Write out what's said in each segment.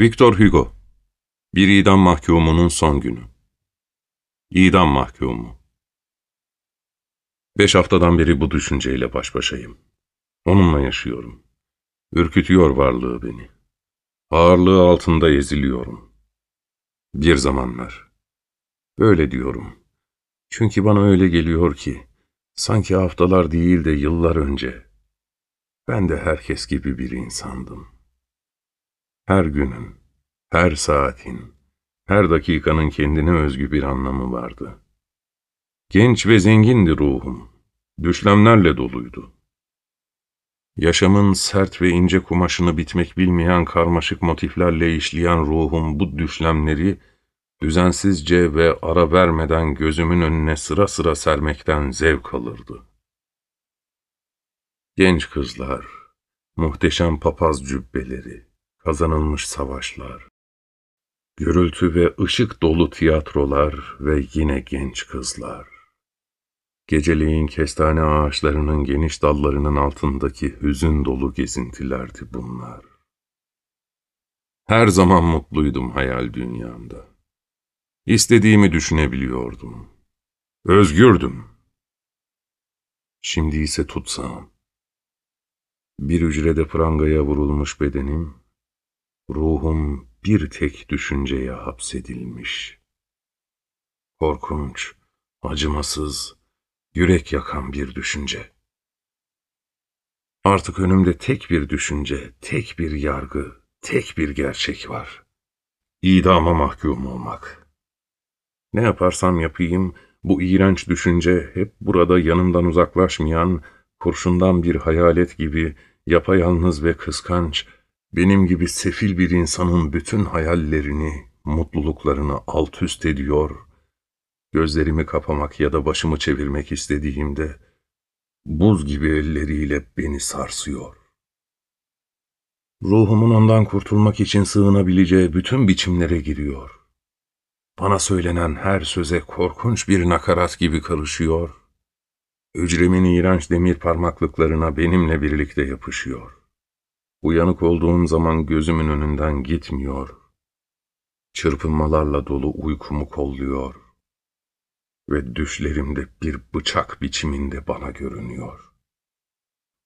Victor Hugo Bir idam mahkumunun son günü İdam mahkumu Beş haftadan beri bu düşünceyle baş başayım. Onunla yaşıyorum. Ürkütüyor varlığı beni. Ağırlığı altında eziliyorum. Bir zamanlar. Öyle diyorum. Çünkü bana öyle geliyor ki, sanki haftalar değil de yıllar önce, ben de herkes gibi bir insandım. Her günün, her saatin, her dakikanın kendine özgü bir anlamı vardı. Genç ve zengindi ruhum, düşlemlerle doluydu. Yaşamın sert ve ince kumaşını bitmek bilmeyen karmaşık motiflerle işleyen ruhum bu düşlemleri, düzensizce ve ara vermeden gözümün önüne sıra sıra sermekten zevk alırdı. Genç kızlar, muhteşem papaz cübbeleri, kazanılmış savaşlar, gürültü ve ışık dolu tiyatrolar ve yine genç kızlar. Geceleyin kestane ağaçlarının geniş dallarının altındaki hüzün dolu gezintilerdi bunlar. Her zaman mutluydum hayal dünyamda. İstediğimi düşünebiliyordum. Özgürdüm. Şimdi ise tutsam. Bir hücrede prangaya vurulmuş bedenim, ruhum bir tek düşünceye hapsedilmiş. Korkunç, acımasız, yürek yakan bir düşünce. Artık önümde tek bir düşünce, tek bir yargı, tek bir gerçek var. İdama mahkum olmak. Ne yaparsam yapayım, bu iğrenç düşünce hep burada yanımdan uzaklaşmayan, kurşundan bir hayalet gibi, yapayalnız ve kıskanç, benim gibi sefil bir insanın bütün hayallerini, mutluluklarını alt üst ediyor, gözlerimi kapamak ya da başımı çevirmek istediğimde, buz gibi elleriyle beni sarsıyor. Ruhumun ondan kurtulmak için sığınabileceği bütün biçimlere giriyor. Bana söylenen her söze korkunç bir nakarat gibi karışıyor, hücremin iğrenç demir parmaklıklarına benimle birlikte yapışıyor. Uyanık olduğum zaman gözümün önünden gitmiyor, çırpınmalarla dolu uykumu kolluyor ve düşlerimde bir bıçak biçiminde bana görünüyor.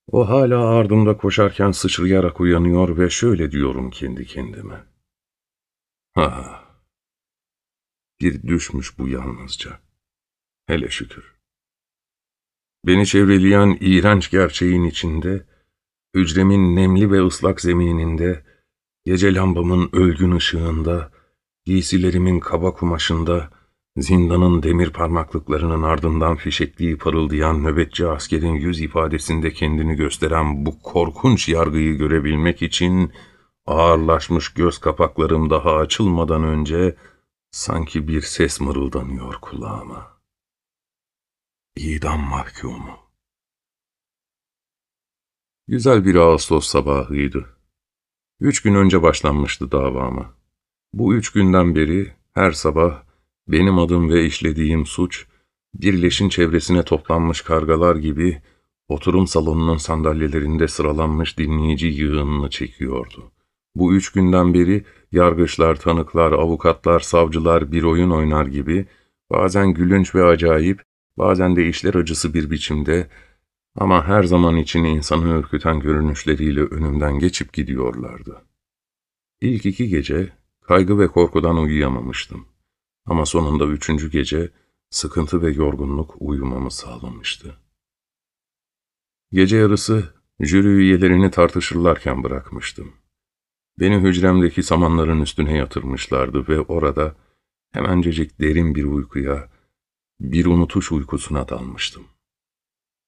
O hala ardımda koşarken sıçrayarak uyanıyor ve şöyle diyorum kendi kendime. Ha, bir düşmüş bu yalnızca. Hele şükür. Beni çevreleyen iğrenç gerçeğin içinde, hücremin nemli ve ıslak zemininde, gece lambamın ölgün ışığında, giysilerimin kaba kumaşında, zindanın demir parmaklıklarının ardından fişekliği parıldayan nöbetçi askerin yüz ifadesinde kendini gösteren bu korkunç yargıyı görebilmek için, ağırlaşmış göz kapaklarım daha açılmadan önce, sanki bir ses mırıldanıyor kulağıma. İdam mahkumu. Güzel bir Ağustos sabahıydı. Üç gün önce başlanmıştı davama. Bu üç günden beri her sabah benim adım ve işlediğim suç, bir leşin çevresine toplanmış kargalar gibi oturum salonunun sandalyelerinde sıralanmış dinleyici yığınını çekiyordu. Bu üç günden beri yargıçlar, tanıklar, avukatlar, savcılar bir oyun oynar gibi bazen gülünç ve acayip, bazen de işler acısı bir biçimde ama her zaman için insanı ürküten görünüşleriyle önümden geçip gidiyorlardı. İlk iki gece kaygı ve korkudan uyuyamamıştım. Ama sonunda üçüncü gece sıkıntı ve yorgunluk uyumamı sağlamıştı. Gece yarısı jüri üyelerini tartışırlarken bırakmıştım. Beni hücremdeki samanların üstüne yatırmışlardı ve orada hemencecik derin bir uykuya, bir unutuş uykusuna dalmıştım.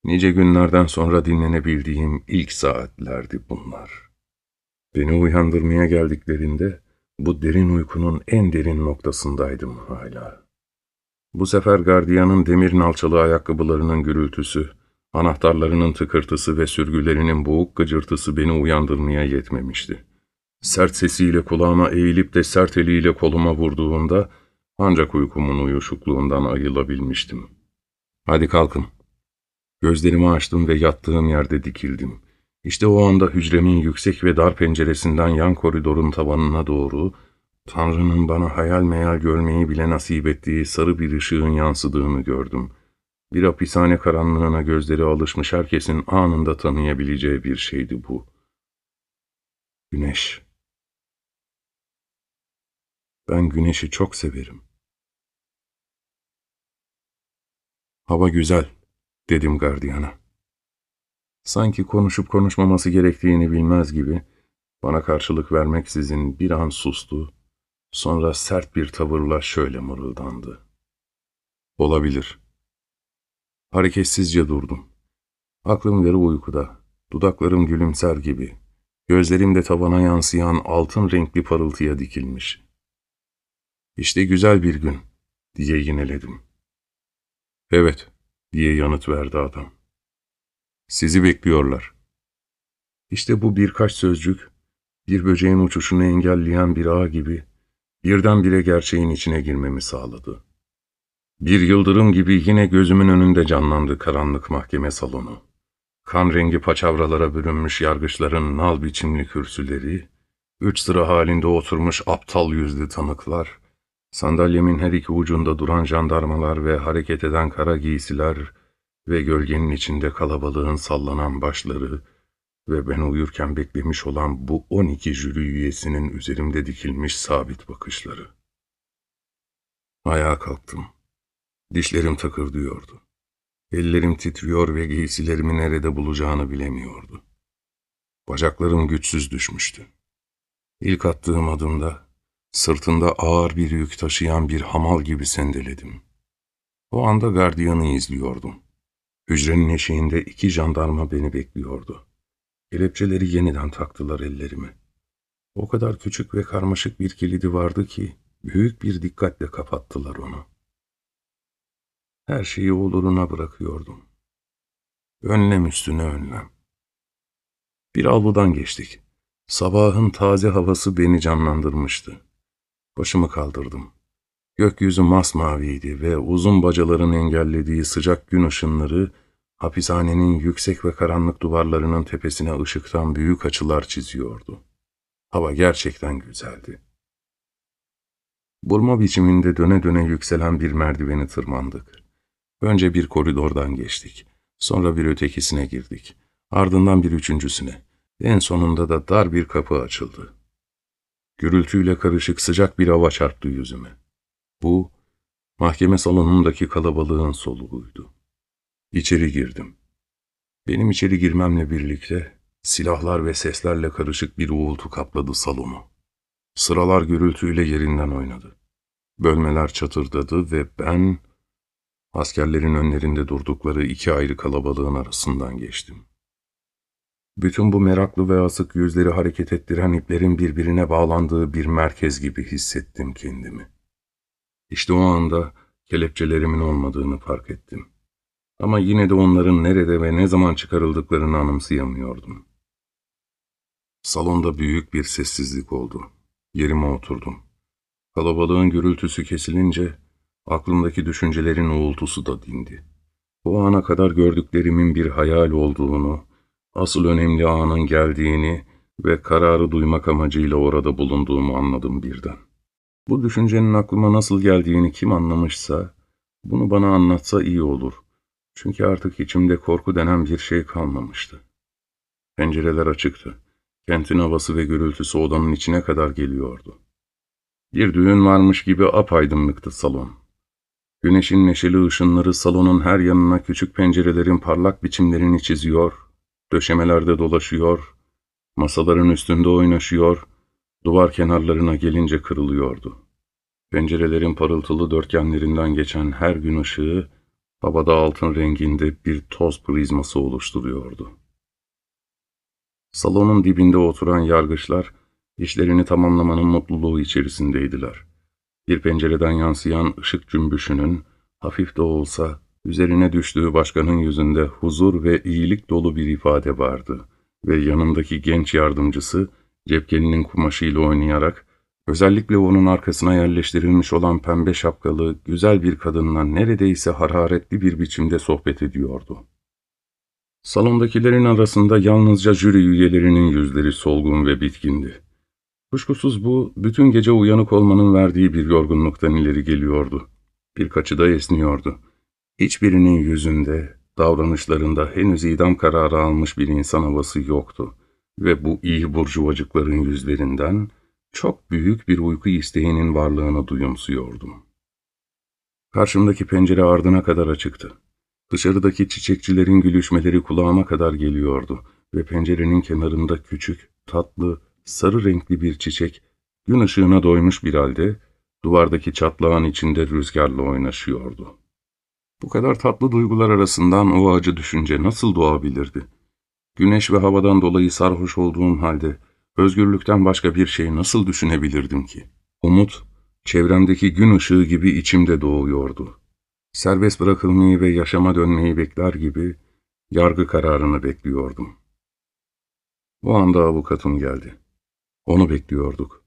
Nice günlerden sonra dinlenebildiğim ilk saatlerdi bunlar. Beni uyandırmaya geldiklerinde bu derin uykunun en derin noktasındaydım hala. Bu sefer gardiyanın demir nalçalı ayakkabılarının gürültüsü, anahtarlarının tıkırtısı ve sürgülerinin boğuk gıcırtısı beni uyandırmaya yetmemişti. Sert sesiyle kulağıma eğilip de sert eliyle koluma vurduğunda ancak uykumun uyuşukluğundan ayılabilmiştim. Hadi kalkın. Gözlerimi açtım ve yattığım yerde dikildim. İşte o anda hücremin yüksek ve dar penceresinden yan koridorun tavanına doğru, Tanrı'nın bana hayal meyal görmeyi bile nasip ettiği sarı bir ışığın yansıdığını gördüm. Bir hapishane karanlığına gözleri alışmış herkesin anında tanıyabileceği bir şeydi bu. Güneş. Ben güneşi çok severim. Hava güzel, dedim gardiyana. Sanki konuşup konuşmaması gerektiğini bilmez gibi, bana karşılık vermeksizin bir an sustu, sonra sert bir tavırla şöyle mırıldandı. Olabilir. Hareketsizce durdum. Aklım yarı uykuda, dudaklarım gülümser gibi, gözlerimde tavana yansıyan altın renkli parıltıya dikilmiş. İşte güzel bir gün, diye yineledim. Evet, diye yanıt verdi adam. Sizi bekliyorlar. İşte bu birkaç sözcük, bir böceğin uçuşunu engelleyen bir ağ gibi, birdenbire gerçeğin içine girmemi sağladı. Bir yıldırım gibi yine gözümün önünde canlandı karanlık mahkeme salonu. Kan rengi paçavralara bürünmüş yargıçların nal biçimli kürsüleri, üç sıra halinde oturmuş aptal yüzlü tanıklar, Sandalyemin her iki ucunda duran jandarmalar ve hareket eden kara giysiler ve gölgenin içinde kalabalığın sallanan başları ve ben uyurken beklemiş olan bu on iki jüri üyesinin üzerimde dikilmiş sabit bakışları. Ayağa kalktım. Dişlerim takırdıyordu. Ellerim titriyor ve giysilerimi nerede bulacağını bilemiyordu. Bacaklarım güçsüz düşmüştü. İlk attığım adımda Sırtında ağır bir yük taşıyan bir hamal gibi sendeledim. O anda gardiyanı izliyordum. Hücrenin eşiğinde iki jandarma beni bekliyordu. Kelepçeleri yeniden taktılar ellerimi. O kadar küçük ve karmaşık bir kilidi vardı ki, büyük bir dikkatle kapattılar onu. Her şeyi oluruna bırakıyordum. Önlem üstüne önlem. Bir avludan geçtik. Sabahın taze havası beni canlandırmıştı. Başımı kaldırdım. Gökyüzü masmaviydi ve uzun bacaların engellediği sıcak gün ışınları, hapishanenin yüksek ve karanlık duvarlarının tepesine ışıktan büyük açılar çiziyordu. Hava gerçekten güzeldi. Burma biçiminde döne döne yükselen bir merdiveni tırmandık. Önce bir koridordan geçtik. Sonra bir ötekisine girdik. Ardından bir üçüncüsüne. En sonunda da dar bir kapı açıldı. Gürültüyle karışık sıcak bir hava çarptı yüzüme. Bu, mahkeme salonundaki kalabalığın soluğuydu. İçeri girdim. Benim içeri girmemle birlikte silahlar ve seslerle karışık bir uğultu kapladı salonu. Sıralar gürültüyle yerinden oynadı. Bölmeler çatırdadı ve ben askerlerin önlerinde durdukları iki ayrı kalabalığın arasından geçtim. Bütün bu meraklı ve asık yüzleri hareket ettiren iplerin birbirine bağlandığı bir merkez gibi hissettim kendimi. İşte o anda kelepçelerimin olmadığını fark ettim. Ama yine de onların nerede ve ne zaman çıkarıldıklarını anımsayamıyordum. Salonda büyük bir sessizlik oldu. Yerime oturdum. Kalabalığın gürültüsü kesilince aklımdaki düşüncelerin uğultusu da dindi. O ana kadar gördüklerimin bir hayal olduğunu, asıl önemli anın geldiğini ve kararı duymak amacıyla orada bulunduğumu anladım birden. Bu düşüncenin aklıma nasıl geldiğini kim anlamışsa, bunu bana anlatsa iyi olur. Çünkü artık içimde korku denen bir şey kalmamıştı. Pencereler açıktı. Kentin havası ve gürültüsü odanın içine kadar geliyordu. Bir düğün varmış gibi apaydınlıktı salon. Güneşin neşeli ışınları salonun her yanına küçük pencerelerin parlak biçimlerini çiziyor, Döşemelerde dolaşıyor, masaların üstünde oynaşıyor, duvar kenarlarına gelince kırılıyordu. Pencerelerin parıltılı dörtgenlerinden geçen her gün ışığı, havada altın renginde bir toz prizması oluşturuyordu. Salonun dibinde oturan yargıçlar, işlerini tamamlamanın mutluluğu içerisindeydiler. Bir pencereden yansıyan ışık cümbüşünün, hafif de olsa Üzerine düştüğü başkanın yüzünde huzur ve iyilik dolu bir ifade vardı ve yanındaki genç yardımcısı cepkeninin kumaşıyla oynayarak özellikle onun arkasına yerleştirilmiş olan pembe şapkalı güzel bir kadınla neredeyse hararetli bir biçimde sohbet ediyordu. Salondakilerin arasında yalnızca jüri üyelerinin yüzleri solgun ve bitkindi. Kuşkusuz bu, bütün gece uyanık olmanın verdiği bir yorgunluktan ileri geliyordu. Birkaçı da esniyordu. Hiçbirinin yüzünde, davranışlarında henüz idam kararı almış bir insan havası yoktu. Ve bu iyi burjuvacıkların yüzlerinden çok büyük bir uyku isteğinin varlığını duyumsuyordum. Karşımdaki pencere ardına kadar açıktı. Dışarıdaki çiçekçilerin gülüşmeleri kulağıma kadar geliyordu ve pencerenin kenarında küçük, tatlı, sarı renkli bir çiçek, gün ışığına doymuş bir halde, duvardaki çatlağın içinde rüzgarla oynaşıyordu. Bu kadar tatlı duygular arasından o acı düşünce nasıl doğabilirdi? Güneş ve havadan dolayı sarhoş olduğum halde, özgürlükten başka bir şey nasıl düşünebilirdim ki? Umut, çevremdeki gün ışığı gibi içimde doğuyordu. Serbest bırakılmayı ve yaşama dönmeyi bekler gibi yargı kararını bekliyordum. O anda avukatım geldi. Onu bekliyorduk.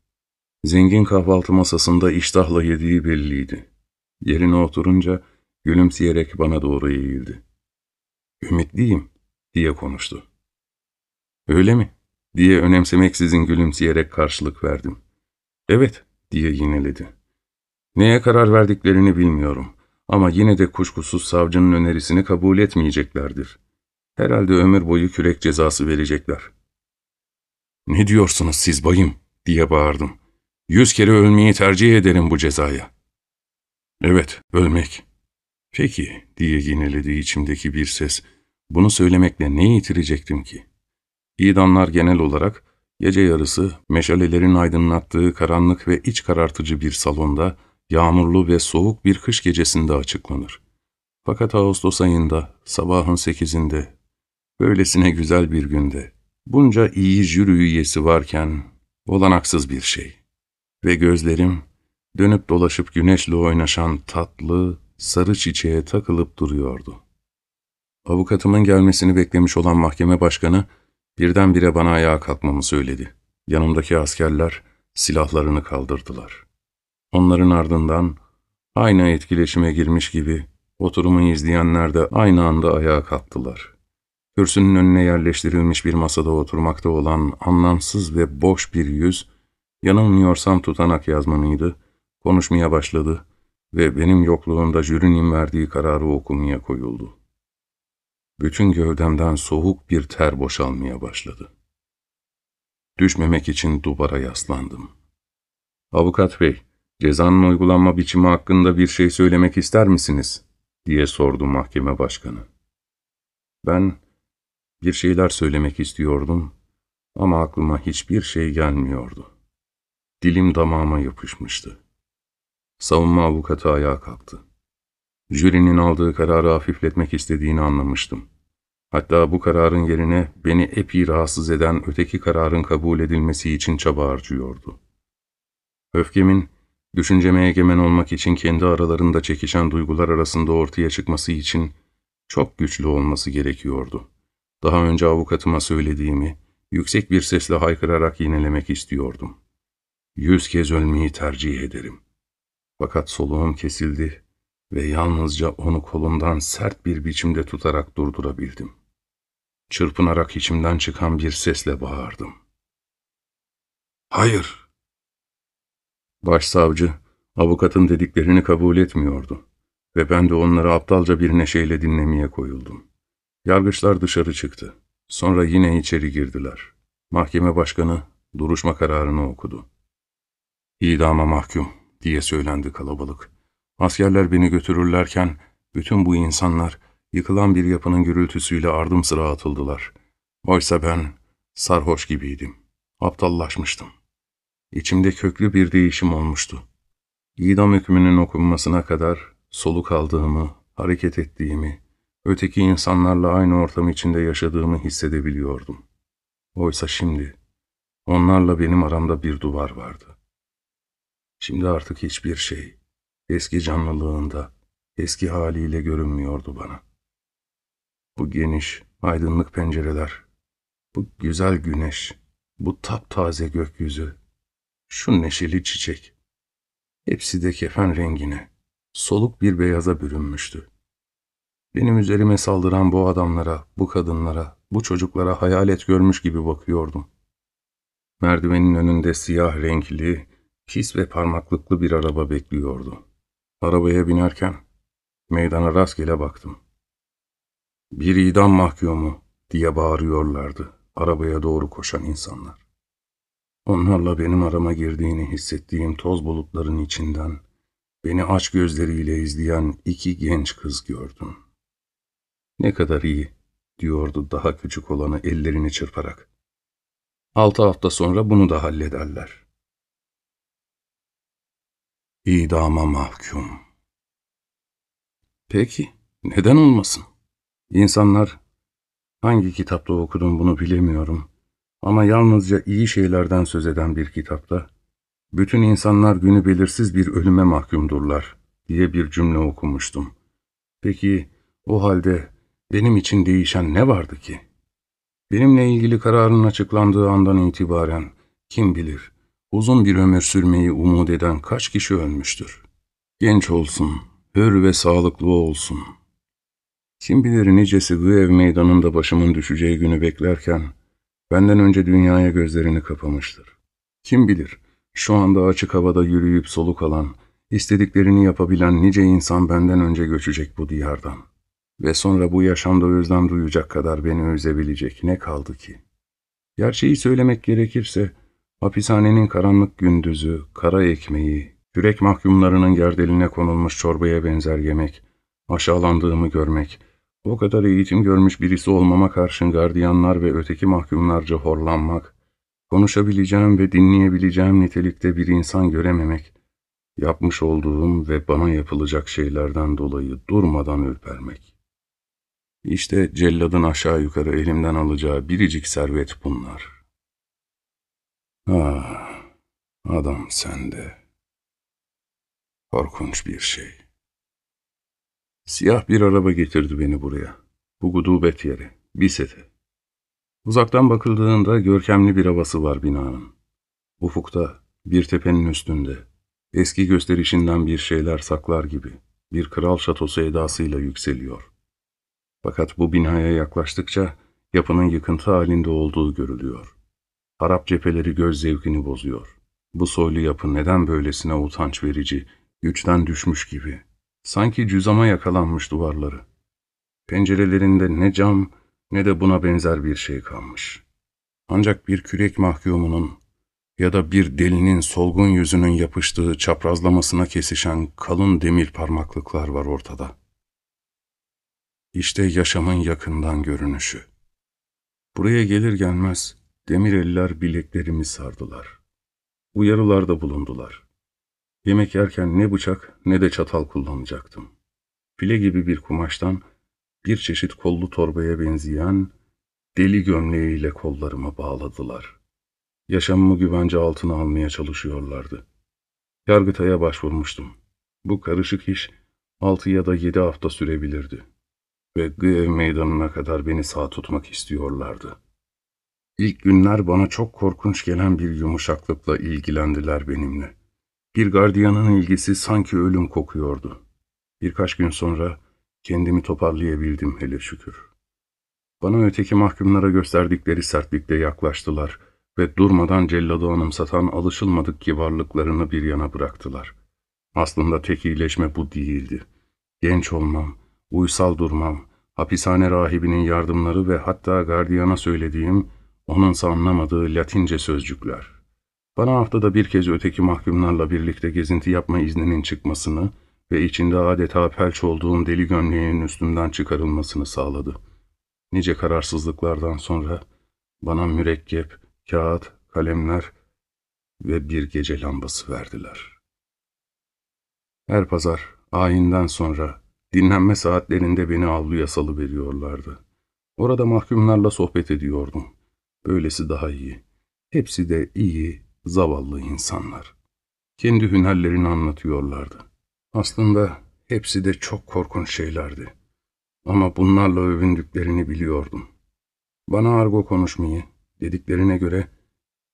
Zengin kahvaltı masasında iştahla yediği belliydi. Yerine oturunca gülümseyerek bana doğru eğildi. Ümitliyim diye konuştu. Öyle mi? diye önemsemeksizin gülümseyerek karşılık verdim. Evet diye yineledi. Neye karar verdiklerini bilmiyorum ama yine de kuşkusuz savcının önerisini kabul etmeyeceklerdir. Herhalde ömür boyu kürek cezası verecekler. ''Ne diyorsunuz siz bayım?'' diye bağırdım. ''Yüz kere ölmeyi tercih ederim bu cezaya.'' ''Evet, ölmek.'' ''Peki'' diye yineledi içimdeki bir ses. Bunu söylemekle ne yitirecektim ki? İdamlar genel olarak gece yarısı meşalelerin aydınlattığı karanlık ve iç karartıcı bir salonda yağmurlu ve soğuk bir kış gecesinde açıklanır. Fakat Ağustos ayında, sabahın sekizinde, böylesine güzel bir günde, bunca iyi jüri üyesi varken olanaksız bir şey. Ve gözlerim dönüp dolaşıp güneşle oynaşan tatlı, sarı çiçeğe takılıp duruyordu. Avukatımın gelmesini beklemiş olan mahkeme başkanı birdenbire bana ayağa kalkmamı söyledi. Yanımdaki askerler silahlarını kaldırdılar. Onların ardından aynı etkileşime girmiş gibi oturumu izleyenler de aynı anda ayağa kalktılar. Kürsünün önüne yerleştirilmiş bir masada oturmakta olan anlamsız ve boş bir yüz, yanılmıyorsam tutanak yazmanıydı, konuşmaya başladı ve benim yokluğumda jürinin verdiği kararı okumaya koyuldu. Bütün gövdemden soğuk bir ter boşalmaya başladı. Düşmemek için duvara yaslandım. Avukat bey, cezanın uygulanma biçimi hakkında bir şey söylemek ister misiniz? diye sordu mahkeme başkanı. Ben bir şeyler söylemek istiyordum ama aklıma hiçbir şey gelmiyordu. Dilim damağıma yapışmıştı. Savunma avukatı ayağa kalktı. Jürinin aldığı kararı hafifletmek istediğini anlamıştım. Hatta bu kararın yerine beni epey rahatsız eden öteki kararın kabul edilmesi için çaba harcıyordu. Öfkemin, düşünceme egemen olmak için kendi aralarında çekişen duygular arasında ortaya çıkması için çok güçlü olması gerekiyordu. Daha önce avukatıma söylediğimi yüksek bir sesle haykırarak yinelemek istiyordum. Yüz kez ölmeyi tercih ederim. Fakat soluğum kesildi ve yalnızca onu kolumdan sert bir biçimde tutarak durdurabildim. Çırpınarak içimden çıkan bir sesle bağırdım. Hayır! Başsavcı, avukatın dediklerini kabul etmiyordu ve ben de onları aptalca bir neşeyle dinlemeye koyuldum. Yargıçlar dışarı çıktı. Sonra yine içeri girdiler. Mahkeme başkanı duruşma kararını okudu. İdama mahkum diye söylendi kalabalık. Askerler beni götürürlerken bütün bu insanlar yıkılan bir yapının gürültüsüyle ardım sıra atıldılar. Oysa ben sarhoş gibiydim. Aptallaşmıştım. İçimde köklü bir değişim olmuştu. İdam hükmünün okunmasına kadar soluk aldığımı, hareket ettiğimi, öteki insanlarla aynı ortam içinde yaşadığımı hissedebiliyordum. Oysa şimdi onlarla benim aramda bir duvar vardı. Şimdi artık hiçbir şey eski canlılığında, eski haliyle görünmüyordu bana. Bu geniş, aydınlık pencereler, bu güzel güneş, bu taptaze gökyüzü, şu neşeli çiçek, hepsi de kefen rengine, soluk bir beyaza bürünmüştü. Benim üzerime saldıran bu adamlara, bu kadınlara, bu çocuklara hayalet görmüş gibi bakıyordum. Merdivenin önünde siyah renkli, pis ve parmaklıklı bir araba bekliyordu. Arabaya binerken meydana rastgele baktım. Bir idam mahkumu diye bağırıyorlardı arabaya doğru koşan insanlar. Onlarla benim arama girdiğini hissettiğim toz bulutların içinden beni aç gözleriyle izleyen iki genç kız gördüm. Ne kadar iyi, diyordu daha küçük olanı ellerini çırparak. Altı hafta sonra bunu da hallederler. İdama mahkum. Peki, neden olmasın? İnsanlar, hangi kitapta okudum bunu bilemiyorum ama yalnızca iyi şeylerden söz eden bir kitapta, bütün insanlar günü belirsiz bir ölüme mahkumdurlar diye bir cümle okumuştum. Peki, o halde benim için değişen ne vardı ki? Benimle ilgili kararın açıklandığı andan itibaren, kim bilir, uzun bir ömür sürmeyi umut eden kaç kişi ölmüştür. Genç olsun, hür ve sağlıklı olsun. Kim bilir nicesi ev meydanında başımın düşeceği günü beklerken, benden önce dünyaya gözlerini kapamıştır. Kim bilir, şu anda açık havada yürüyüp soluk alan, istediklerini yapabilen nice insan benden önce göçecek bu diyardan. Ve sonra bu yaşamda özlem duyacak kadar beni üzebilecek ne kaldı ki? Gerçeği söylemek gerekirse, Hapishanenin karanlık gündüzü, kara ekmeği, yürek mahkumlarının gerdeline konulmuş çorbaya benzer yemek, aşağılandığımı görmek, o kadar eğitim görmüş birisi olmama karşın gardiyanlar ve öteki mahkumlarca horlanmak, konuşabileceğim ve dinleyebileceğim nitelikte bir insan görememek, yapmış olduğum ve bana yapılacak şeylerden dolayı durmadan ürpermek. İşte celladın aşağı yukarı elimden alacağı biricik servet bunlar.'' Ah, adam sende. Korkunç bir şey. Siyah bir araba getirdi beni buraya. Bu gudubet yeri, Biset'e. Uzaktan bakıldığında görkemli bir havası var binanın. Ufukta, bir tepenin üstünde, eski gösterişinden bir şeyler saklar gibi, bir kral şatosu edasıyla yükseliyor. Fakat bu binaya yaklaştıkça yapının yıkıntı halinde olduğu görülüyor. Harap cepheleri göz zevkini bozuyor. Bu soylu yapı neden böylesine utanç verici, güçten düşmüş gibi. Sanki cüzama yakalanmış duvarları. Pencerelerinde ne cam ne de buna benzer bir şey kalmış. Ancak bir kürek mahkumunun ya da bir delinin solgun yüzünün yapıştığı çaprazlamasına kesişen kalın demir parmaklıklar var ortada. İşte yaşamın yakından görünüşü. Buraya gelir gelmez Demir eller bileklerimi sardılar. Uyarılarda bulundular. Yemek yerken ne bıçak ne de çatal kullanacaktım. File gibi bir kumaştan bir çeşit kollu torbaya benzeyen deli gömleğiyle kollarımı bağladılar. Yaşamımı güvence altına almaya çalışıyorlardı. Yargıtay'a başvurmuştum. Bu karışık iş altı ya da yedi hafta sürebilirdi. Ve Gıev meydanına kadar beni sağ tutmak istiyorlardı.'' İlk günler bana çok korkunç gelen bir yumuşaklıkla ilgilendiler benimle. Bir gardiyanın ilgisi sanki ölüm kokuyordu. Birkaç gün sonra kendimi toparlayabildim hele şükür. Bana öteki mahkumlara gösterdikleri sertlikle yaklaştılar ve durmadan celladı anımsatan alışılmadık kibarlıklarını bir yana bıraktılar. Aslında tek iyileşme bu değildi. Genç olmam, uysal durmam, hapishane rahibinin yardımları ve hatta gardiyana söylediğim Onunsa anlamadığı Latince sözcükler. Bana haftada bir kez öteki mahkumlarla birlikte gezinti yapma izninin çıkmasını ve içinde adeta felç olduğum deli gömleğinin üstünden çıkarılmasını sağladı. Nice kararsızlıklardan sonra bana mürekkep, kağıt, kalemler ve bir gece lambası verdiler. Her pazar, ayinden sonra dinlenme saatlerinde beni avluya salıveriyorlardı. Orada mahkumlarla sohbet ediyordum. Böylesi daha iyi. Hepsi de iyi, zavallı insanlar. Kendi hünerlerini anlatıyorlardı. Aslında hepsi de çok korkunç şeylerdi. Ama bunlarla övündüklerini biliyordum. Bana argo konuşmayı, dediklerine göre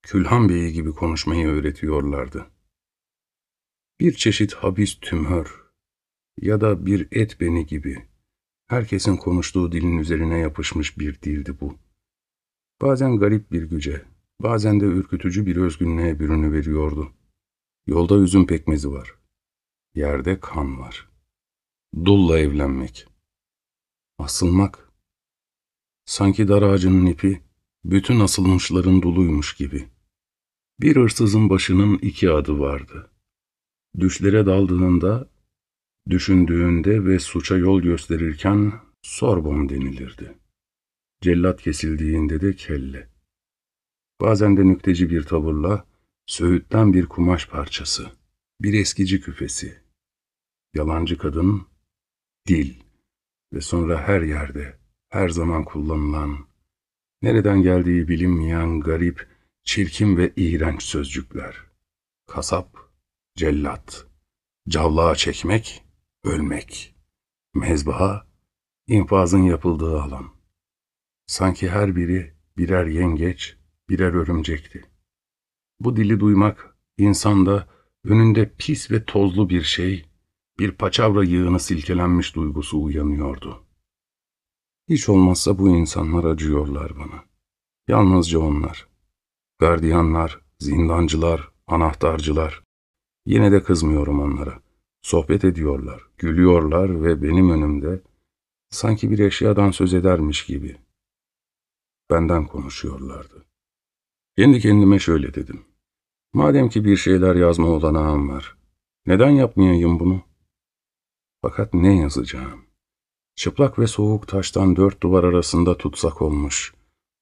Külhan Bey'i gibi konuşmayı öğretiyorlardı. Bir çeşit habis tümör ya da bir et beni gibi Herkesin konuştuğu dilin üzerine yapışmış bir dildi bu. Bazen garip bir güce, bazen de ürkütücü bir özgünlüğe veriyordu. Yolda üzüm pekmezi var. Yerde kan var. Dulla evlenmek. Asılmak. Sanki dar ağacının ipi, bütün asılmışların duluymuş gibi. Bir hırsızın başının iki adı vardı. Düşlere daldığında, düşündüğünde ve suça yol gösterirken Sorbon denilirdi. Cellat kesildiğinde de kelle. Bazen de nükteci bir tavırla, söğütten bir kumaş parçası, bir eskici küfesi, yalancı kadın, dil ve sonra her yerde, her zaman kullanılan, nereden geldiği bilinmeyen garip, çirkin ve iğrenç sözcükler. Kasap, cellat, cavlağa çekmek, ölmek, mezbaha, infazın yapıldığı alan. Sanki her biri birer yengeç, birer örümcekti. Bu dili duymak, insanda önünde pis ve tozlu bir şey, bir paçavra yığını silkelenmiş duygusu uyanıyordu. Hiç olmazsa bu insanlar acıyorlar bana. Yalnızca onlar. Gardiyanlar, zindancılar, anahtarcılar. Yine de kızmıyorum onlara. Sohbet ediyorlar, gülüyorlar ve benim önümde sanki bir eşyadan söz edermiş gibi. Benden konuşuyorlardı. Kendi kendime şöyle dedim. Madem ki bir şeyler yazma olanağım var, neden yapmayayım bunu? Fakat ne yazacağım? Çıplak ve soğuk taştan dört duvar arasında tutsak olmuş,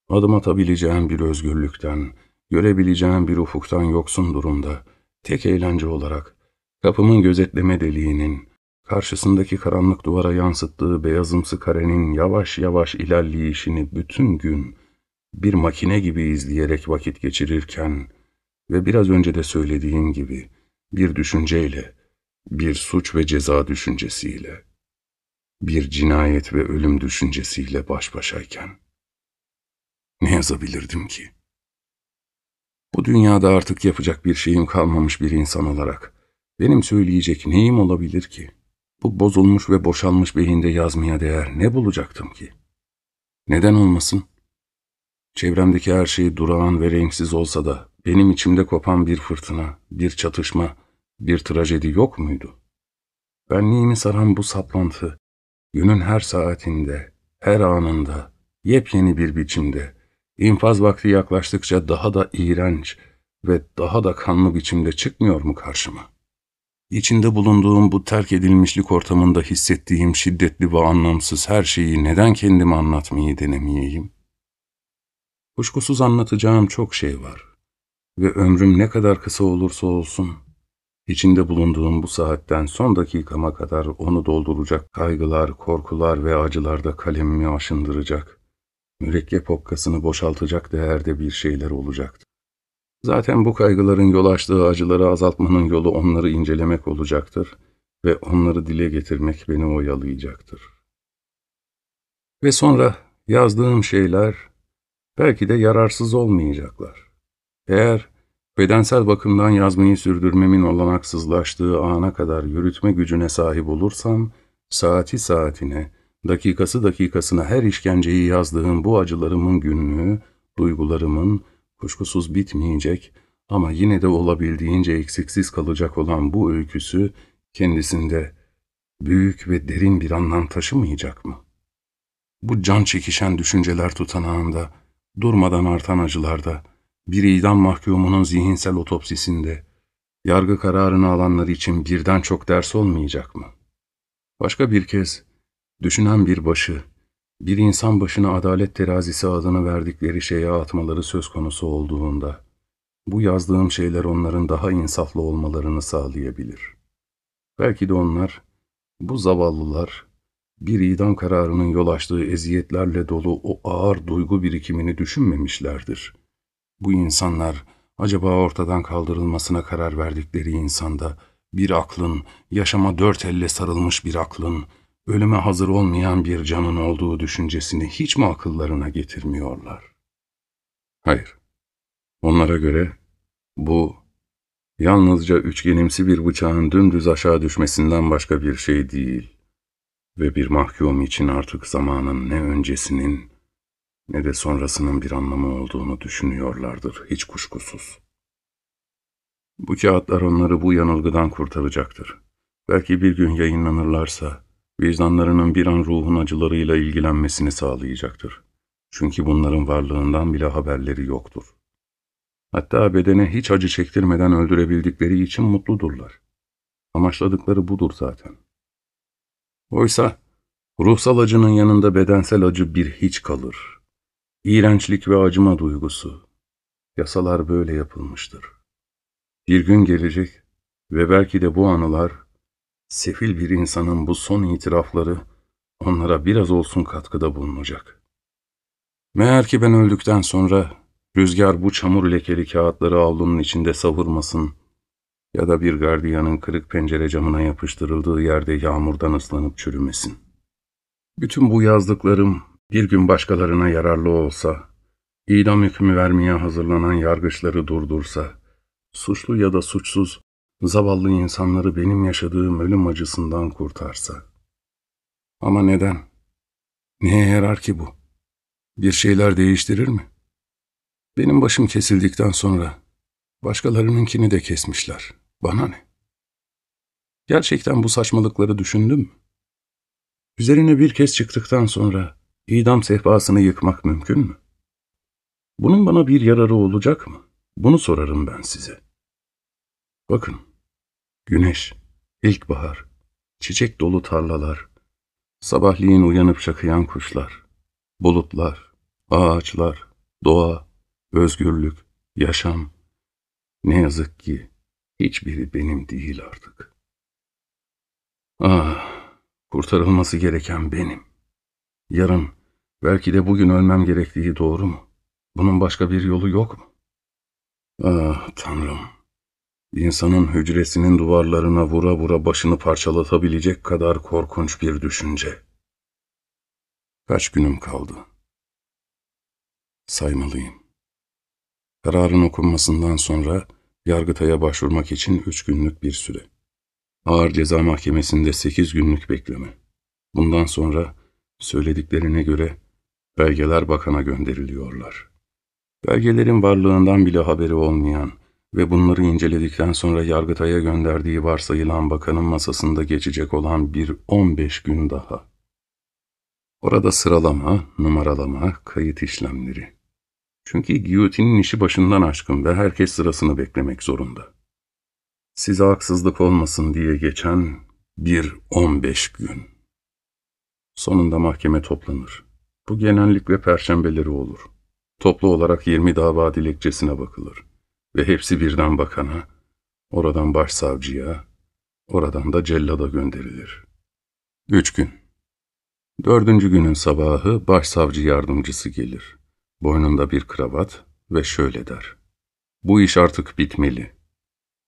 adım atabileceğim bir özgürlükten, görebileceğim bir ufuktan yoksun durumda, tek eğlence olarak, kapımın gözetleme deliğinin, karşısındaki karanlık duvara yansıttığı beyazımsı karenin yavaş yavaş ilerleyişini bütün gün bir makine gibi izleyerek vakit geçirirken ve biraz önce de söylediğim gibi bir düşünceyle, bir suç ve ceza düşüncesiyle, bir cinayet ve ölüm düşüncesiyle baş başayken ne yazabilirdim ki? Bu dünyada artık yapacak bir şeyim kalmamış bir insan olarak benim söyleyecek neyim olabilir ki? Bu bozulmuş ve boşalmış beyinde yazmaya değer ne bulacaktım ki? Neden olmasın? Çevremdeki her şey durağan ve renksiz olsa da benim içimde kopan bir fırtına, bir çatışma, bir trajedi yok muydu? Benliğimi saran bu saplantı, günün her saatinde, her anında, yepyeni bir biçimde, infaz vakti yaklaştıkça daha da iğrenç ve daha da kanlı biçimde çıkmıyor mu karşıma? İçinde bulunduğum bu terk edilmişlik ortamında hissettiğim şiddetli ve anlamsız her şeyi neden kendime anlatmayı denemeyeyim? Kuşkusuz anlatacağım çok şey var ve ömrüm ne kadar kısa olursa olsun, içinde bulunduğum bu saatten son dakikama kadar onu dolduracak kaygılar, korkular ve acılar da kalemimi aşındıracak, mürekkep okkasını boşaltacak değerde bir şeyler olacaktı. Zaten bu kaygıların yol açtığı acıları azaltmanın yolu onları incelemek olacaktır ve onları dile getirmek beni oyalayacaktır. Ve sonra yazdığım şeyler belki de yararsız olmayacaklar. Eğer bedensel bakımdan yazmayı sürdürmemin olanaksızlaştığı ana kadar yürütme gücüne sahip olursam, saati saatine, dakikası dakikasına her işkenceyi yazdığım bu acılarımın günlüğü, duygularımın kuşkusuz bitmeyecek ama yine de olabildiğince eksiksiz kalacak olan bu öyküsü kendisinde büyük ve derin bir anlam taşımayacak mı? Bu can çekişen düşünceler tutanağında, durmadan artan acılarda, bir idam mahkumunun zihinsel otopsisinde, yargı kararını alanlar için birden çok ders olmayacak mı? Başka bir kez, düşünen bir başı, bir insan başına adalet terazisi adını verdikleri şeye atmaları söz konusu olduğunda, bu yazdığım şeyler onların daha insaflı olmalarını sağlayabilir. Belki de onlar, bu zavallılar, bir idam kararının yol açtığı eziyetlerle dolu o ağır duygu birikimini düşünmemişlerdir. Bu insanlar, acaba ortadan kaldırılmasına karar verdikleri insanda, bir aklın, yaşama dört elle sarılmış bir aklın, ölüme hazır olmayan bir canın olduğu düşüncesini hiç mi akıllarına getirmiyorlar? Hayır. Onlara göre bu yalnızca üçgenimsi bir bıçağın dümdüz aşağı düşmesinden başka bir şey değil. Ve bir mahkum için artık zamanın ne öncesinin ne de sonrasının bir anlamı olduğunu düşünüyorlardır hiç kuşkusuz. Bu kağıtlar onları bu yanılgıdan kurtaracaktır. Belki bir gün yayınlanırlarsa vicdanlarının bir an ruhun acılarıyla ilgilenmesini sağlayacaktır. Çünkü bunların varlığından bile haberleri yoktur. Hatta bedene hiç acı çektirmeden öldürebildikleri için mutludurlar. Amaçladıkları budur zaten. Oysa ruhsal acının yanında bedensel acı bir hiç kalır. İğrençlik ve acıma duygusu. Yasalar böyle yapılmıştır. Bir gün gelecek ve belki de bu anılar, sefil bir insanın bu son itirafları onlara biraz olsun katkıda bulunacak. Meğer ki ben öldükten sonra rüzgar bu çamur lekeli kağıtları avlunun içinde savurmasın ya da bir gardiyanın kırık pencere camına yapıştırıldığı yerde yağmurdan ıslanıp çürümesin. Bütün bu yazdıklarım bir gün başkalarına yararlı olsa, idam hükmü vermeye hazırlanan yargıçları durdursa, suçlu ya da suçsuz, zavallı insanları benim yaşadığım ölüm acısından kurtarsa. Ama neden? Neye yarar ki bu? Bir şeyler değiştirir mi? Benim başım kesildikten sonra başkalarınınkini de kesmişler. Bana ne? Gerçekten bu saçmalıkları düşündüm mü? Üzerine bir kez çıktıktan sonra idam sehpasını yıkmak mümkün mü? Bunun bana bir yararı olacak mı? Bunu sorarım ben size. Bakın, güneş, ilkbahar, çiçek dolu tarlalar, sabahleyin uyanıp şakıyan kuşlar, bulutlar, ağaçlar, doğa, özgürlük, yaşam. Ne yazık ki hiçbiri benim değil artık. Ah, kurtarılması gereken benim. Yarın, belki de bugün ölmem gerektiği doğru mu? Bunun başka bir yolu yok mu? Ah Tanrım, insanın hücresinin duvarlarına vura vura başını parçalatabilecek kadar korkunç bir düşünce. Kaç günüm kaldı? Saymalıyım. Kararın okunmasından sonra Yargıtay'a başvurmak için üç günlük bir süre. Ağır Ceza Mahkemesi'nde sekiz günlük bekleme. Bundan sonra söylediklerine göre belgeler bakana gönderiliyorlar. Belgelerin varlığından bile haberi olmayan ve bunları inceledikten sonra Yargıtay'a gönderdiği varsayılan bakanın masasında geçecek olan bir 15 gün daha. Orada sıralama, numaralama, kayıt işlemleri. Çünkü giyotinin işi başından aşkın ve herkes sırasını beklemek zorunda. Size haksızlık olmasın diye geçen bir 15 gün. Sonunda mahkeme toplanır. Bu genellikle perşembeleri olur. Toplu olarak 20 dava dilekçesine bakılır. Ve hepsi birden bakana, oradan başsavcıya, oradan da cellada gönderilir. Üç gün. Dördüncü günün sabahı başsavcı yardımcısı gelir. Boynunda bir kravat ve şöyle der. Bu iş artık bitmeli.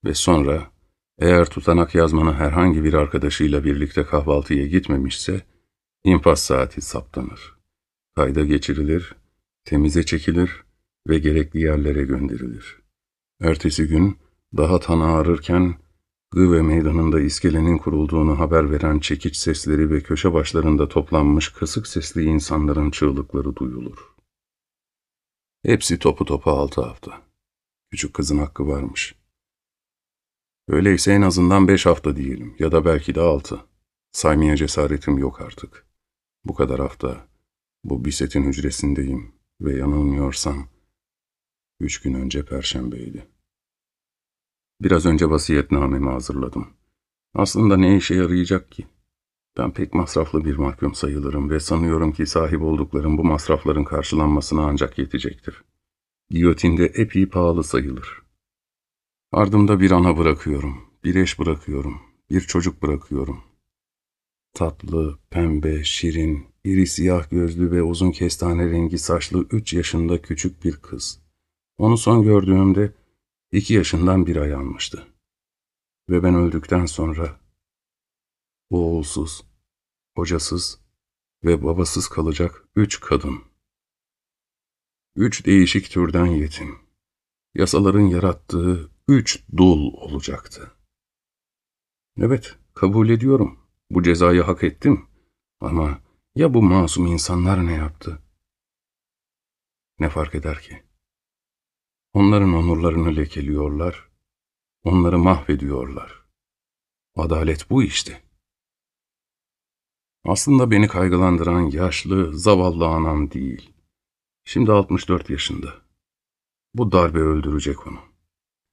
Ve sonra eğer tutanak yazmanı herhangi bir arkadaşıyla birlikte kahvaltıya gitmemişse infaz saati saptanır. Kayda geçirilir, temize çekilir ve gerekli yerlere gönderilir. Ertesi gün daha tan ağrırken Gıve meydanında iskelenin kurulduğunu haber veren çekiç sesleri ve köşe başlarında toplanmış kısık sesli insanların çığlıkları duyulur. Hepsi topu topu altı hafta. Küçük kızın hakkı varmış. Öyleyse en azından beş hafta diyelim ya da belki de altı. Saymaya cesaretim yok artık. Bu kadar hafta bu bisetin hücresindeyim ve yanılmıyorsam üç gün önce perşembeydi. Biraz önce vasiyetnamemi hazırladım. Aslında ne işe yarayacak ki? Ben pek masraflı bir mahkum sayılırım ve sanıyorum ki sahip olduklarım bu masrafların karşılanmasına ancak yetecektir. Giyotinde epey pahalı sayılır. Ardımda bir ana bırakıyorum, bir eş bırakıyorum, bir çocuk bırakıyorum. Tatlı, pembe, şirin, iri siyah gözlü ve uzun kestane rengi saçlı üç yaşında küçük bir kız. Onu son gördüğümde iki yaşından bir ay almıştı. Ve ben öldükten sonra oğulsuz, kocasız ve babasız kalacak üç kadın. Üç değişik türden yetim. Yasaların yarattığı üç dul olacaktı. Evet, kabul ediyorum. Bu cezayı hak ettim. Ama ya bu masum insanlar ne yaptı? Ne fark eder ki? Onların onurlarını lekeliyorlar, onları mahvediyorlar. Adalet bu işte. Aslında beni kaygılandıran yaşlı, zavallı anam değil. Şimdi 64 yaşında. Bu darbe öldürecek onu.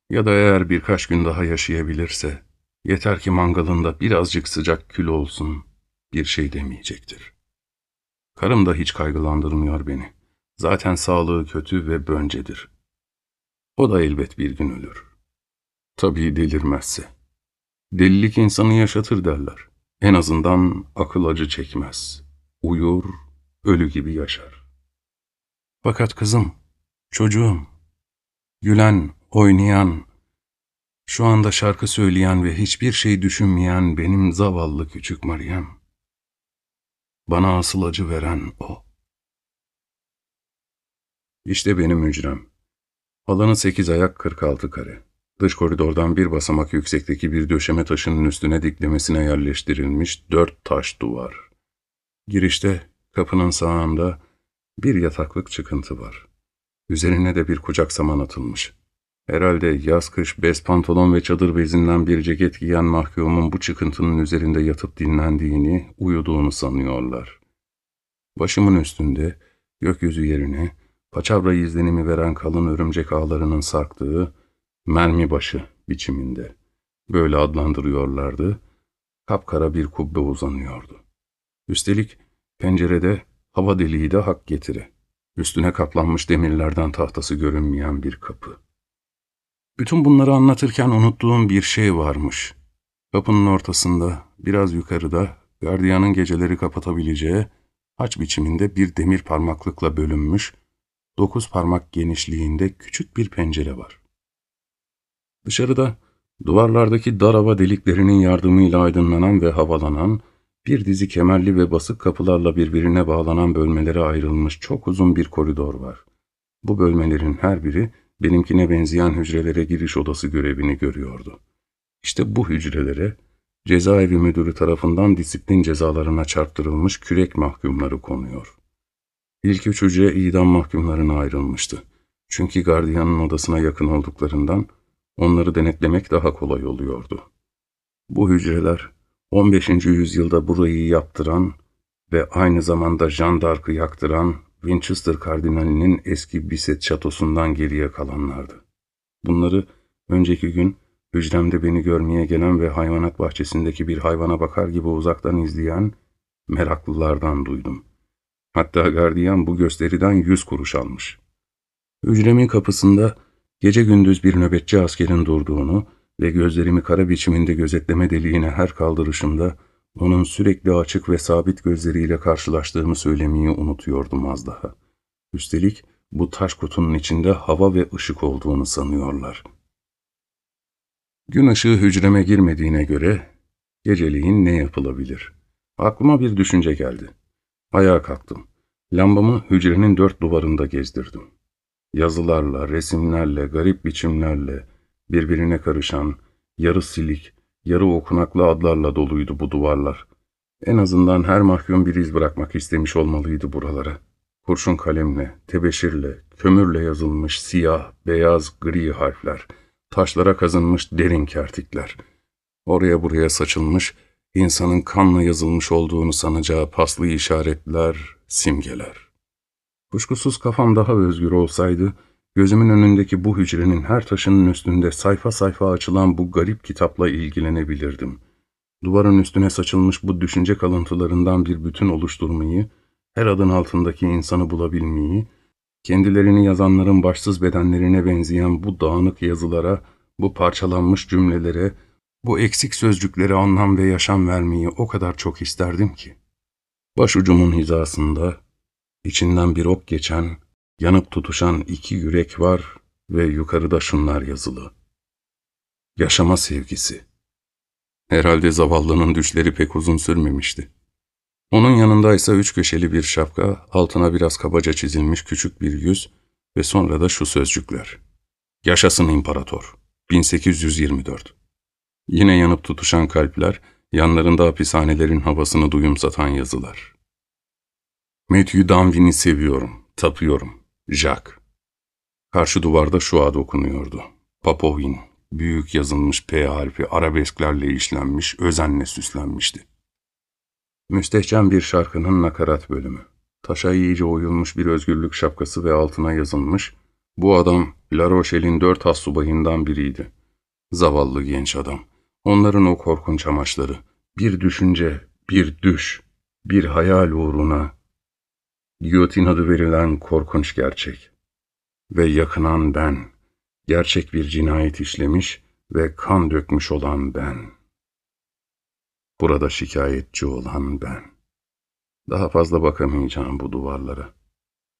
Ya da eğer birkaç gün daha yaşayabilirse, yeter ki mangalında birazcık sıcak kül olsun, bir şey demeyecektir. Karım da hiç kaygılandırmıyor beni. Zaten sağlığı kötü ve böncedir. O da elbet bir gün ölür. Tabii delirmezse. Delilik insanı yaşatır derler. En azından akıl acı çekmez. Uyur, ölü gibi yaşar. Fakat kızım, çocuğum, gülen, oynayan, şu anda şarkı söyleyen ve hiçbir şey düşünmeyen benim zavallı küçük Meryem. Bana asıl acı veren o. İşte benim hücrem. Alanı sekiz ayak 46 kare. Dış koridordan bir basamak yüksekteki bir döşeme taşının üstüne diklemesine yerleştirilmiş dört taş duvar. Girişte, kapının sağında bir yataklık çıkıntı var. Üzerine de bir kucak saman atılmış. Herhalde yaz kış bez pantolon ve çadır bezinden bir ceket giyen mahkumun bu çıkıntının üzerinde yatıp dinlendiğini, uyuduğunu sanıyorlar. Başımın üstünde, gökyüzü yerine, paçavra izlenimi veren kalın örümcek ağlarının sarktığı, mermi başı biçiminde, böyle adlandırıyorlardı, kapkara bir kubbe uzanıyordu. Üstelik pencerede hava deliği de hak getire. Üstüne kaplanmış demirlerden tahtası görünmeyen bir kapı. Bütün bunları anlatırken unuttuğum bir şey varmış. Kapının ortasında, biraz yukarıda, gardiyanın geceleri kapatabileceği, haç biçiminde bir demir parmaklıkla bölünmüş, dokuz parmak genişliğinde küçük bir pencere var. Dışarıda, duvarlardaki dar hava deliklerinin yardımıyla aydınlanan ve havalanan, bir dizi kemerli ve basık kapılarla birbirine bağlanan bölmelere ayrılmış çok uzun bir koridor var. Bu bölmelerin her biri, benimkine benzeyen hücrelere giriş odası görevini görüyordu. İşte bu hücrelere cezaevi müdürü tarafından disiplin cezalarına çarptırılmış kürek mahkumları konuyor. İlk üç hücre idam mahkumlarına ayrılmıştı. Çünkü gardiyanın odasına yakın olduklarından onları denetlemek daha kolay oluyordu. Bu hücreler 15. yüzyılda burayı yaptıran ve aynı zamanda Jean d'Arc'ı yaktıran Winchester Kardinali'nin eski Biset şatosundan geriye kalanlardı. Bunları önceki gün hücremde beni görmeye gelen ve hayvanat bahçesindeki bir hayvana bakar gibi uzaktan izleyen meraklılardan duydum. Hatta gardiyan bu gösteriden yüz kuruş almış. Hücremin kapısında gece gündüz bir nöbetçi askerin durduğunu ve gözlerimi kara biçiminde gözetleme deliğine her kaldırışımda onun sürekli açık ve sabit gözleriyle karşılaştığımı söylemeyi unutuyordum az daha. Üstelik bu taş kutunun içinde hava ve ışık olduğunu sanıyorlar. Gün ışığı hücreme girmediğine göre geceliğin ne yapılabilir? Aklıma bir düşünce geldi. Ayağa kalktım. Lambamı hücrenin dört duvarında gezdirdim. Yazılarla, resimlerle, garip biçimlerle, birbirine karışan, yarı silik, yarı okunaklı adlarla doluydu bu duvarlar. En azından her mahkum bir iz bırakmak istemiş olmalıydı buralara. Kurşun kalemle, tebeşirle, kömürle yazılmış siyah, beyaz, gri harfler, taşlara kazınmış derin kertikler. Oraya buraya saçılmış, insanın kanla yazılmış olduğunu sanacağı paslı işaretler, simgeler. Kuşkusuz kafam daha özgür olsaydı, Gözümün önündeki bu hücrenin her taşının üstünde sayfa sayfa açılan bu garip kitapla ilgilenebilirdim. Duvarın üstüne saçılmış bu düşünce kalıntılarından bir bütün oluşturmayı, her adın altındaki insanı bulabilmeyi, kendilerini yazanların başsız bedenlerine benzeyen bu dağınık yazılara, bu parçalanmış cümlelere, bu eksik sözcüklere anlam ve yaşam vermeyi o kadar çok isterdim ki. Başucumun hizasında, içinden bir ok geçen, Yanıp tutuşan iki yürek var ve yukarıda şunlar yazılı. Yaşama sevgisi. Herhalde zavallının düşleri pek uzun sürmemişti. Onun yanındaysa üç köşeli bir şapka, altına biraz kabaca çizilmiş küçük bir yüz ve sonra da şu sözcükler. Yaşasın imparator. 1824. Yine yanıp tutuşan kalpler, Yanlarında hapishanelerin havasını duyumsatan yazılar. Matthew Danvin'i seviyorum, tapıyorum. Jack. Karşı duvarda şu ad okunuyordu. Papovin, büyük yazılmış P harfi arabesklerle işlenmiş, özenle süslenmişti. Müstehcen bir şarkının nakarat bölümü. Taşa iyice oyulmuş bir özgürlük şapkası ve altına yazılmış, bu adam La Rochelle'in dört has subayından biriydi. Zavallı genç adam. Onların o korkunç amaçları, bir düşünce, bir düş, bir hayal uğruna, giyotin adı verilen korkunç gerçek. Ve yakınan ben, gerçek bir cinayet işlemiş ve kan dökmüş olan ben. Burada şikayetçi olan ben. Daha fazla bakamayacağım bu duvarlara.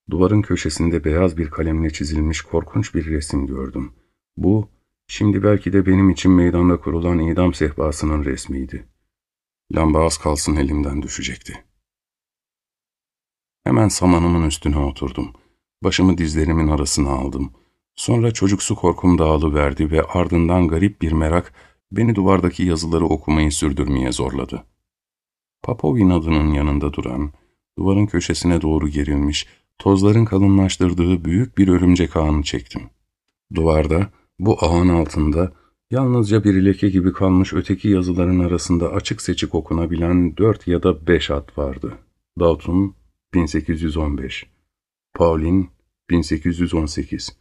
Duvarın köşesinde beyaz bir kalemle çizilmiş korkunç bir resim gördüm. Bu, şimdi belki de benim için meydanda kurulan idam sehpasının resmiydi. Lamba az kalsın elimden düşecekti. Hemen samanımın üstüne oturdum. Başımı dizlerimin arasına aldım. Sonra çocuksu korkum dağılıverdi ve ardından garip bir merak beni duvardaki yazıları okumayı sürdürmeye zorladı. Papovin adının yanında duran, duvarın köşesine doğru gerilmiş, tozların kalınlaştırdığı büyük bir örümcek ağını çektim. Duvarda, bu ağın altında, yalnızca bir leke gibi kalmış öteki yazıların arasında açık seçik okunabilen dört ya da beş at vardı. Dalton, 1815 Pauline, 1818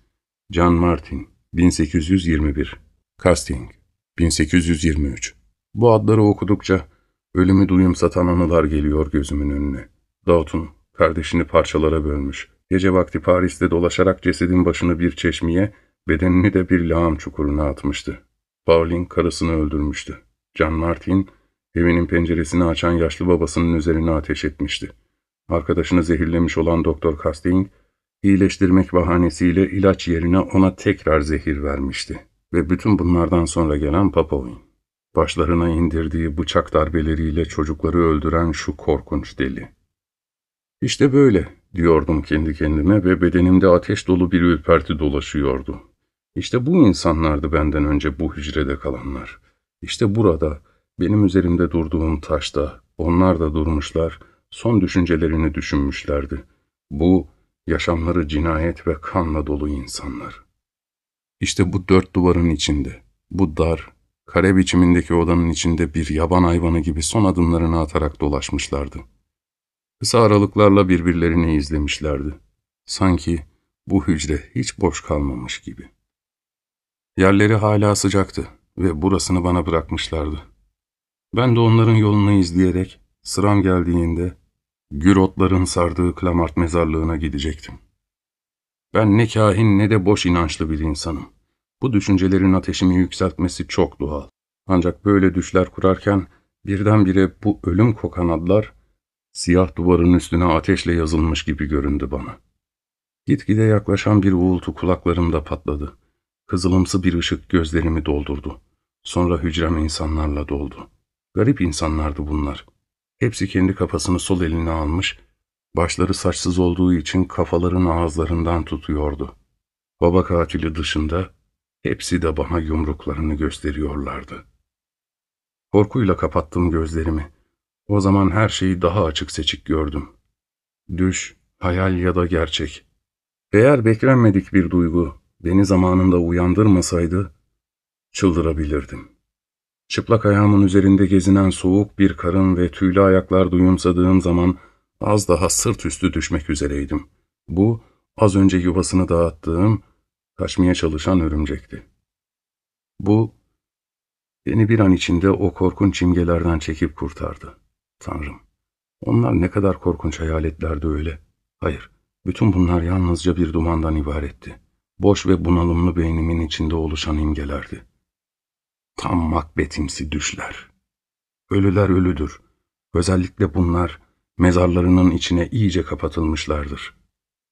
John Martin, 1821 Casting, 1823 Bu adları okudukça ölümü duyumsatan anılar geliyor gözümün önüne. Dalton, kardeşini parçalara bölmüş. Gece vakti Paris'te dolaşarak cesedin başını bir çeşmeye, bedenini de bir lağım çukuruna atmıştı. Pauline karısını öldürmüştü. John Martin, evinin penceresini açan yaşlı babasının üzerine ateş etmişti. Arkadaşını zehirlemiş olan Doktor Casting, iyileştirmek bahanesiyle ilaç yerine ona tekrar zehir vermişti. Ve bütün bunlardan sonra gelen Papovin. Başlarına indirdiği bıçak darbeleriyle çocukları öldüren şu korkunç deli. İşte böyle diyordum kendi kendime ve bedenimde ateş dolu bir ürperti dolaşıyordu. İşte bu insanlardı benden önce bu hücrede kalanlar. İşte burada, benim üzerimde durduğum taşta, onlar da durmuşlar, son düşüncelerini düşünmüşlerdi. Bu, yaşamları cinayet ve kanla dolu insanlar. İşte bu dört duvarın içinde, bu dar, kare biçimindeki odanın içinde bir yaban hayvanı gibi son adımlarını atarak dolaşmışlardı. Kısa aralıklarla birbirlerini izlemişlerdi. Sanki bu hücre hiç boş kalmamış gibi. Yerleri hala sıcaktı ve burasını bana bırakmışlardı. Ben de onların yolunu izleyerek sıram geldiğinde gür otların sardığı Klamart mezarlığına gidecektim. Ben ne kahin ne de boş inançlı bir insanım. Bu düşüncelerin ateşimi yükseltmesi çok doğal. Ancak böyle düşler kurarken birdenbire bu ölüm kokan adlar siyah duvarın üstüne ateşle yazılmış gibi göründü bana. Gitgide yaklaşan bir uğultu kulaklarımda patladı. Kızılımsı bir ışık gözlerimi doldurdu. Sonra hücrem insanlarla doldu. Garip insanlardı bunlar. Hepsi kendi kafasını sol eline almış, başları saçsız olduğu için kafalarını ağızlarından tutuyordu. Baba katili dışında hepsi de bana yumruklarını gösteriyorlardı. Korkuyla kapattım gözlerimi. O zaman her şeyi daha açık seçik gördüm. Düş, hayal ya da gerçek. Eğer beklenmedik bir duygu beni zamanında uyandırmasaydı, çıldırabilirdim. Çıplak ayağımın üzerinde gezinen soğuk bir karın ve tüylü ayaklar duyumsadığım zaman az daha sırt üstü düşmek üzereydim. Bu, az önce yuvasını dağıttığım, kaçmaya çalışan örümcekti. Bu, beni bir an içinde o korkunç imgelerden çekip kurtardı. Tanrım, onlar ne kadar korkunç hayaletlerdi öyle. Hayır, bütün bunlar yalnızca bir dumandan ibaretti. Boş ve bunalımlı beynimin içinde oluşan imgelerdi. Tam makbetimsi düşler. Ölüler ölüdür. Özellikle bunlar mezarlarının içine iyice kapatılmışlardır.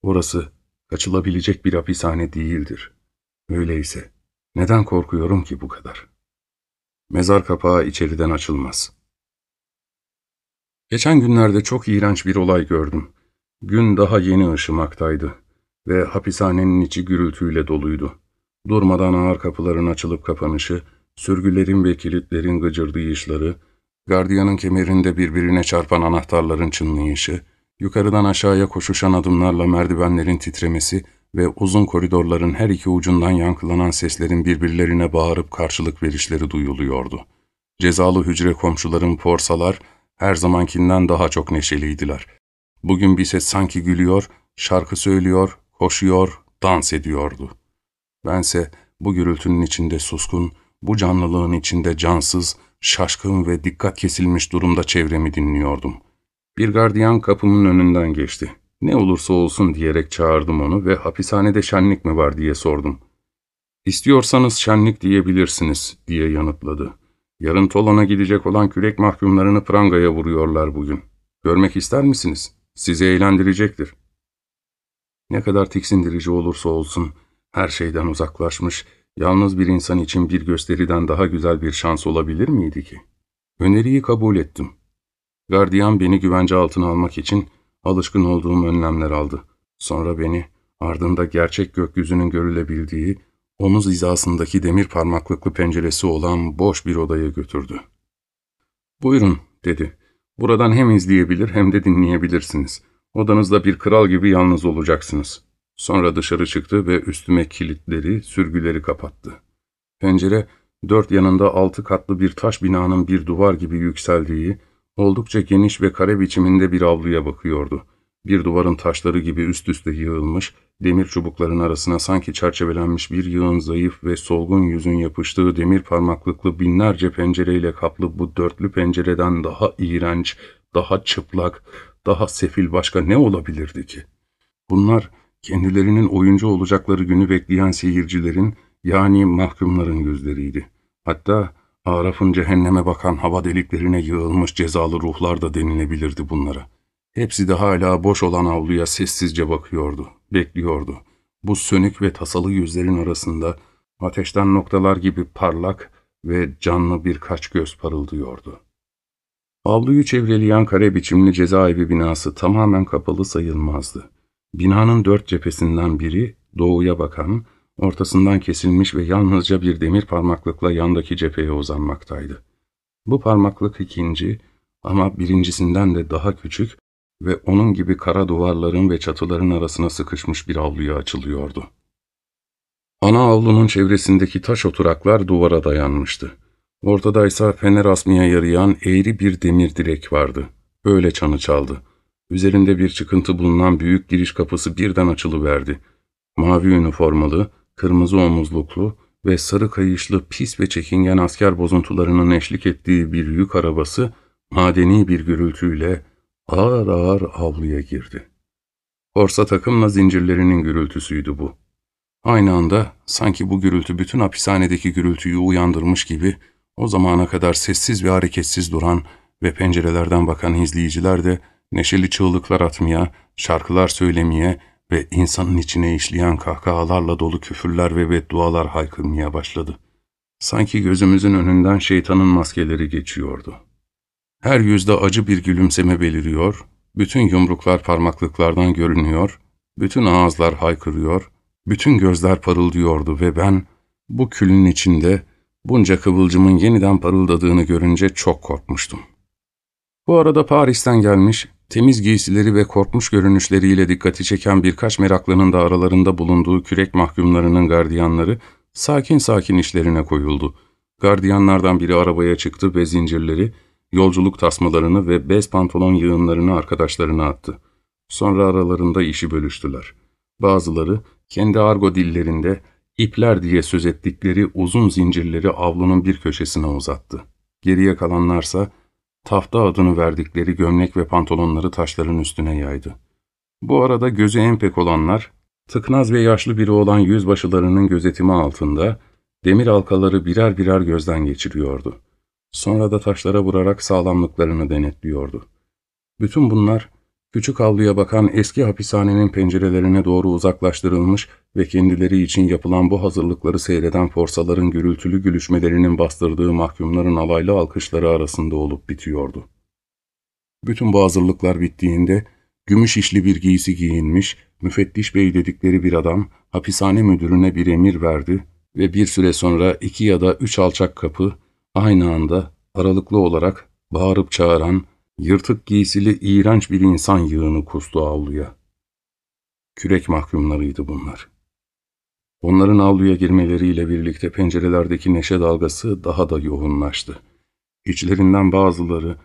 Orası kaçılabilecek bir hapishane değildir. Öyleyse neden korkuyorum ki bu kadar? Mezar kapağı içeriden açılmaz. Geçen günlerde çok iğrenç bir olay gördüm. Gün daha yeni ışımaktaydı ve hapishanenin içi gürültüyle doluydu. Durmadan ağır kapıların açılıp kapanışı, sürgülerin ve kilitlerin gıcırdayışları Gardiyanın kemerinde birbirine çarpan anahtarların çınlayışı, yukarıdan aşağıya koşuşan adımlarla merdivenlerin titremesi ve uzun koridorların her iki ucundan yankılanan seslerin birbirlerine bağırıp karşılık verişleri duyuluyordu. Cezalı hücre komşuların porsalar her zamankinden daha çok neşeliydiler. Bugün bir ses sanki gülüyor, şarkı söylüyor, koşuyor, dans ediyordu. Bense bu gürültünün içinde suskun, bu canlılığın içinde cansız, şaşkın ve dikkat kesilmiş durumda çevremi dinliyordum. Bir gardiyan kapımın önünden geçti. Ne olursa olsun diyerek çağırdım onu ve hapishanede şenlik mi var diye sordum. İstiyorsanız şenlik diyebilirsiniz diye yanıtladı. Yarın Tolan'a gidecek olan kürek mahkumlarını prangaya vuruyorlar bugün. Görmek ister misiniz? Sizi eğlendirecektir. Ne kadar tiksindirici olursa olsun her şeyden uzaklaşmış, yalnız bir insan için bir gösteriden daha güzel bir şans olabilir miydi ki? Öneriyi kabul ettim. Gardiyan beni güvence altına almak için alışkın olduğum önlemler aldı. Sonra beni ardında gerçek gökyüzünün görülebildiği, omuz hizasındaki demir parmaklıklı penceresi olan boş bir odaya götürdü. ''Buyurun'' dedi. ''Buradan hem izleyebilir hem de dinleyebilirsiniz. Odanızda bir kral gibi yalnız olacaksınız.'' Sonra dışarı çıktı ve üstüme kilitleri, sürgüleri kapattı. Pencere, dört yanında altı katlı bir taş binanın bir duvar gibi yükseldiği, oldukça geniş ve kare biçiminde bir avluya bakıyordu. Bir duvarın taşları gibi üst üste yığılmış, demir çubukların arasına sanki çerçevelenmiş bir yığın zayıf ve solgun yüzün yapıştığı demir parmaklıklı binlerce pencereyle kaplı bu dörtlü pencereden daha iğrenç, daha çıplak, daha sefil başka ne olabilirdi ki? Bunlar kendilerinin oyuncu olacakları günü bekleyen seyircilerin yani mahkumların gözleriydi. Hatta Araf'ın cehenneme bakan hava deliklerine yığılmış cezalı ruhlar da denilebilirdi bunlara. Hepsi de hala boş olan avluya sessizce bakıyordu, bekliyordu. Bu sönük ve tasalı yüzlerin arasında ateşten noktalar gibi parlak ve canlı birkaç göz parıldıyordu. Avluyu çevreleyen kare biçimli cezaevi binası tamamen kapalı sayılmazdı. Binanın dört cephesinden biri doğuya bakan, ortasından kesilmiş ve yalnızca bir demir parmaklıkla yandaki cepheye uzanmaktaydı. Bu parmaklık ikinci ama birincisinden de daha küçük ve onun gibi kara duvarların ve çatıların arasına sıkışmış bir avluya açılıyordu. Ana avlunun çevresindeki taş oturaklar duvara dayanmıştı. Ortadaysa fener asmaya yarayan eğri bir demir direk vardı. Öyle çanı çaldı. Üzerinde bir çıkıntı bulunan büyük giriş kapısı birden açılıverdi. Mavi üniformalı, kırmızı omuzluklu ve sarı kayışlı pis ve çekingen asker bozuntularının eşlik ettiği bir yük arabası madeni bir gürültüyle ağır ağır avluya girdi. Korsa takımla zincirlerinin gürültüsüydü bu. Aynı anda sanki bu gürültü bütün hapishanedeki gürültüyü uyandırmış gibi o zamana kadar sessiz ve hareketsiz duran ve pencerelerden bakan izleyiciler de neşeli çığlıklar atmaya, şarkılar söylemeye ve insanın içine işleyen kahkahalarla dolu küfürler ve beddualar haykırmaya başladı. Sanki gözümüzün önünden şeytanın maskeleri geçiyordu. Her yüzde acı bir gülümseme beliriyor, bütün yumruklar parmaklıklardan görünüyor, bütün ağızlar haykırıyor, bütün gözler parıldıyordu ve ben bu külün içinde bunca kıvılcımın yeniden parıldadığını görünce çok korkmuştum. Bu arada Paris'ten gelmiş, temiz giysileri ve korkmuş görünüşleriyle dikkati çeken birkaç meraklının da aralarında bulunduğu kürek mahkumlarının gardiyanları sakin sakin işlerine koyuldu. Gardiyanlardan biri arabaya çıktı ve zincirleri, yolculuk tasmalarını ve bez pantolon yığınlarını arkadaşlarına attı. Sonra aralarında işi bölüştüler. Bazıları kendi argo dillerinde ipler diye söz ettikleri uzun zincirleri avlunun bir köşesine uzattı. Geriye kalanlarsa Tafta adını verdikleri gömlek ve pantolonları taşların üstüne yaydı. Bu arada gözü en pek olanlar, tıknaz ve yaşlı biri olan yüzbaşılarının gözetimi altında, demir halkaları birer birer gözden geçiriyordu. Sonra da taşlara vurarak sağlamlıklarını denetliyordu. Bütün bunlar, küçük avluya bakan eski hapishanenin pencerelerine doğru uzaklaştırılmış ve kendileri için yapılan bu hazırlıkları seyreden forsaların gürültülü gülüşmelerinin bastırdığı mahkumların alaylı alkışları arasında olup bitiyordu. Bütün bu hazırlıklar bittiğinde, gümüş işli bir giysi giyinmiş, müfettiş bey dedikleri bir adam, hapishane müdürüne bir emir verdi ve bir süre sonra iki ya da üç alçak kapı, aynı anda, aralıklı olarak bağırıp çağıran, yırtık giysili iğrenç bir insan yığını kustu avluya. Kürek mahkumlarıydı bunlar. Onların avluya girmeleriyle birlikte pencerelerdeki neşe dalgası daha da yoğunlaştı. İçlerinden bazıları,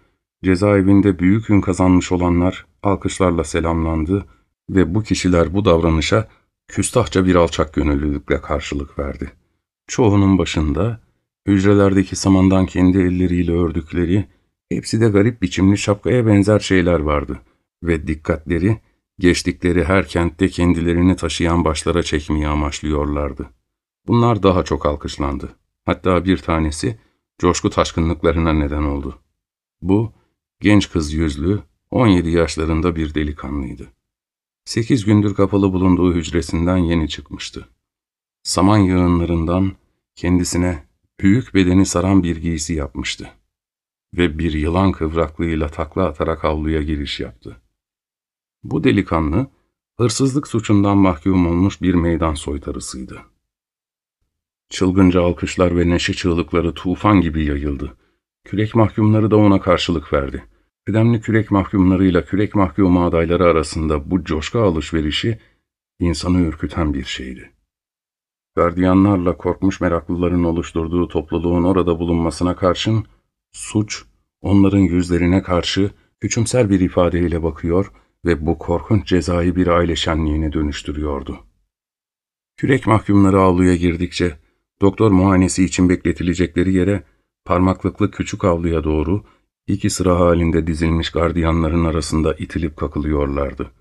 cezaevinde büyük ün kazanmış olanlar alkışlarla selamlandı ve bu kişiler bu davranışa küstahça bir alçak gönüllülükle karşılık verdi. Çoğunun başında, hücrelerdeki samandan kendi elleriyle ördükleri, hepsi de garip biçimli şapkaya benzer şeyler vardı ve dikkatleri, geçtikleri her kentte kendilerini taşıyan başlara çekmeyi amaçlıyorlardı. Bunlar daha çok alkışlandı. Hatta bir tanesi coşku taşkınlıklarına neden oldu. Bu, genç kız yüzlü, 17 yaşlarında bir delikanlıydı. Sekiz gündür kapalı bulunduğu hücresinden yeni çıkmıştı. Saman yığınlarından kendisine büyük bedeni saran bir giysi yapmıştı. Ve bir yılan kıvraklığıyla takla atarak avluya giriş yaptı. Bu delikanlı, hırsızlık suçundan mahkum olmuş bir meydan soytarısıydı. Çılgınca alkışlar ve neşe çığlıkları tufan gibi yayıldı. Kürek mahkumları da ona karşılık verdi. Kıdemli kürek mahkumlarıyla kürek mahkumu adayları arasında bu coşku alışverişi insanı ürküten bir şeydi. Gardiyanlarla korkmuş meraklıların oluşturduğu topluluğun orada bulunmasına karşın, suç onların yüzlerine karşı küçümser bir ifadeyle bakıyor ve bu korkunç cezayı bir aile şenliğine dönüştürüyordu. Kürek mahkumları avluya girdikçe, doktor muayenesi için bekletilecekleri yere, parmaklıklı küçük avluya doğru, iki sıra halinde dizilmiş gardiyanların arasında itilip kakılıyorlardı.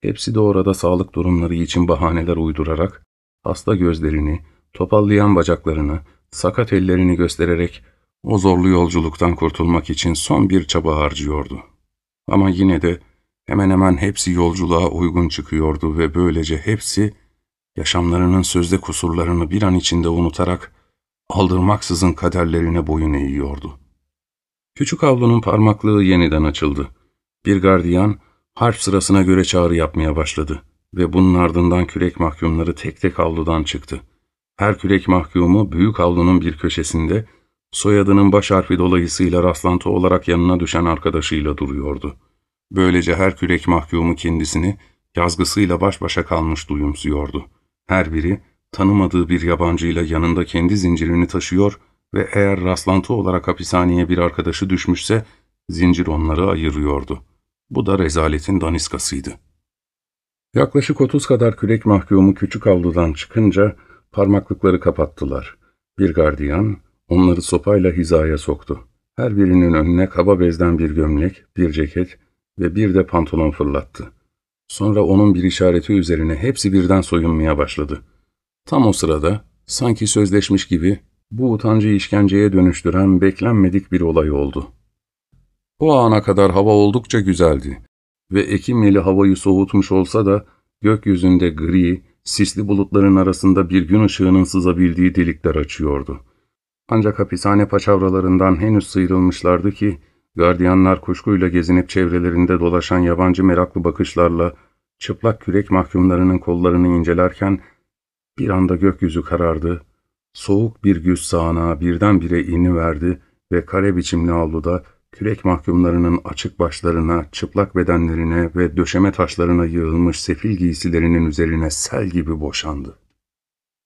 Hepsi de orada sağlık durumları için bahaneler uydurarak, hasta gözlerini, topallayan bacaklarını, sakat ellerini göstererek o zorlu yolculuktan kurtulmak için son bir çaba harcıyordu. Ama yine de hemen hemen hepsi yolculuğa uygun çıkıyordu ve böylece hepsi yaşamlarının sözde kusurlarını bir an içinde unutarak aldırmaksızın kaderlerine boyun eğiyordu. Küçük avlunun parmaklığı yeniden açıldı. Bir gardiyan harp sırasına göre çağrı yapmaya başladı ve bunun ardından kürek mahkumları tek tek avludan çıktı. Her kürek mahkumu büyük avlunun bir köşesinde soyadının baş harfi dolayısıyla rastlantı olarak yanına düşen arkadaşıyla duruyordu. Böylece her kürek mahkumu kendisini yazgısıyla baş başa kalmış duyumsuyordu. Her biri tanımadığı bir yabancıyla yanında kendi zincirini taşıyor ve eğer rastlantı olarak hapishaneye bir arkadaşı düşmüşse zincir onları ayırıyordu. Bu da rezaletin daniskasıydı. Yaklaşık otuz kadar kürek mahkumu küçük avludan çıkınca parmaklıkları kapattılar. Bir gardiyan onları sopayla hizaya soktu. Her birinin önüne kaba bezden bir gömlek, bir ceket ve bir de pantolon fırlattı. Sonra onun bir işareti üzerine hepsi birden soyunmaya başladı. Tam o sırada sanki sözleşmiş gibi bu utancı işkenceye dönüştüren beklenmedik bir olay oldu. O ana kadar hava oldukça güzeldi ve Ekim yeli havayı soğutmuş olsa da gökyüzünde gri, sisli bulutların arasında bir gün ışığının sızabildiği delikler açıyordu. Ancak hapishane paçavralarından henüz sıyrılmışlardı ki, gardiyanlar kuşkuyla gezinip çevrelerinde dolaşan yabancı meraklı bakışlarla çıplak kürek mahkumlarının kollarını incelerken bir anda gökyüzü karardı, soğuk bir güz sağanağı birdenbire iniverdi ve kare biçimli avluda kürek mahkumlarının açık başlarına, çıplak bedenlerine ve döşeme taşlarına yığılmış sefil giysilerinin üzerine sel gibi boşandı.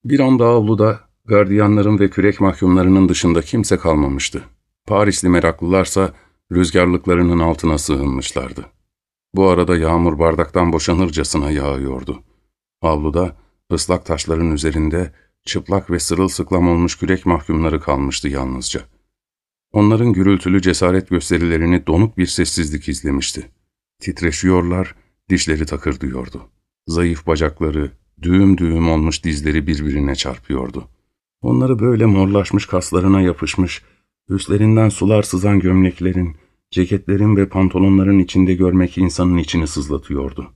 Bir anda avluda gardiyanların ve kürek mahkumlarının dışında kimse kalmamıştı. Parisli meraklılarsa rüzgarlıklarının altına sığınmışlardı. Bu arada yağmur bardaktan boşanırcasına yağıyordu. Avluda ıslak taşların üzerinde çıplak ve sırılsıklam olmuş kürek mahkumları kalmıştı yalnızca. Onların gürültülü cesaret gösterilerini donuk bir sessizlik izlemişti. Titreşiyorlar, dişleri takırdıyordu. Zayıf bacakları, düğüm düğüm olmuş dizleri birbirine çarpıyordu. Onları böyle morlaşmış kaslarına yapışmış, üstlerinden sular sızan gömleklerin, ceketlerin ve pantolonların içinde görmek insanın içini sızlatıyordu.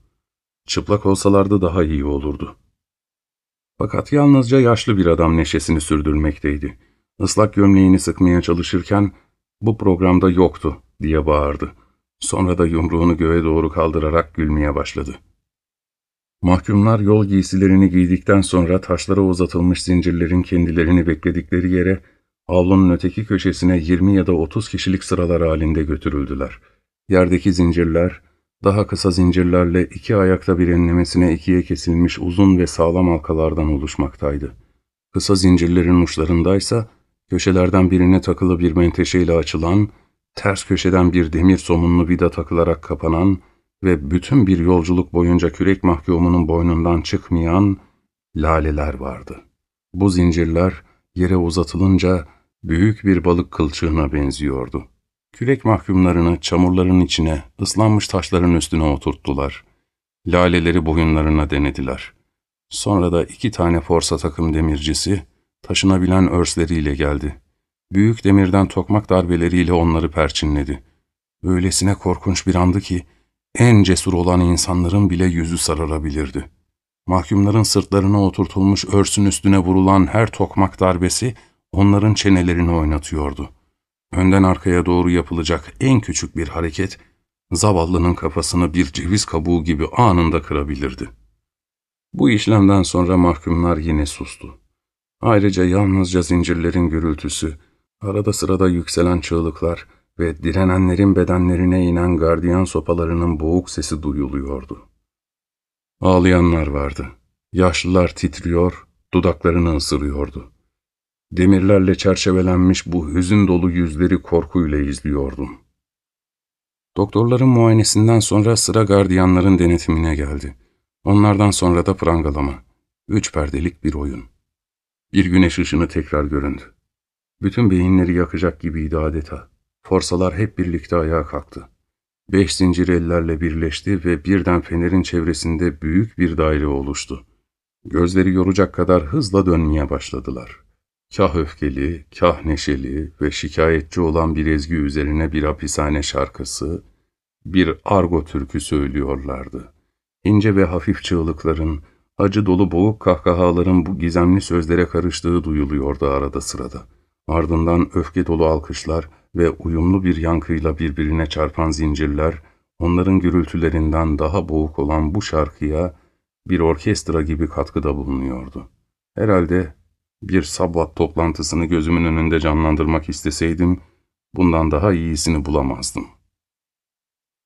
Çıplak olsalardı daha iyi olurdu. Fakat yalnızca yaşlı bir adam neşesini sürdürmekteydi. Islak gömleğini sıkmaya çalışırken bu programda yoktu diye bağırdı. Sonra da yumruğunu göğe doğru kaldırarak gülmeye başladı. Mahkumlar yol giysilerini giydikten sonra taşlara uzatılmış zincirlerin kendilerini bekledikleri yere Avlunun öteki köşesine 20 ya da 30 kişilik sıralar halinde götürüldüler. Yerdeki zincirler, daha kısa zincirlerle iki ayakta bir enlemesine ikiye kesilmiş uzun ve sağlam halkalardan oluşmaktaydı. Kısa zincirlerin uçlarındaysa, köşelerden birine takılı bir menteşeyle açılan, ters köşeden bir demir somunlu vida takılarak kapanan ve bütün bir yolculuk boyunca kürek mahkumunun boynundan çıkmayan laleler vardı. Bu zincirler yere uzatılınca büyük bir balık kılçığına benziyordu. Kürek mahkumlarını çamurların içine, ıslanmış taşların üstüne oturttular. Laleleri boyunlarına denediler. Sonra da iki tane forsa takım demircisi, taşınabilen örsleriyle geldi. Büyük demirden tokmak darbeleriyle onları perçinledi. Öylesine korkunç bir andı ki, en cesur olan insanların bile yüzü sararabilirdi. Mahkumların sırtlarına oturtulmuş örsün üstüne vurulan her tokmak darbesi, onların çenelerini oynatıyordu. Önden arkaya doğru yapılacak en küçük bir hareket, zavallının kafasını bir ceviz kabuğu gibi anında kırabilirdi. Bu işlemden sonra mahkumlar yine sustu. Ayrıca yalnızca zincirlerin gürültüsü, arada sırada yükselen çığlıklar ve direnenlerin bedenlerine inen gardiyan sopalarının boğuk sesi duyuluyordu. Ağlayanlar vardı. Yaşlılar titriyor, dudaklarını ısırıyordu. Demirlerle çerçevelenmiş bu hüzün dolu yüzleri korkuyla izliyordum. Doktorların muayenesinden sonra sıra gardiyanların denetimine geldi. Onlardan sonra da prangalama. Üç perdelik bir oyun. Bir güneş ışını tekrar göründü. Bütün beyinleri yakacak gibiydi adeta. Forsalar hep birlikte ayağa kalktı. Beş zincir ellerle birleşti ve birden fenerin çevresinde büyük bir daire oluştu. Gözleri yoracak kadar hızla dönmeye başladılar. Kah öfkeli, kah neşeli ve şikayetçi olan bir ezgi üzerine bir hapishane şarkısı, bir argo türkü söylüyorlardı. İnce ve hafif çığlıkların, acı dolu boğuk kahkahaların bu gizemli sözlere karıştığı duyuluyordu arada sırada. Ardından öfke dolu alkışlar ve uyumlu bir yankıyla birbirine çarpan zincirler, onların gürültülerinden daha boğuk olan bu şarkıya bir orkestra gibi katkıda bulunuyordu. Herhalde bir sabbat toplantısını gözümün önünde canlandırmak isteseydim, bundan daha iyisini bulamazdım.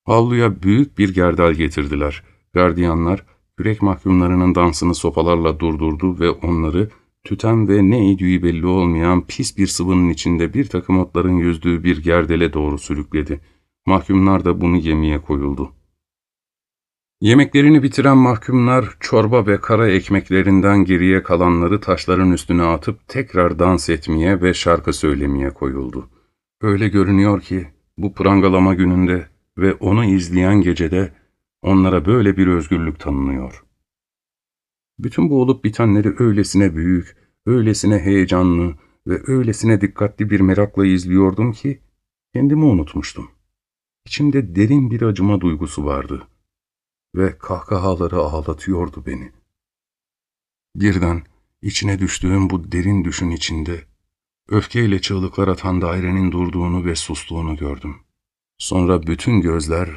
Havluya büyük bir gerdal getirdiler. Gardiyanlar, yürek mahkumlarının dansını sopalarla durdurdu ve onları tüten ve ne idüğü belli olmayan pis bir sıvının içinde bir takım otların yüzdüğü bir gerdele doğru sürükledi. Mahkumlar da bunu yemeye koyuldu. Yemeklerini bitiren mahkumlar çorba ve kara ekmeklerinden geriye kalanları taşların üstüne atıp tekrar dans etmeye ve şarkı söylemeye koyuldu. Öyle görünüyor ki bu prangalama gününde ve onu izleyen gecede onlara böyle bir özgürlük tanınıyor. Bütün bu olup bitenleri öylesine büyük, öylesine heyecanlı ve öylesine dikkatli bir merakla izliyordum ki kendimi unutmuştum. İçimde derin bir acıma duygusu vardı ve kahkahaları ağlatıyordu beni. Birden içine düştüğüm bu derin düşün içinde öfkeyle çığlıklar atan dairenin durduğunu ve sustuğunu gördüm. Sonra bütün gözler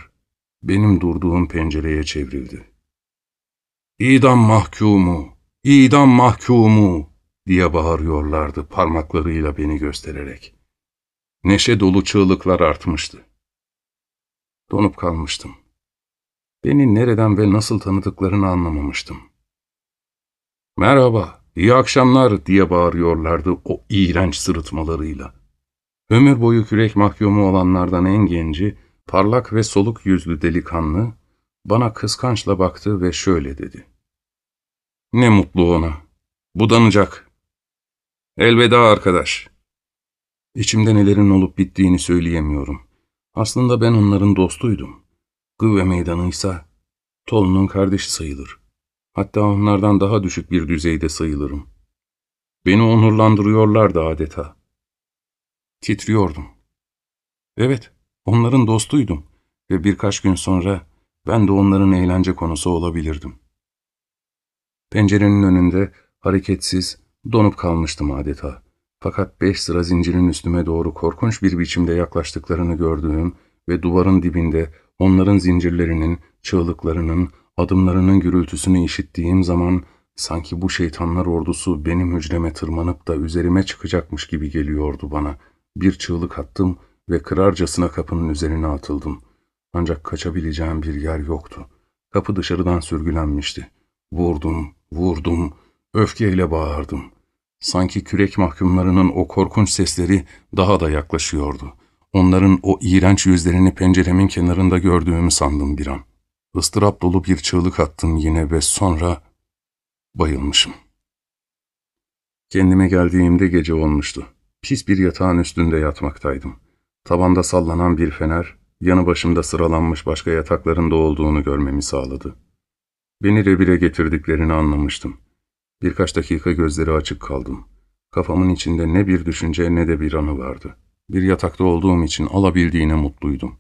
benim durduğum pencereye çevrildi. İdam mahkumu, idam mahkumu diye bağırıyorlardı parmaklarıyla beni göstererek. Neşe dolu çığlıklar artmıştı. Donup kalmıştım. Beni nereden ve nasıl tanıdıklarını anlamamıştım. Merhaba, iyi akşamlar diye bağırıyorlardı o iğrenç sırıtmalarıyla. Ömür boyu kürek mahkumu olanlardan en genci, parlak ve soluk yüzlü delikanlı, bana kıskançla baktı ve şöyle dedi. Ne mutlu ona. Budanacak. Elveda arkadaş. İçimde nelerin olup bittiğini söyleyemiyorum. Aslında ben onların dostuydum. Gıve meydanıysa Tolun'un kardeşi sayılır. Hatta onlardan daha düşük bir düzeyde sayılırım. Beni onurlandırıyorlardı adeta. Titriyordum. Evet, onların dostuydum ve birkaç gün sonra ben de onların eğlence konusu olabilirdim. Pencerenin önünde hareketsiz, donup kalmıştım adeta. Fakat beş sıra zincirin üstüme doğru korkunç bir biçimde yaklaştıklarını gördüğüm ve duvarın dibinde onların zincirlerinin, çığlıklarının, adımlarının gürültüsünü işittiğim zaman Sanki bu şeytanlar ordusu benim hücreme tırmanıp da üzerime çıkacakmış gibi geliyordu bana. Bir çığlık attım ve kırarcasına kapının üzerine atıldım. Ancak kaçabileceğim bir yer yoktu. Kapı dışarıdan sürgülenmişti. Vurdum, vurdum, öfkeyle bağırdım. Sanki kürek mahkumlarının o korkunç sesleri daha da yaklaşıyordu. Onların o iğrenç yüzlerini penceremin kenarında gördüğümü sandım bir an. Istırap dolu bir çığlık attım yine ve sonra bayılmışım. Kendime geldiğimde gece olmuştu. Pis bir yatağın üstünde yatmaktaydım. Tabanda sallanan bir fener, yanı başımda sıralanmış başka yatakların da olduğunu görmemi sağladı. Beni revire getirdiklerini anlamıştım. Birkaç dakika gözleri açık kaldım. Kafamın içinde ne bir düşünce ne de bir anı vardı. Bir yatakta olduğum için alabildiğine mutluydum.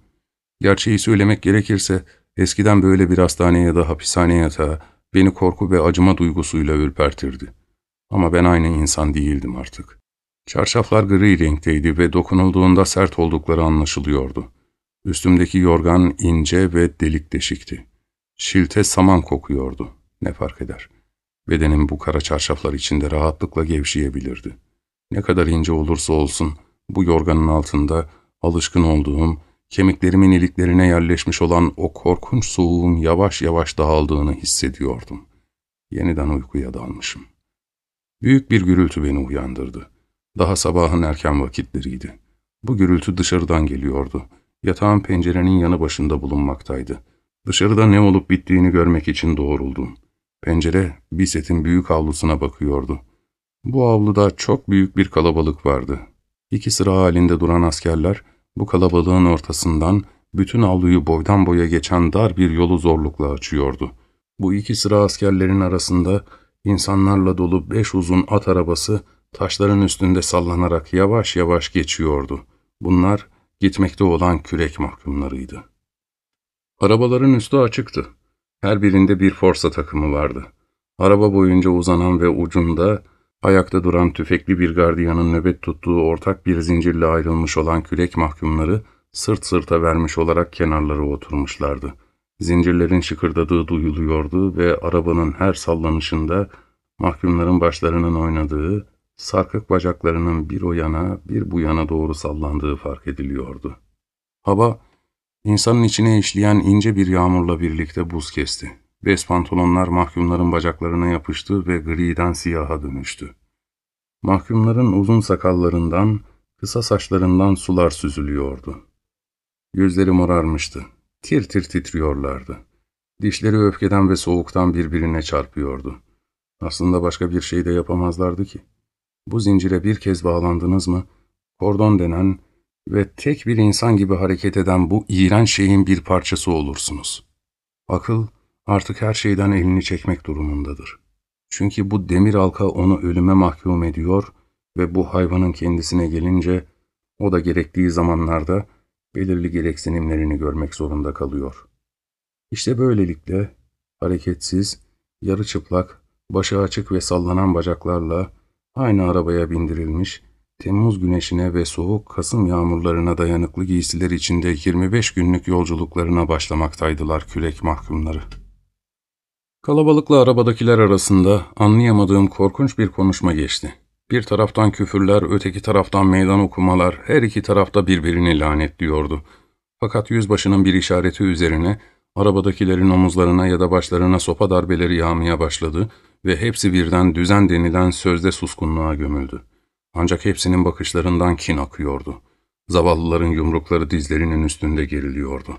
Gerçeği söylemek gerekirse eskiden böyle bir hastane ya da hapishane yatağı beni korku ve acıma duygusuyla ürpertirdi. Ama ben aynı insan değildim artık. Çarşaflar gri renkteydi ve dokunulduğunda sert oldukları anlaşılıyordu. Üstümdeki yorgan ince ve delik deşikti. Şilte saman kokuyordu. Ne fark eder? Bedenim bu kara çarşaflar içinde rahatlıkla gevşeyebilirdi. Ne kadar ince olursa olsun bu yorganın altında alışkın olduğum, kemiklerimin iliklerine yerleşmiş olan o korkunç soğuğun yavaş yavaş dağıldığını hissediyordum. Yeniden uykuya dalmışım. Büyük bir gürültü beni uyandırdı. Daha sabahın erken vakitleriydi. Bu gürültü dışarıdan geliyordu. Yatağın pencerenin yanı başında bulunmaktaydı. Dışarıda ne olup bittiğini görmek için doğruldum. Pencere Biset'in büyük avlusuna bakıyordu. Bu avluda çok büyük bir kalabalık vardı. İki sıra halinde duran askerler bu kalabalığın ortasından bütün avluyu boydan boya geçen dar bir yolu zorlukla açıyordu. Bu iki sıra askerlerin arasında insanlarla dolu beş uzun at arabası taşların üstünde sallanarak yavaş yavaş geçiyordu. Bunlar gitmekte olan kürek mahkumlarıydı. Arabaların üstü açıktı. Her birinde bir forsa takımı vardı. Araba boyunca uzanan ve ucunda ayakta duran tüfekli bir gardiyanın nöbet tuttuğu ortak bir zincirle ayrılmış olan kürek mahkumları sırt sırta vermiş olarak kenarlara oturmuşlardı. Zincirlerin şıkırdadığı duyuluyordu ve arabanın her sallanışında mahkumların başlarının oynadığı, sarkık bacaklarının bir o yana bir bu yana doğru sallandığı fark ediliyordu. Hava, insanın içine işleyen ince bir yağmurla birlikte buz kesti. Bez pantolonlar mahkumların bacaklarına yapıştı ve griden siyaha dönüştü. Mahkumların uzun sakallarından, kısa saçlarından sular süzülüyordu. Yüzleri morarmıştı. Tir tir titriyorlardı. Dişleri öfkeden ve soğuktan birbirine çarpıyordu. Aslında başka bir şey de yapamazlardı ki. Bu zincire bir kez bağlandınız mı, kordon denen ve tek bir insan gibi hareket eden bu iğrenç şeyin bir parçası olursunuz. Akıl artık her şeyden elini çekmek durumundadır. Çünkü bu demir halka onu ölüme mahkum ediyor ve bu hayvanın kendisine gelince o da gerektiği zamanlarda belirli gereksinimlerini görmek zorunda kalıyor. İşte böylelikle hareketsiz, yarı çıplak, başı açık ve sallanan bacaklarla aynı arabaya bindirilmiş, Temmuz güneşine ve soğuk Kasım yağmurlarına dayanıklı giysiler içinde 25 günlük yolculuklarına başlamaktaydılar kürek mahkumları. Kalabalıkla arabadakiler arasında anlayamadığım korkunç bir konuşma geçti. Bir taraftan küfürler, öteki taraftan meydan okumalar, her iki tarafta birbirini lanetliyordu. Fakat yüzbaşının bir işareti üzerine arabadakilerin omuzlarına ya da başlarına sopa darbeleri yağmaya başladı ve hepsi birden düzen denilen sözde suskunluğa gömüldü. Ancak hepsinin bakışlarından kin akıyordu. Zavallıların yumrukları dizlerinin üstünde geriliyordu.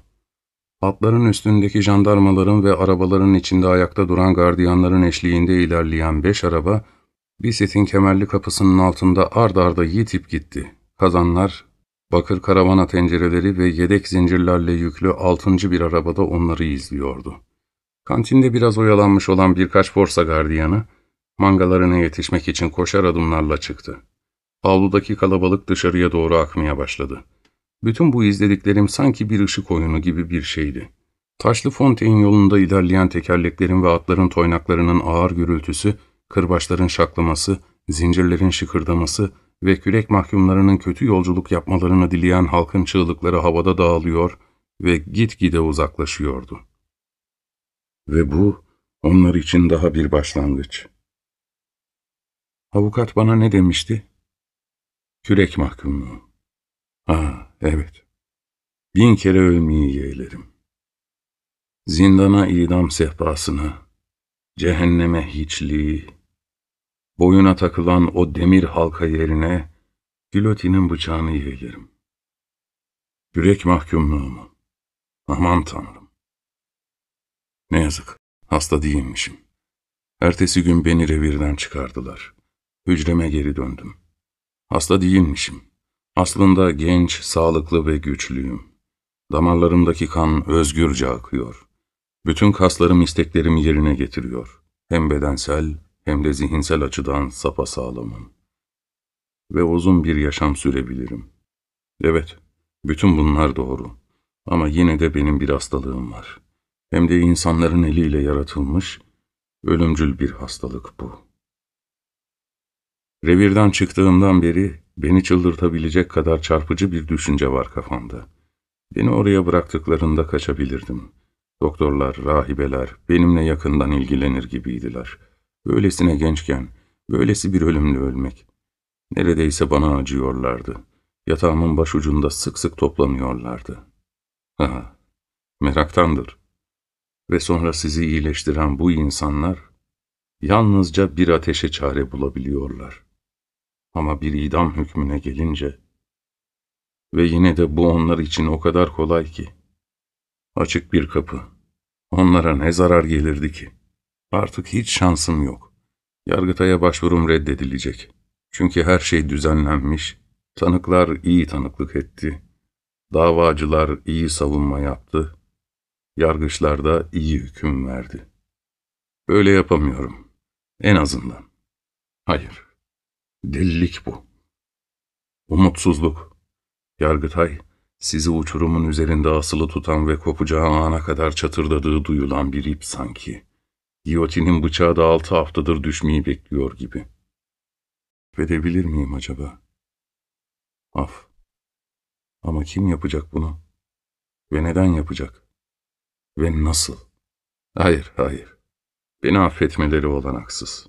Atların üstündeki jandarmaların ve arabaların içinde ayakta duran gardiyanların eşliğinde ilerleyen beş araba, Biset'in kemerli kapısının altında ard arda yitip gitti. Kazanlar, bakır karavana tencereleri ve yedek zincirlerle yüklü altıncı bir arabada onları izliyordu. Kantinde biraz oyalanmış olan birkaç forsa gardiyanı, mangalarına yetişmek için koşar adımlarla çıktı. Avludaki kalabalık dışarıya doğru akmaya başladı. Bütün bu izlediklerim sanki bir ışık oyunu gibi bir şeydi. Taşlı Fontaine yolunda ilerleyen tekerleklerin ve atların toynaklarının ağır gürültüsü, kırbaçların şaklaması, zincirlerin şıkırdaması ve kürek mahkumlarının kötü yolculuk yapmalarını dileyen halkın çığlıkları havada dağılıyor ve gitgide uzaklaşıyordu. Ve bu, Onlar için daha bir başlangıç. Avukat bana ne demişti? Kürek mahkumluğu. Ha, evet. Bin kere ölmeyi yeğlerim. Zindana idam sehpasına, cehenneme hiçliği, boyuna takılan o demir halka yerine gilotinin bıçağını yeğlerim. Yürek mahkumluğu mu? Aman tanrım. Ne yazık, hasta değilmişim. Ertesi gün beni revirden çıkardılar. Hücreme geri döndüm. Hasta değilmişim. Aslında genç, sağlıklı ve güçlüyüm. Damarlarımdaki kan özgürce akıyor. Bütün kaslarım isteklerimi yerine getiriyor. Hem bedensel hem de zihinsel açıdan sapasağlamım. Ve uzun bir yaşam sürebilirim. Evet, bütün bunlar doğru. Ama yine de benim bir hastalığım var. Hem de insanların eliyle yaratılmış, ölümcül bir hastalık bu. Revirden çıktığımdan beri beni çıldırtabilecek kadar çarpıcı bir düşünce var kafamda. Beni oraya bıraktıklarında kaçabilirdim. Doktorlar, rahibeler benimle yakından ilgilenir gibiydiler. Böylesine gençken, böylesi bir ölümle ölmek. Neredeyse bana acıyorlardı. Yatağımın başucunda sık sık toplanıyorlardı. Ha, meraktandır. Ve sonra sizi iyileştiren bu insanlar yalnızca bir ateşe çare bulabiliyorlar. Ama bir idam hükmüne gelince ve yine de bu onlar için o kadar kolay ki. Açık bir kapı. Onlara ne zarar gelirdi ki? Artık hiç şansım yok. Yargıtay'a başvurum reddedilecek. Çünkü her şey düzenlenmiş, tanıklar iyi tanıklık etti, davacılar iyi savunma yaptı, yargıçlar da iyi hüküm verdi. Öyle yapamıyorum. En azından. Hayır. Delilik bu. Umutsuzluk. Yargıtay, sizi uçurumun üzerinde asılı tutan ve kopacağı ana kadar çatırdadığı duyulan bir ip sanki. Giyotinin bıçağı da altı haftadır düşmeyi bekliyor gibi. Vedebilir miyim acaba? Af. Ama kim yapacak bunu? Ve neden yapacak? Ve nasıl? Hayır, hayır. Beni affetmeleri olanaksız.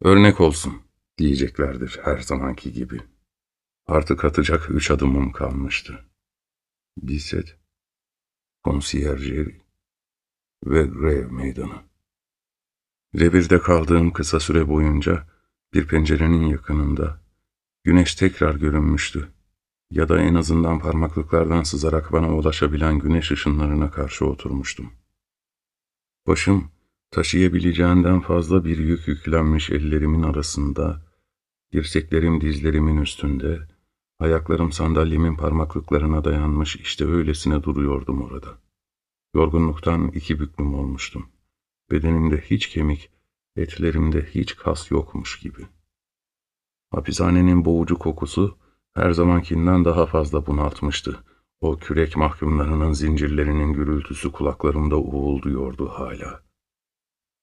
Örnek olsun diyeceklerdir her zamanki gibi. Artık atacak üç adımım kalmıştı. Biset, Konsiyerjeri ve Grev Meydanı. Revirde kaldığım kısa süre boyunca bir pencerenin yakınında güneş tekrar görünmüştü. Ya da en azından parmaklıklardan sızarak bana ulaşabilen güneş ışınlarına karşı oturmuştum. Başım taşıyabileceğinden fazla bir yük yüklenmiş ellerimin arasında, dirseklerim dizlerimin üstünde, ayaklarım sandalyemin parmaklıklarına dayanmış işte öylesine duruyordum orada. Yorgunluktan iki büklüm olmuştum. Bedenimde hiç kemik, etlerimde hiç kas yokmuş gibi. Hapishanenin boğucu kokusu her zamankinden daha fazla bunaltmıştı. O kürek mahkumlarının zincirlerinin gürültüsü kulaklarımda uğulduyordu hala.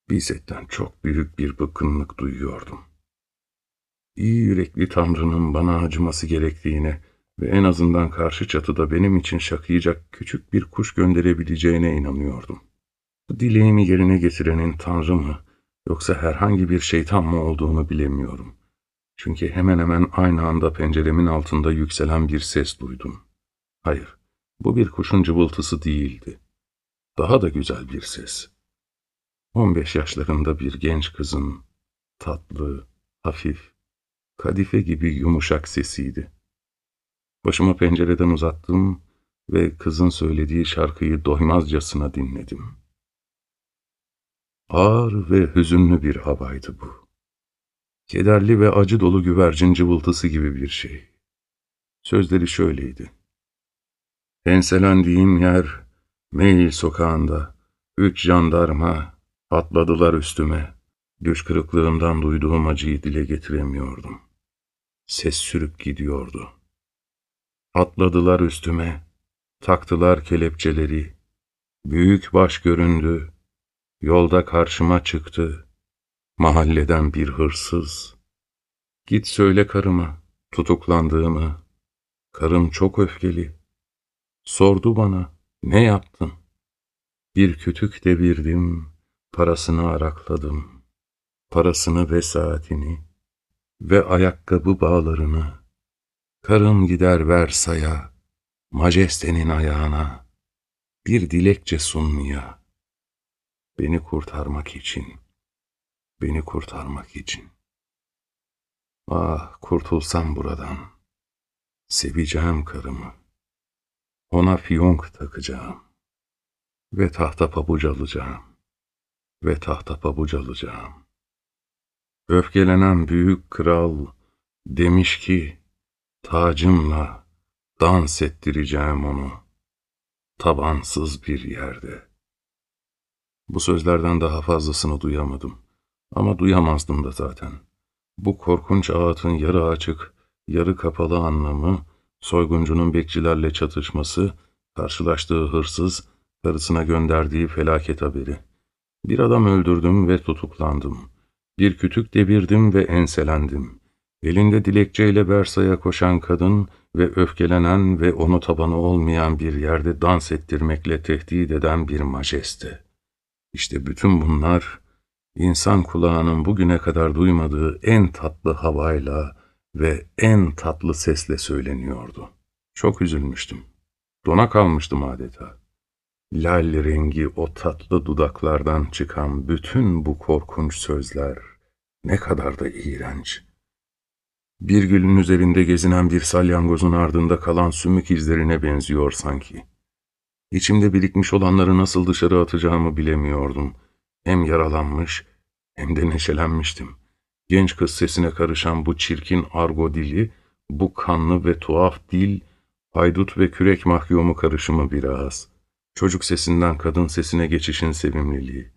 Bizetten çok büyük bir bıkkınlık duyuyordum. İyi yürekli Tanrı'nın bana acıması gerektiğine ve en azından karşı çatıda benim için şakıyacak küçük bir kuş gönderebileceğine inanıyordum. Dileğimi yerine getirenin Tanrı mı yoksa herhangi bir şeytan mı olduğunu bilemiyorum. Çünkü hemen hemen aynı anda penceremin altında yükselen bir ses duydum. Hayır, bu bir kuşun cıvıltısı değildi. Daha da güzel bir ses. 15 yaşlarında bir genç kızın tatlı, hafif, kadife gibi yumuşak sesiydi. Başımı pencereden uzattım ve kızın söylediği şarkıyı doymazcasına dinledim. Ağır ve hüzünlü bir havaydı bu. Kederli ve acı dolu güvercin cıvıltısı gibi bir şey. Sözleri şöyleydi. Enselendiğim yer, Meyil sokağında, üç jandarma atladılar üstüme. Düş kırıklığından duyduğum acıyı dile getiremiyordum. Ses sürüp gidiyordu. Atladılar üstüme, taktılar kelepçeleri. Büyük baş göründü, yolda karşıma çıktı. Mahalleden bir hırsız. Git söyle karıma, tutuklandığımı. Karım çok öfkeli. Sordu bana, ne yaptın? Bir kütük devirdim, Parasını arakladım. Parasını ve saatini ve ayakkabı bağlarını. Karım gider Versay'a, majestenin ayağına, bir dilekçe sunmaya. Beni kurtarmak için, beni kurtarmak için. Ah kurtulsam buradan, seveceğim karımı. Ona fiyonk takacağım ve tahta pabuç alacağım ve tahta pabuç alacağım. Öfkelenen büyük kral demiş ki, tacımla dans ettireceğim onu, tabansız bir yerde. Bu sözlerden daha fazlasını duyamadım. Ama duyamazdım da zaten. Bu korkunç ağıtın yarı açık, yarı kapalı anlamı, soyguncunun bekçilerle çatışması, karşılaştığı hırsız, karısına gönderdiği felaket haberi. Bir adam öldürdüm ve tutuklandım. Bir kütük devirdim ve enselendim. Elinde dilekçeyle Bersa'ya koşan kadın ve öfkelenen ve onu tabanı olmayan bir yerde dans ettirmekle tehdit eden bir majeste. İşte bütün bunlar, insan kulağının bugüne kadar duymadığı en tatlı havayla ve en tatlı sesle söyleniyordu. Çok üzülmüştüm. Dona kalmıştım adeta. Lal rengi o tatlı dudaklardan çıkan bütün bu korkunç sözler ne kadar da iğrenç. Bir gülün üzerinde gezinen bir salyangozun ardında kalan sümük izlerine benziyor sanki. İçimde birikmiş olanları nasıl dışarı atacağımı bilemiyordum. Hem yaralanmış hem de neşelenmiştim. Genç kız sesine karışan bu çirkin argo dili, bu kanlı ve tuhaf dil, haydut ve kürek mahkumu karışımı biraz.'' Çocuk sesinden kadın sesine geçişin sevimliliği,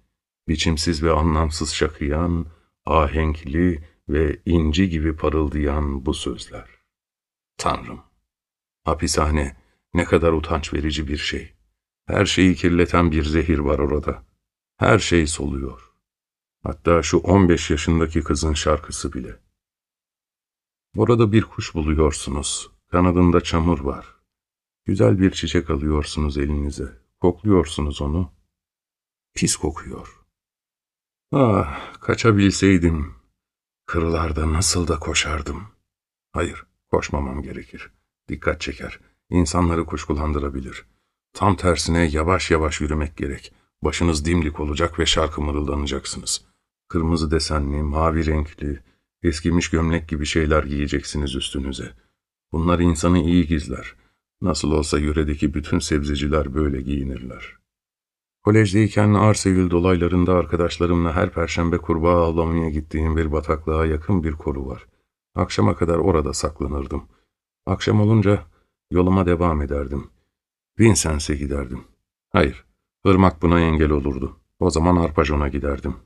biçimsiz ve anlamsız şakıyan, ahenkli ve inci gibi parıldayan bu sözler. Tanrım! Hapishane ne kadar utanç verici bir şey. Her şeyi kirleten bir zehir var orada. Her şey soluyor. Hatta şu 15 yaşındaki kızın şarkısı bile. Orada bir kuş buluyorsunuz. Kanadında çamur var. Güzel bir çiçek alıyorsunuz elinize. Kokluyorsunuz onu. Pis kokuyor. Ah, kaçabilseydim. Kırlarda nasıl da koşardım. Hayır, koşmamam gerekir. Dikkat çeker. İnsanları kuşkulandırabilir. Tam tersine yavaş yavaş yürümek gerek. Başınız dimdik olacak ve şarkı mırıldanacaksınız. Kırmızı desenli, mavi renkli, eskimiş gömlek gibi şeyler giyeceksiniz üstünüze. Bunlar insanı iyi gizler. Nasıl olsa yöredeki bütün sebzeciler böyle giyinirler. Kolejdeyken Arsevil dolaylarında arkadaşlarımla her perşembe kurbağa avlamaya gittiğim bir bataklığa yakın bir koru var. Akşama kadar orada saklanırdım. Akşam olunca yoluma devam ederdim. Vincennes'e giderdim. Hayır, ırmak buna engel olurdu. O zaman Arpajon'a giderdim.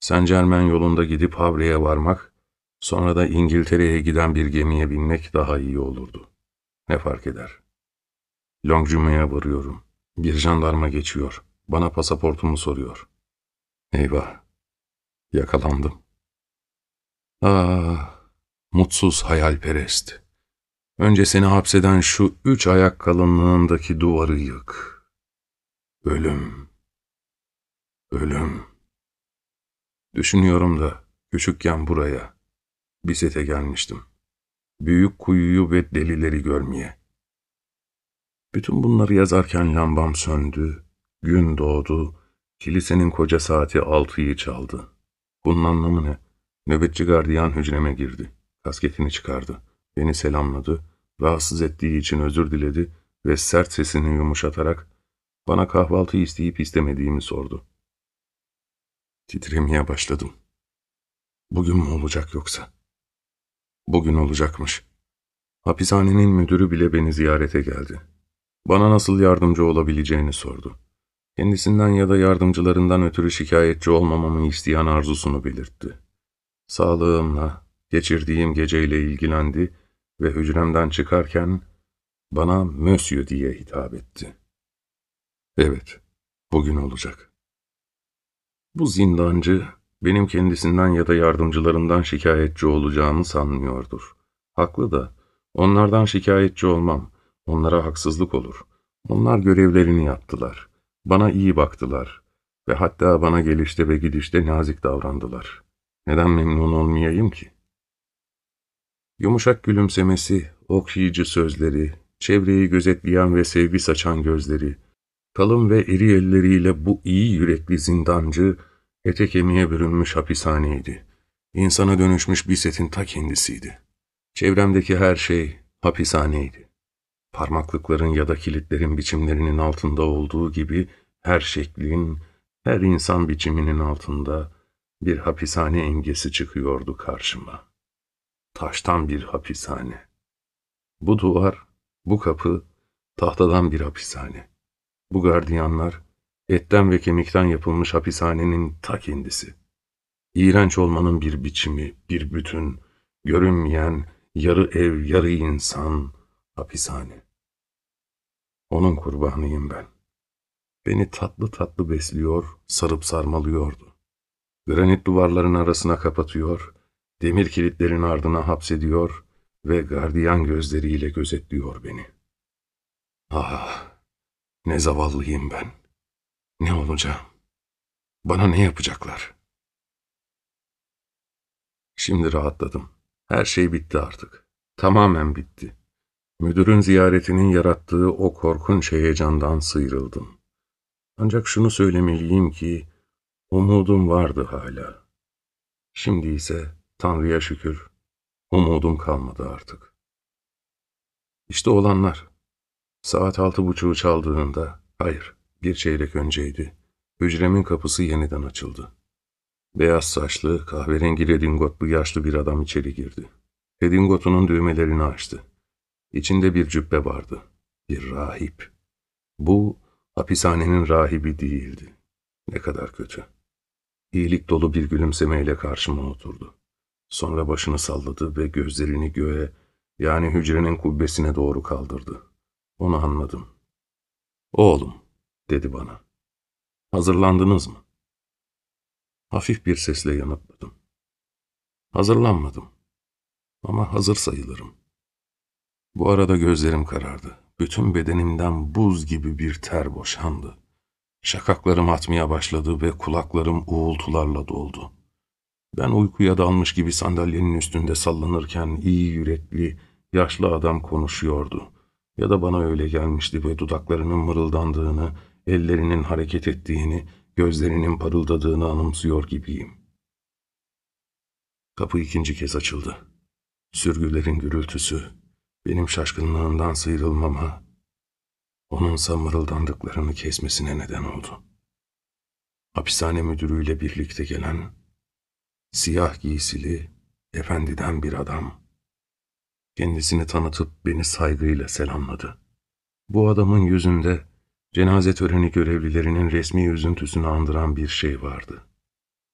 Saint Germain yolunda gidip Havre'ye varmak, sonra da İngiltere'ye giden bir gemiye binmek daha iyi olurdu. Ne fark eder?'' Longjume'ye varıyorum. Bir jandarma geçiyor. Bana pasaportumu soruyor. Eyvah. Yakalandım. Ah, mutsuz hayalperest. Önce seni hapseden şu üç ayak kalınlığındaki duvarı yık. Ölüm. Ölüm. Düşünüyorum da küçükken buraya, Biset'e gelmiştim. Büyük kuyuyu ve delileri görmeye. Bütün bunları yazarken lambam söndü, gün doğdu, kilisenin koca saati altıyı çaldı. Bunun anlamı ne? Nöbetçi gardiyan hücreme girdi. Kasketini çıkardı. Beni selamladı, rahatsız ettiği için özür diledi ve sert sesini yumuşatarak bana kahvaltı isteyip istemediğimi sordu. Titremeye başladım. Bugün mü olacak yoksa? Bugün olacakmış. Hapishanenin müdürü bile beni ziyarete geldi. Bana nasıl yardımcı olabileceğini sordu. Kendisinden ya da yardımcılarından ötürü şikayetçi olmamamı isteyen arzusunu belirtti. Sağlığımla, geçirdiğim geceyle ilgilendi ve hücremden çıkarken bana Monsieur diye hitap etti. Evet, bugün olacak. Bu zindancı benim kendisinden ya da yardımcılarından şikayetçi olacağımı sanmıyordur. Haklı da onlardan şikayetçi olmam. Onlara haksızlık olur. Onlar görevlerini yaptılar. Bana iyi baktılar. Ve hatta bana gelişte ve gidişte nazik davrandılar. Neden memnun olmayayım ki? Yumuşak gülümsemesi, okşayıcı sözleri, çevreyi gözetleyen ve sevgi saçan gözleri, kalın ve iri elleriyle bu iyi yürekli zindancı, ete kemiğe bürünmüş hapishaneydi. İnsana dönüşmüş bir setin ta kendisiydi. Çevremdeki her şey hapishaneydi. Parmaklıkların ya da kilitlerin biçimlerinin altında olduğu gibi her şeklin, her insan biçiminin altında bir hapishane imgesi çıkıyordu karşıma. Taştan bir hapishane. Bu duvar, bu kapı tahtadan bir hapishane. Bu gardiyanlar etten ve kemikten yapılmış hapishanenin ta kendisi. İğrenç olmanın bir biçimi, bir bütün, görünmeyen, yarı ev, yarı insan, hapishane. Onun kurbanıyım ben. Beni tatlı tatlı besliyor, sarıp sarmalıyordu. Granit duvarların arasına kapatıyor, demir kilitlerin ardına hapsediyor ve gardiyan gözleriyle gözetliyor beni. Ah, ne zavallıyım ben. Ne olacağım? Bana ne yapacaklar? Şimdi rahatladım. Her şey bitti artık. Tamamen bitti. Müdürün ziyaretinin yarattığı o korkunç heyecandan sıyrıldım. Ancak şunu söylemeliyim ki, umudum vardı hala. Şimdi ise Tanrı'ya şükür, umudum kalmadı artık. İşte olanlar. Saat altı buçuğu çaldığında, hayır, bir çeyrek önceydi, hücremin kapısı yeniden açıldı. Beyaz saçlı, kahverengi redingotlu yaşlı bir adam içeri girdi. Redingotunun düğmelerini açtı. İçinde bir cübbe vardı. Bir rahip. Bu, hapishanenin rahibi değildi. Ne kadar kötü. İyilik dolu bir gülümsemeyle karşıma oturdu. Sonra başını salladı ve gözlerini göğe, yani hücrenin kubbesine doğru kaldırdı. Onu anladım. Oğlum, dedi bana. Hazırlandınız mı? Hafif bir sesle yanıtladım. Hazırlanmadım. Ama hazır sayılırım. Bu arada gözlerim karardı. Bütün bedenimden buz gibi bir ter boşandı. Şakaklarım atmaya başladı ve kulaklarım uğultularla doldu. Ben uykuya dalmış gibi sandalyenin üstünde sallanırken iyi yürekli, yaşlı adam konuşuyordu. Ya da bana öyle gelmişti ve dudaklarının mırıldandığını, ellerinin hareket ettiğini, gözlerinin parıldadığını anımsıyor gibiyim. Kapı ikinci kez açıldı. Sürgülerin gürültüsü, benim şaşkınlığımdan sıyrılmama, onunsa mırıldandıklarını kesmesine neden oldu. Hapishane müdürüyle birlikte gelen, siyah giysili, efendiden bir adam, kendisini tanıtıp beni saygıyla selamladı. Bu adamın yüzünde cenaze töreni görevlilerinin resmi üzüntüsünü andıran bir şey vardı.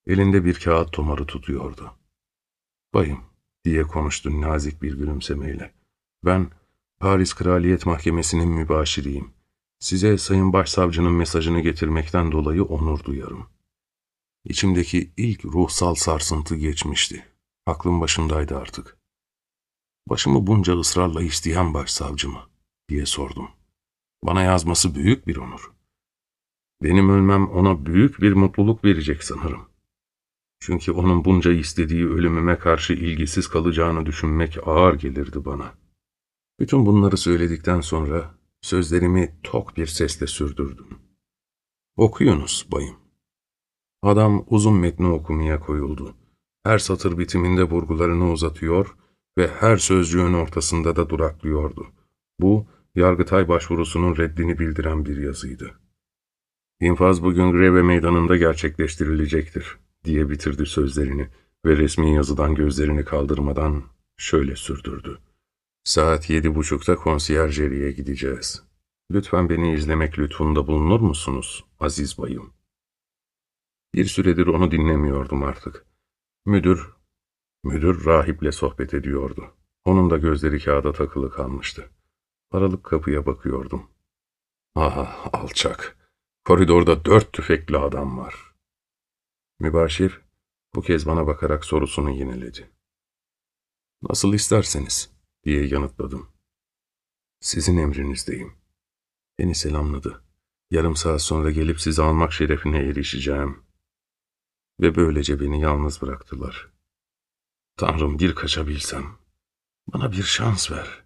Elinde bir kağıt tomarı tutuyordu. Bayım, diye konuştu nazik bir gülümsemeyle. Ben Paris Kraliyet Mahkemesi'nin mübaşiriyim. Size Sayın Başsavcının mesajını getirmekten dolayı onur duyarım. İçimdeki ilk ruhsal sarsıntı geçmişti. Aklım başındaydı artık. Başımı bunca ısrarla isteyen başsavcı mı? diye sordum. Bana yazması büyük bir onur. Benim ölmem ona büyük bir mutluluk verecek sanırım. Çünkü onun bunca istediği ölümüme karşı ilgisiz kalacağını düşünmek ağır gelirdi bana. Bütün bunları söyledikten sonra sözlerimi tok bir sesle sürdürdüm. Okuyunuz bayım. Adam uzun metni okumaya koyuldu. Her satır bitiminde vurgularını uzatıyor ve her sözcüğün ortasında da duraklıyordu. Bu, Yargıtay başvurusunun reddini bildiren bir yazıydı. İnfaz bugün greve meydanında gerçekleştirilecektir, diye bitirdi sözlerini ve resmi yazıdan gözlerini kaldırmadan şöyle sürdürdü. Saat yedi buçukta konsiyerjeriye gideceğiz. Lütfen beni izlemek lütfunda bulunur musunuz, aziz bayım? Bir süredir onu dinlemiyordum artık. Müdür, müdür rahiple sohbet ediyordu. Onun da gözleri kağıda takılı kalmıştı. Aralık kapıya bakıyordum. Ah alçak, koridorda dört tüfekli adam var. Mübaşir, bu kez bana bakarak sorusunu yineledi. Nasıl isterseniz, diye yanıtladım. Sizin emrinizdeyim. Beni selamladı. Yarım saat sonra gelip sizi almak şerefine erişeceğim. Ve böylece beni yalnız bıraktılar. Tanrım bir kaçabilsem. Bana bir şans ver.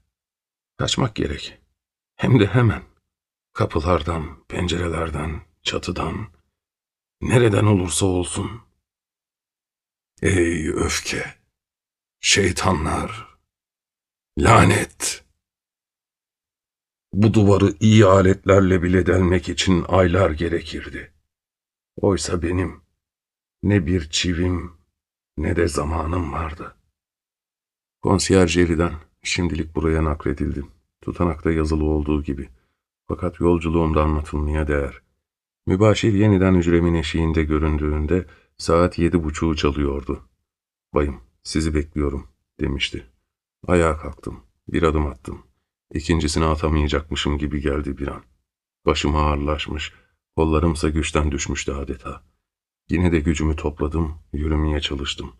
Kaçmak gerek. Hem de hemen. Kapılardan, pencerelerden, çatıdan. Nereden olursa olsun. Ey öfke! Şeytanlar! Lanet! Bu duvarı iyi aletlerle bile delmek için aylar gerekirdi. Oysa benim ne bir çivim ne de zamanım vardı. Konsiyerjeriden şimdilik buraya nakledildim. Tutanakta yazılı olduğu gibi. Fakat yolculuğumda anlatılmaya değer. Mübaşir yeniden hücremin eşiğinde göründüğünde saat yedi buçuğu çalıyordu. Bayım, sizi bekliyorum, demişti. Ayağa kalktım, bir adım attım. İkincisini atamayacakmışım gibi geldi bir an. Başım ağırlaşmış, kollarımsa güçten düşmüştü adeta. Yine de gücümü topladım, yürümeye çalıştım.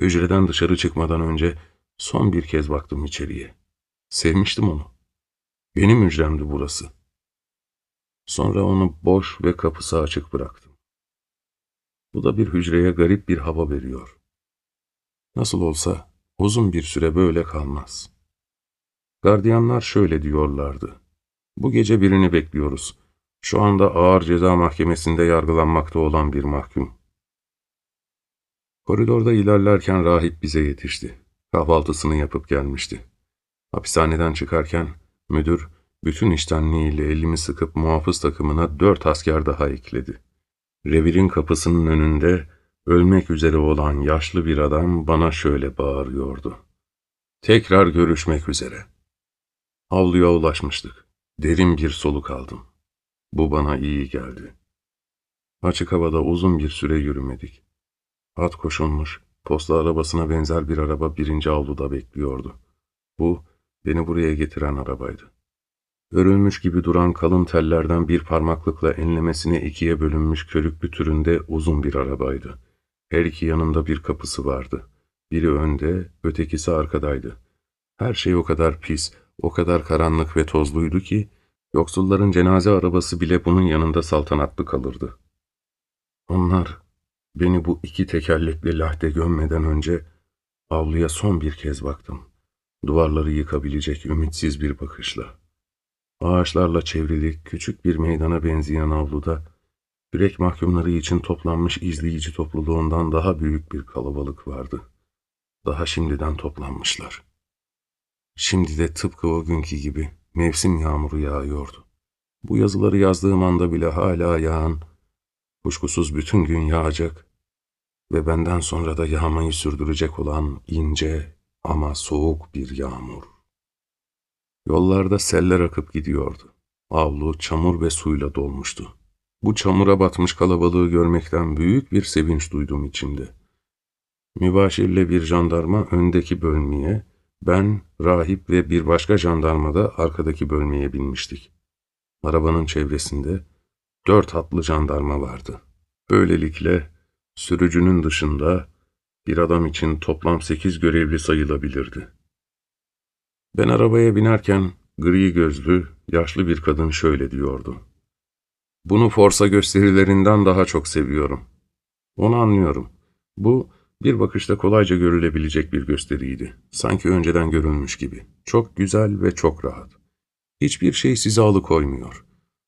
Hücreden dışarı çıkmadan önce son bir kez baktım içeriye. Sevmiştim onu. Benim hücremdi burası. Sonra onu boş ve kapısı açık bıraktım. Bu da bir hücreye garip bir hava veriyor. Nasıl olsa uzun bir süre böyle kalmaz. Gardiyanlar şöyle diyorlardı. Bu gece birini bekliyoruz. Şu anda ağır ceza mahkemesinde yargılanmakta olan bir mahkum. Koridorda ilerlerken rahip bize yetişti. Kahvaltısını yapıp gelmişti. Hapishaneden çıkarken müdür bütün iştenliğiyle elimi sıkıp muhafız takımına dört asker daha ekledi. Revirin kapısının önünde ölmek üzere olan yaşlı bir adam bana şöyle bağırıyordu. Tekrar görüşmek üzere. Avluya ulaşmıştık. Derin bir soluk aldım. Bu bana iyi geldi. Açık havada uzun bir süre yürümedik. At koşulmuş, posta arabasına benzer bir araba birinci avluda bekliyordu. Bu, beni buraya getiren arabaydı. Örülmüş gibi duran kalın tellerden bir parmaklıkla enlemesine ikiye bölünmüş körüklü türünde uzun bir arabaydı. Her iki yanında bir kapısı vardı. Biri önde, ötekisi arkadaydı. Her şey o kadar pis, o kadar karanlık ve tozluydu ki, yoksulların cenaze arabası bile bunun yanında saltanatlı kalırdı. Onlar, beni bu iki tekerlekli lahde gömmeden önce, avluya son bir kez baktım. Duvarları yıkabilecek ümitsiz bir bakışla. Ağaçlarla çevrili küçük bir meydana benzeyen avluda, yürek mahkumları için toplanmış izleyici topluluğundan daha büyük bir kalabalık vardı. Daha şimdiden toplanmışlar. Şimdi de tıpkı o günkü gibi mevsim yağmuru yağıyordu. Bu yazıları yazdığım anda bile hala yağan, kuşkusuz bütün gün yağacak ve benden sonra da yağmayı sürdürecek olan ince ama soğuk bir yağmur. Yollarda seller akıp gidiyordu. Avlu çamur ve suyla dolmuştu. Bu çamura batmış kalabalığı görmekten büyük bir sevinç duydum içimde. Mübaşirle bir jandarma öndeki bölmeye, ben, rahip ve bir başka jandarma da arkadaki bölmeye binmiştik. Arabanın çevresinde dört atlı jandarma vardı. Böylelikle sürücünün dışında bir adam için toplam sekiz görevli sayılabilirdi. Ben arabaya binerken gri gözlü, yaşlı bir kadın şöyle diyordu. Bunu forsa gösterilerinden daha çok seviyorum. Onu anlıyorum. Bu, bir bakışta kolayca görülebilecek bir gösteriydi. Sanki önceden görülmüş gibi. Çok güzel ve çok rahat. Hiçbir şey sizi alıkoymuyor.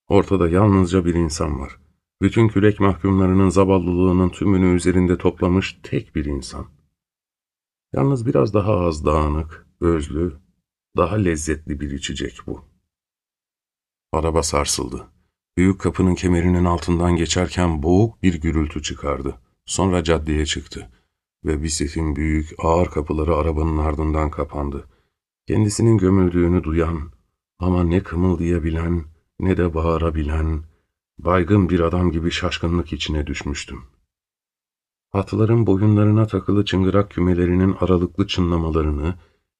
Ortada yalnızca bir insan var. Bütün kürek mahkumlarının zavallılığının tümünü üzerinde toplamış tek bir insan. Yalnız biraz daha az dağınık, özlü, daha lezzetli bir içecek bu. Araba sarsıldı. Büyük kapının kemerinin altından geçerken boğuk bir gürültü çıkardı. Sonra caddeye çıktı ve bisikletin büyük, ağır kapıları arabanın ardından kapandı. Kendisinin gömüldüğünü duyan ama ne kımıldayabilen ne de bağırabilen, baygın bir adam gibi şaşkınlık içine düşmüştüm. Atların boyunlarına takılı çıngırak kümelerinin aralıklı çınlamalarını,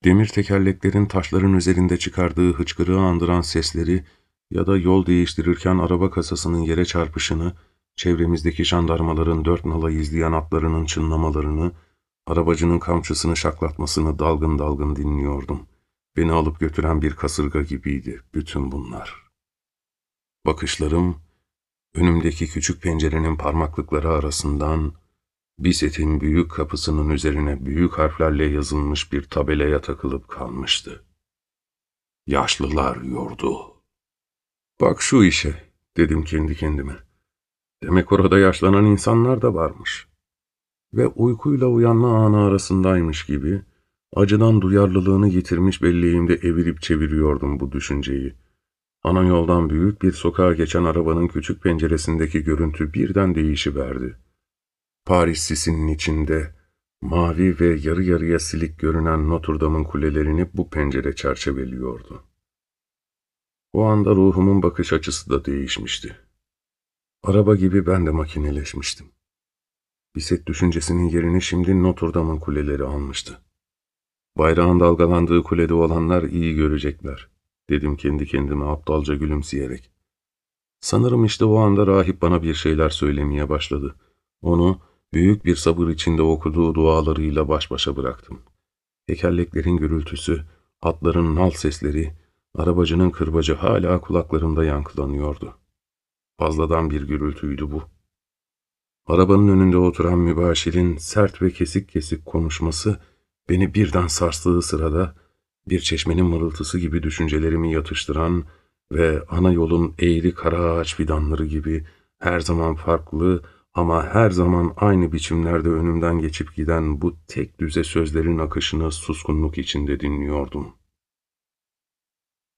demir tekerleklerin taşların üzerinde çıkardığı hıçkırığı andıran sesleri ya da yol değiştirirken araba kasasının yere çarpışını, çevremizdeki jandarmaların dört nala izleyen atlarının çınlamalarını, arabacının kamçısını şaklatmasını dalgın dalgın dinliyordum. Beni alıp götüren bir kasırga gibiydi bütün bunlar. Bakışlarım, önümdeki küçük pencerenin parmaklıkları arasından, Biset'in büyük kapısının üzerine büyük harflerle yazılmış bir tabelaya takılıp kalmıştı. Yaşlılar yurdu. Bak şu işe, dedim kendi kendime. Demek orada yaşlanan insanlar da varmış. Ve uykuyla uyanma anı arasındaymış gibi, acıdan duyarlılığını yitirmiş belleğimde evirip çeviriyordum bu düşünceyi. Ana yoldan büyük bir sokağa geçen arabanın küçük penceresindeki görüntü birden değişiverdi. Paris sisinin içinde, mavi ve yarı yarıya silik görünen Notre Dame'ın kulelerini bu pencere çerçeveliyordu. O anda ruhumun bakış açısı da değişmişti. Araba gibi ben de makineleşmiştim. Biset düşüncesinin yerini şimdi Notre Dame'ın kuleleri almıştı. Bayrağın dalgalandığı kulede olanlar iyi görecekler, dedim kendi kendime aptalca gülümseyerek. Sanırım işte o anda rahip bana bir şeyler söylemeye başladı. Onu büyük bir sabır içinde okuduğu dualarıyla baş başa bıraktım. Tekerleklerin gürültüsü, atların nal sesleri, arabacının kırbacı hala kulaklarımda yankılanıyordu. Fazladan bir gürültüydü bu. Arabanın önünde oturan mübaşirin sert ve kesik kesik konuşması beni birden sarstığı sırada bir çeşmenin mırıltısı gibi düşüncelerimi yatıştıran ve ana yolun eğri kara ağaç fidanları gibi her zaman farklı ama her zaman aynı biçimlerde önümden geçip giden bu tek düze sözlerin akışını suskunluk içinde dinliyordum.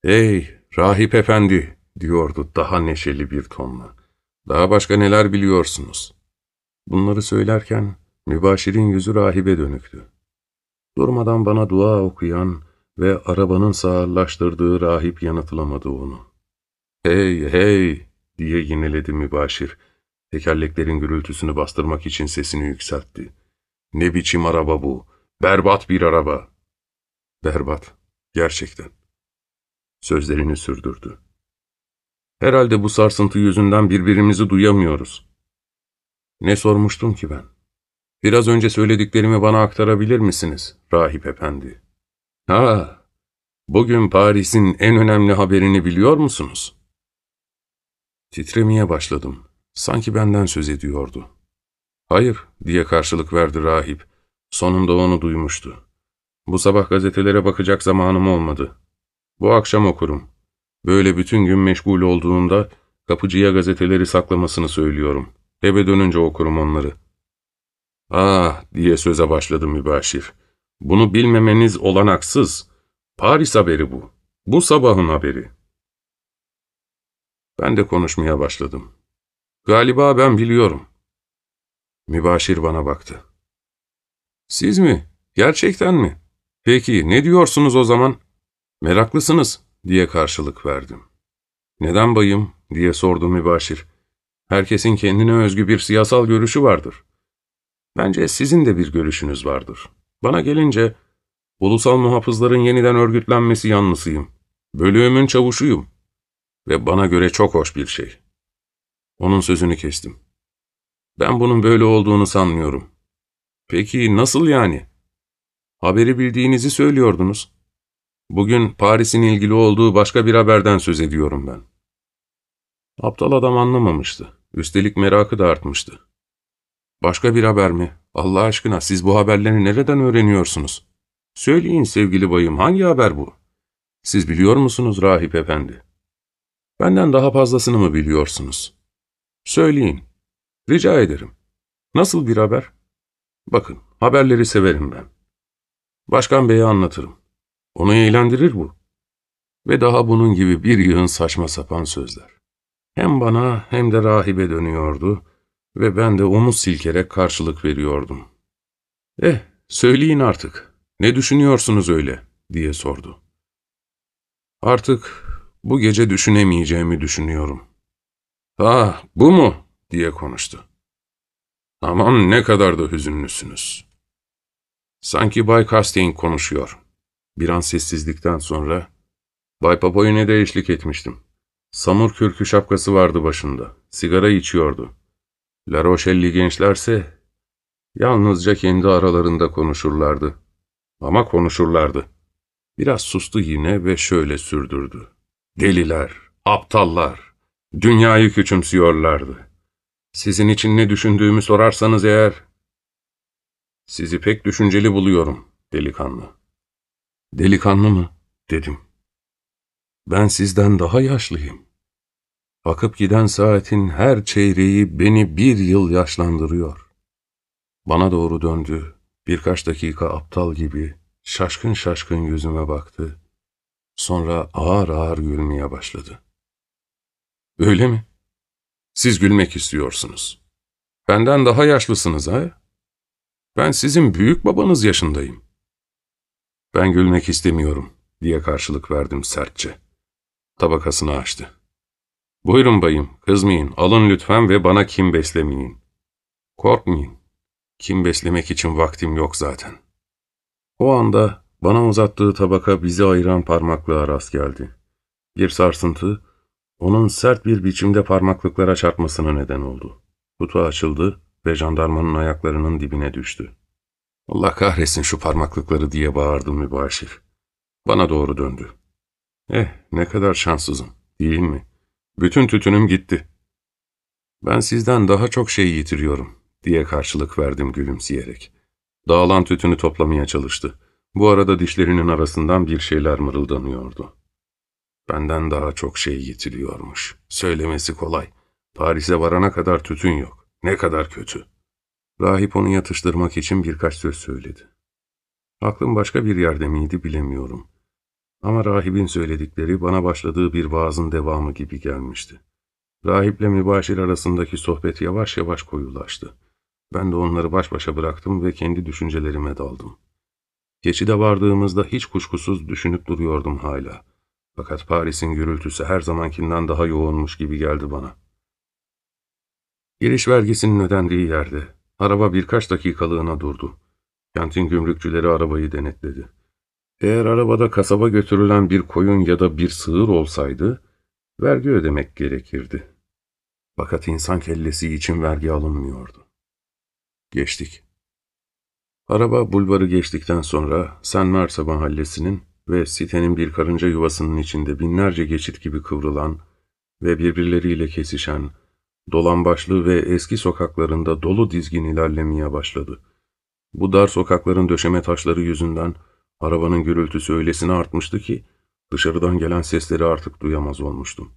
''Hey, rahip efendi!'' Diyordu daha neşeli bir tonla. ''Daha başka neler biliyorsunuz?'' Bunları söylerken mübaşirin yüzü rahibe dönüktü. Durmadan bana dua okuyan ve arabanın sağırlaştırdığı rahip yanıtlamadı onu. ''Hey, hey!'' diye yineledi mübaşir. Tekerleklerin gürültüsünü bastırmak için sesini yükseltti. ''Ne biçim araba bu? Berbat bir araba!'' ''Berbat, gerçekten.'' Sözlerini sürdürdü. ''Herhalde bu sarsıntı yüzünden birbirimizi duyamıyoruz.'' Ne sormuştum ki ben? Biraz önce söylediklerimi bana aktarabilir misiniz, rahip efendi? Ha, bugün Paris'in en önemli haberini biliyor musunuz? Titremeye başladım. Sanki benden söz ediyordu. Hayır, diye karşılık verdi rahip. Sonunda onu duymuştu. Bu sabah gazetelere bakacak zamanım olmadı. Bu akşam okurum. Böyle bütün gün meşgul olduğunda kapıcıya gazeteleri saklamasını söylüyorum. Eve dönünce okurum onları. Ah, diye söze başladı mübaşir. Bunu bilmemeniz olanaksız. Paris haberi bu. Bu sabahın haberi. Ben de konuşmaya başladım. Galiba ben biliyorum. Mübaşir bana baktı. Siz mi? Gerçekten mi? Peki ne diyorsunuz o zaman? Meraklısınız diye karşılık verdim. Neden bayım diye sordu mübaşir. Herkesin kendine özgü bir siyasal görüşü vardır. Bence sizin de bir görüşünüz vardır. Bana gelince ulusal muhafızların yeniden örgütlenmesi yanlısıyım. Bölüğümün çavuşuyum. Ve bana göre çok hoş bir şey. Onun sözünü kestim. Ben bunun böyle olduğunu sanmıyorum. Peki nasıl yani? Haberi bildiğinizi söylüyordunuz. Bugün Paris'in ilgili olduğu başka bir haberden söz ediyorum ben. Aptal adam anlamamıştı. Üstelik merakı da artmıştı. Başka bir haber mi? Allah aşkına siz bu haberleri nereden öğreniyorsunuz? Söyleyin sevgili bayım hangi haber bu? Siz biliyor musunuz rahip efendi? Benden daha fazlasını mı biliyorsunuz? Söyleyin. Rica ederim. Nasıl bir haber? Bakın, haberleri severim ben. Başkan Bey'e anlatırım. Onu eğlendirir bu. Ve daha bunun gibi bir yığın saçma sapan sözler. Hem bana hem de rahibe dönüyordu ve ben de omuz silkerek karşılık veriyordum. Eh, söyleyin artık, ne düşünüyorsunuz öyle, diye sordu. Artık bu gece düşünemeyeceğimi düşünüyorum. Ah, bu mu? diye konuştu. Aman ne kadar da hüzünlüsünüz. Sanki Bay Castaigne konuşuyor. Bir an sessizlikten sonra, Bay Papoy'une de eşlik etmiştim. Samur kürkü şapkası vardı başında. Sigara içiyordu. La Rochelle'li gençlerse yalnızca kendi aralarında konuşurlardı. Ama konuşurlardı. Biraz sustu yine ve şöyle sürdürdü. Deliler, aptallar, Dünyayı küçümsüyorlardı. Sizin için ne düşündüğümü sorarsanız eğer... Sizi pek düşünceli buluyorum, delikanlı. Delikanlı mı? dedim. Ben sizden daha yaşlıyım. Akıp giden saatin her çeyreği beni bir yıl yaşlandırıyor. Bana doğru döndü, birkaç dakika aptal gibi şaşkın şaşkın yüzüme baktı. Sonra ağır ağır gülmeye başladı. Öyle mi? Siz gülmek istiyorsunuz. Benden daha yaşlısınız ha? Ben sizin büyük babanız yaşındayım. Ben gülmek istemiyorum diye karşılık verdim sertçe. Tabakasını açtı. Buyurun bayım, kızmayın, alın lütfen ve bana kim beslemeyin. Korkmayın, kim beslemek için vaktim yok zaten. O anda bana uzattığı tabaka bizi ayıran parmaklığa rast geldi. Bir sarsıntı, onun sert bir biçimde parmaklıklara çarpmasına neden oldu. Kutu açıldı ve jandarmanın ayaklarının dibine düştü. Allah kahretsin şu parmaklıkları diye bağırdı mübaşir. Bana doğru döndü. Eh ne kadar şanssızım değil mi? Bütün tütünüm gitti. Ben sizden daha çok şey yitiriyorum diye karşılık verdim gülümseyerek. Dağılan tütünü toplamaya çalıştı. Bu arada dişlerinin arasından bir şeyler mırıldanıyordu. Benden daha çok şey yitiriyormuş. Söylemesi kolay. Paris'e varana kadar tütün yok. Ne kadar kötü. Rahip onu yatıştırmak için birkaç söz söyledi. Aklım başka bir yerde miydi bilemiyorum. Ama rahibin söyledikleri bana başladığı bir vaazın devamı gibi gelmişti. Rahiple mübaşir arasındaki sohbet yavaş yavaş koyulaştı. Ben de onları baş başa bıraktım ve kendi düşüncelerime daldım. Geçide vardığımızda hiç kuşkusuz düşünüp duruyordum hala. Fakat Paris'in gürültüsü her zamankinden daha yoğunmuş gibi geldi bana. Giriş vergisinin ödendiği yerde araba birkaç dakikalığına durdu. Kentin gümrükçüleri arabayı denetledi. Eğer arabada kasaba götürülen bir koyun ya da bir sığır olsaydı, vergi ödemek gerekirdi. Fakat insan kellesi için vergi alınmıyordu. Geçtik. Araba bulvarı geçtikten sonra San Marsa mahallesinin ve sitenin bir karınca yuvasının içinde binlerce geçit gibi kıvrılan ve birbirleriyle kesişen, dolambaçlı ve eski sokaklarında dolu dizgin ilerlemeye başladı. Bu dar sokakların döşeme taşları yüzünden arabanın gürültüsü öylesine artmıştı ki dışarıdan gelen sesleri artık duyamaz olmuştum.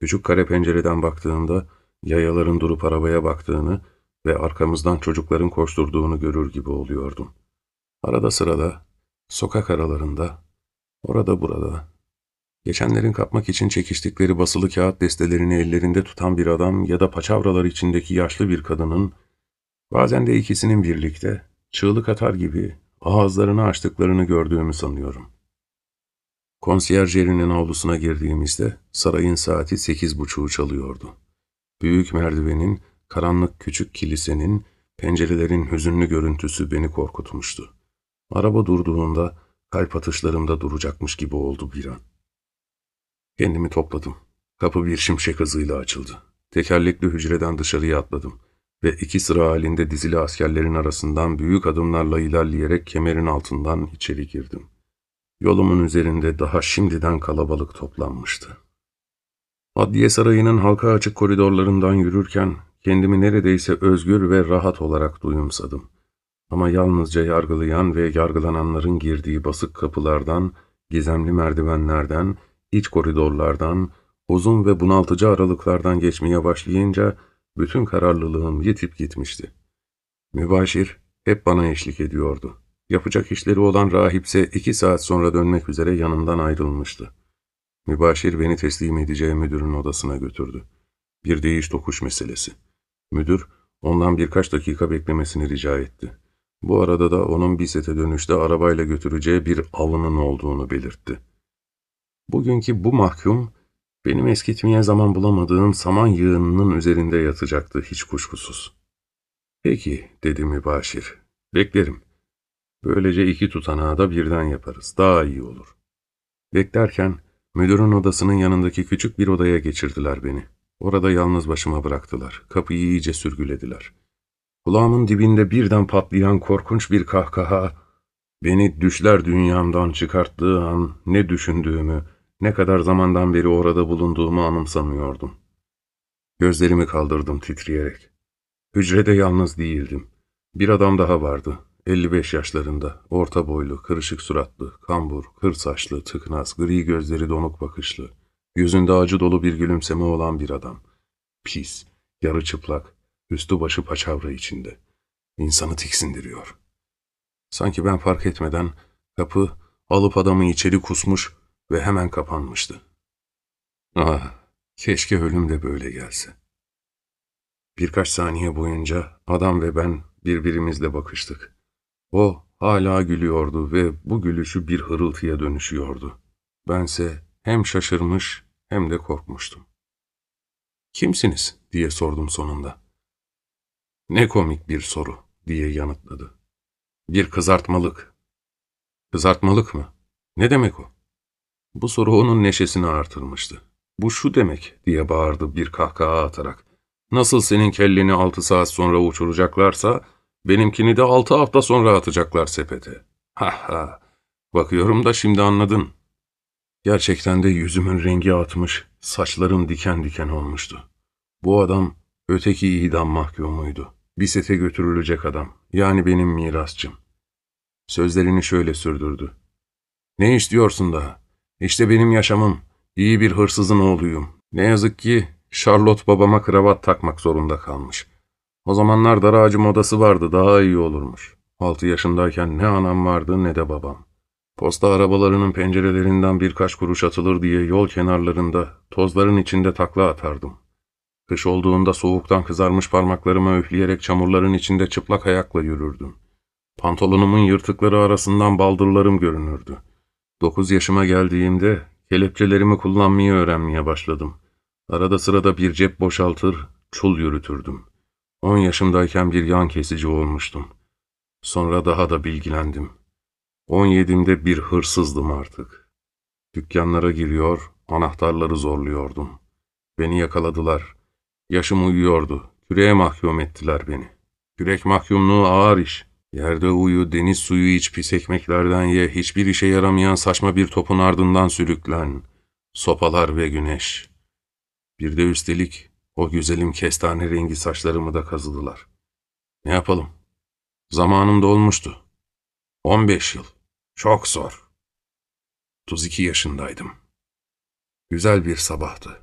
Küçük kare pencereden baktığımda yayaların durup arabaya baktığını ve arkamızdan çocukların koşturduğunu görür gibi oluyordum. Arada sırada, sokak aralarında, orada burada, geçenlerin kapmak için çekiştikleri basılı kağıt destelerini ellerinde tutan bir adam ya da paçavralar içindeki yaşlı bir kadının, bazen de ikisinin birlikte, çığlık atar gibi ağızlarını açtıklarını gördüğümü sanıyorum. Konsiyerjerinin avlusuna girdiğimizde sarayın saati sekiz buçuğu çalıyordu. Büyük merdivenin Karanlık küçük kilisenin, pencerelerin hüzünlü görüntüsü beni korkutmuştu. Araba durduğunda kalp atışlarımda duracakmış gibi oldu bir an. Kendimi topladım. Kapı bir şimşek hızıyla açıldı. Tekerlekli hücreden dışarıya atladım ve iki sıra halinde dizili askerlerin arasından büyük adımlarla ilerleyerek kemerin altından içeri girdim. Yolumun üzerinde daha şimdiden kalabalık toplanmıştı. Adliye sarayının halka açık koridorlarından yürürken Kendimi neredeyse özgür ve rahat olarak duyumsadım. Ama yalnızca yargılayan ve yargılananların girdiği basık kapılardan, gizemli merdivenlerden, iç koridorlardan, uzun ve bunaltıcı aralıklardan geçmeye başlayınca bütün kararlılığım yitip gitmişti. Mübaşir hep bana eşlik ediyordu. Yapacak işleri olan rahipse iki saat sonra dönmek üzere yanımdan ayrılmıştı. Mübaşir beni teslim edeceği müdürün odasına götürdü. Bir değiş tokuş meselesi. Müdür ondan birkaç dakika beklemesini rica etti. Bu arada da onun Biset'e dönüşte arabayla götüreceği bir avının olduğunu belirtti. Bugünkü bu mahkum, benim eskitmeye zaman bulamadığım saman yığınının üzerinde yatacaktı hiç kuşkusuz. Peki, dedi mübaşir, beklerim. Böylece iki tutanağı da birden yaparız, daha iyi olur. Beklerken, müdürün odasının yanındaki küçük bir odaya geçirdiler beni. Orada yalnız başıma bıraktılar. Kapıyı iyice sürgülediler. Kulağımın dibinde birden patlayan korkunç bir kahkaha, beni düşler dünyamdan çıkarttığı an ne düşündüğümü, ne kadar zamandan beri orada bulunduğumu anımsamıyordum. Gözlerimi kaldırdım titreyerek. Hücrede yalnız değildim. Bir adam daha vardı. 55 yaşlarında, orta boylu, kırışık suratlı, kambur, kır saçlı, tıknaz, gri gözleri donuk bakışlı, yüzünde acı dolu bir gülümseme olan bir adam. Pis, yarı çıplak, üstü başı paçavra içinde. İnsanı tiksindiriyor. Sanki ben fark etmeden kapı alıp adamı içeri kusmuş ve hemen kapanmıştı. Ah, keşke ölüm de böyle gelse. Birkaç saniye boyunca adam ve ben birbirimizle bakıştık. O hala gülüyordu ve bu gülüşü bir hırıltıya dönüşüyordu. Bense hem şaşırmış hem de korkmuştum. Kimsiniz diye sordum sonunda. Ne komik bir soru diye yanıtladı. Bir kızartmalık. Kızartmalık mı? Ne demek o? Bu soru onun neşesini artırmıştı. Bu şu demek diye bağırdı bir kahkaha atarak. Nasıl senin kelleni altı saat sonra uçuracaklarsa, benimkini de altı hafta sonra atacaklar sepete. Ha ha, bakıyorum da şimdi anladın. Gerçekten de yüzümün rengi atmış, saçlarım diken diken olmuştu. Bu adam öteki idam mahkumuydu. Bir sete götürülecek adam, yani benim mirasçım. Sözlerini şöyle sürdürdü. Ne istiyorsun daha? İşte benim yaşamım. İyi bir hırsızın oğluyum. Ne yazık ki Charlotte babama kravat takmak zorunda kalmış. O zamanlar dar ağacı modası vardı, daha iyi olurmuş. Altı yaşındayken ne anam vardı ne de babam. Posta arabalarının pencerelerinden birkaç kuruş atılır diye yol kenarlarında, tozların içinde takla atardım. Kış olduğunda soğuktan kızarmış parmaklarımı üfleyerek çamurların içinde çıplak ayakla yürürdüm. Pantolonumun yırtıkları arasından baldırlarım görünürdü. Dokuz yaşıma geldiğimde kelepçelerimi kullanmayı öğrenmeye başladım. Arada sırada bir cep boşaltır, çul yürütürdüm. On yaşımdayken bir yan kesici olmuştum. Sonra daha da bilgilendim. On yedimde bir hırsızdım artık. Dükkanlara giriyor, anahtarları zorluyordum. Beni yakaladılar. Yaşım uyuyordu. Küreğe mahkum ettiler beni. Kürek mahkumluğu ağır iş. Yerde uyu, deniz suyu iç, pis ekmeklerden ye, hiçbir işe yaramayan saçma bir topun ardından sürüklen. Sopalar ve güneş. Bir de üstelik o güzelim kestane rengi saçlarımı da kazıdılar. Ne yapalım? Zamanım dolmuştu. 15 yıl. Çok zor. 32 yaşındaydım. Güzel bir sabahtı.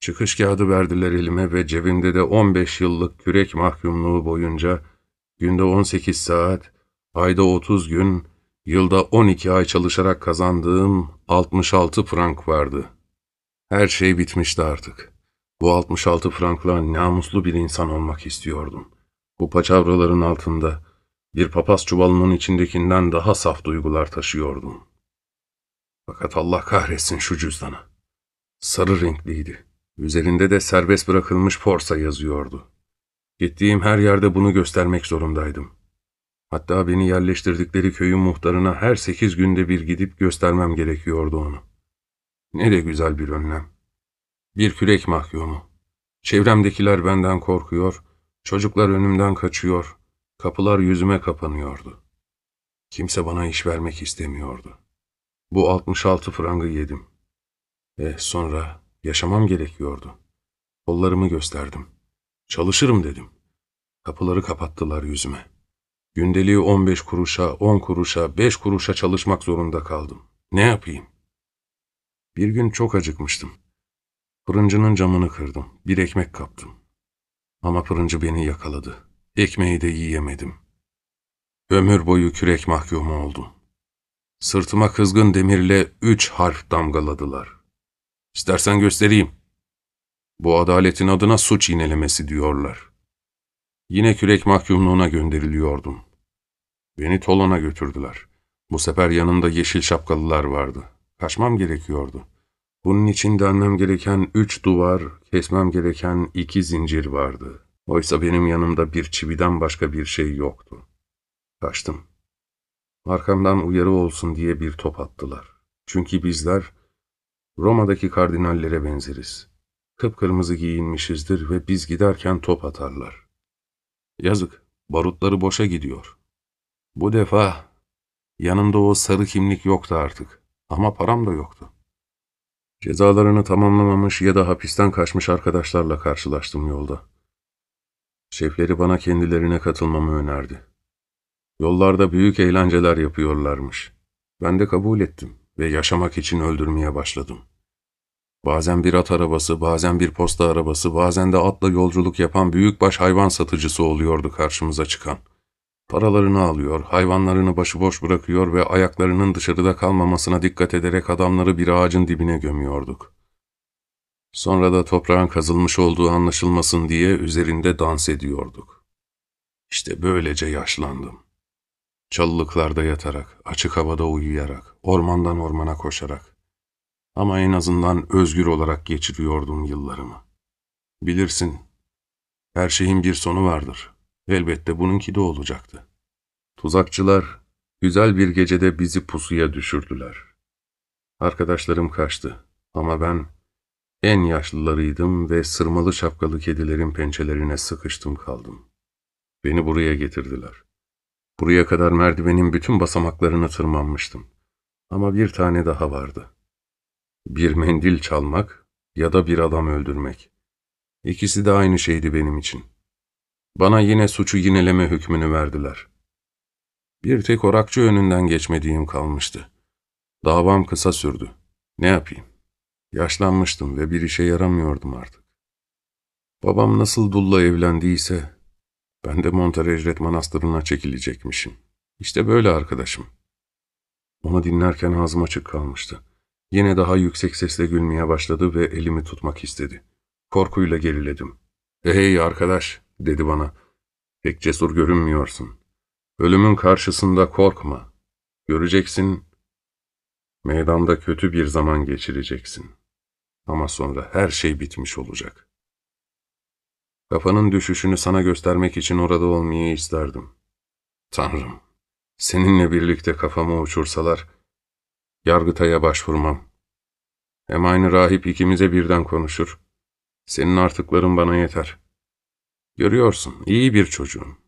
Çıkış kağıdı verdiler elime ve cebimde de 15 yıllık kürek mahkumluğu boyunca günde 18 saat, ayda 30 gün, yılda 12 ay çalışarak kazandığım 66 frank vardı. Her şey bitmişti artık. Bu 66 frankla namuslu bir insan olmak istiyordum. Bu paçavraların altında bir papaz çuvalının içindekinden daha saf duygular taşıyordum. Fakat Allah kahretsin şu cüzdanı. Sarı renkliydi. Üzerinde de serbest bırakılmış forsa yazıyordu. Gittiğim her yerde bunu göstermek zorundaydım. Hatta beni yerleştirdikleri köyün muhtarına her sekiz günde bir gidip göstermem gerekiyordu onu. Ne de güzel bir önlem. Bir kürek mahkumu. Çevremdekiler benden korkuyor, çocuklar önümden kaçıyor, kapılar yüzüme kapanıyordu. Kimse bana iş vermek istemiyordu. Bu 66 frangı yedim. Ve sonra yaşamam gerekiyordu. Kollarımı gösterdim. Çalışırım dedim. Kapıları kapattılar yüzüme. Gündeliği 15 kuruşa, 10 kuruşa, 5 kuruşa çalışmak zorunda kaldım. Ne yapayım? Bir gün çok acıkmıştım. Fırıncının camını kırdım. Bir ekmek kaptım. Ama fırıncı beni yakaladı. Ekmeği de yiyemedim. Ömür boyu kürek mahkumu oldum. Sırtıma kızgın demirle üç harf damgaladılar. İstersen göstereyim. Bu adaletin adına suç iğnelemesi diyorlar. Yine kürek mahkumluğuna gönderiliyordum. Beni Tolon'a götürdüler. Bu sefer yanında yeşil şapkalılar vardı. Kaçmam gerekiyordu. Bunun için delmem gereken üç duvar, kesmem gereken iki zincir vardı. Oysa benim yanımda bir çividen başka bir şey yoktu. Kaçtım. Arkamdan uyarı olsun diye bir top attılar. Çünkü bizler Roma'daki kardinallere benzeriz. Kıpkırmızı giyinmişizdir ve biz giderken top atarlar. Yazık, barutları boşa gidiyor. Bu defa yanımda o sarı kimlik yoktu artık ama param da yoktu. Cezalarını tamamlamamış ya da hapisten kaçmış arkadaşlarla karşılaştım yolda. Şefleri bana kendilerine katılmamı önerdi. Yollarda büyük eğlenceler yapıyorlarmış. Ben de kabul ettim ve yaşamak için öldürmeye başladım. Bazen bir at arabası, bazen bir posta arabası, bazen de atla yolculuk yapan büyükbaş hayvan satıcısı oluyordu karşımıza çıkan. Paralarını alıyor, hayvanlarını başıboş bırakıyor ve ayaklarının dışarıda kalmamasına dikkat ederek adamları bir ağacın dibine gömüyorduk. Sonra da toprağın kazılmış olduğu anlaşılmasın diye üzerinde dans ediyorduk. İşte böylece yaşlandım. Çalılıklarda yatarak, açık havada uyuyarak, ormandan ormana koşarak. Ama en azından özgür olarak geçiriyordum yıllarımı. Bilirsin, her şeyin bir sonu vardır. Elbette bununki de olacaktı. Tuzakçılar, güzel bir gecede bizi pusuya düşürdüler. Arkadaşlarım kaçtı ama ben en yaşlılarıydım ve sırmalı şapkalı kedilerin pençelerine sıkıştım kaldım. Beni buraya getirdiler. Buraya kadar merdivenin bütün basamaklarını tırmanmıştım. Ama bir tane daha vardı. Bir mendil çalmak ya da bir adam öldürmek. İkisi de aynı şeydi benim için. Bana yine suçu yineleme hükmünü verdiler. Bir tek orakçı önünden geçmediğim kalmıştı. Davam kısa sürdü. Ne yapayım? Yaşlanmıştım ve bir işe yaramıyordum artık. Babam nasıl dulla evlendiyse, ben de Monterejret Manastırı'na çekilecekmişim. İşte böyle arkadaşım. Onu dinlerken ağzım açık kalmıştı. Yine daha yüksek sesle gülmeye başladı ve elimi tutmak istedi. Korkuyla geriledim. ''Hey arkadaş'' dedi bana. ''Pek cesur görünmüyorsun. Ölümün karşısında korkma. Göreceksin, meydanda kötü bir zaman geçireceksin. Ama sonra her şey bitmiş olacak. Kafanın düşüşünü sana göstermek için orada olmayı isterdim. Tanrım, seninle birlikte kafamı uçursalar, Yargıtay'a başvurmam. Hem aynı rahip ikimize birden konuşur. Senin artıkların bana yeter. Görüyorsun, iyi bir çocuğum.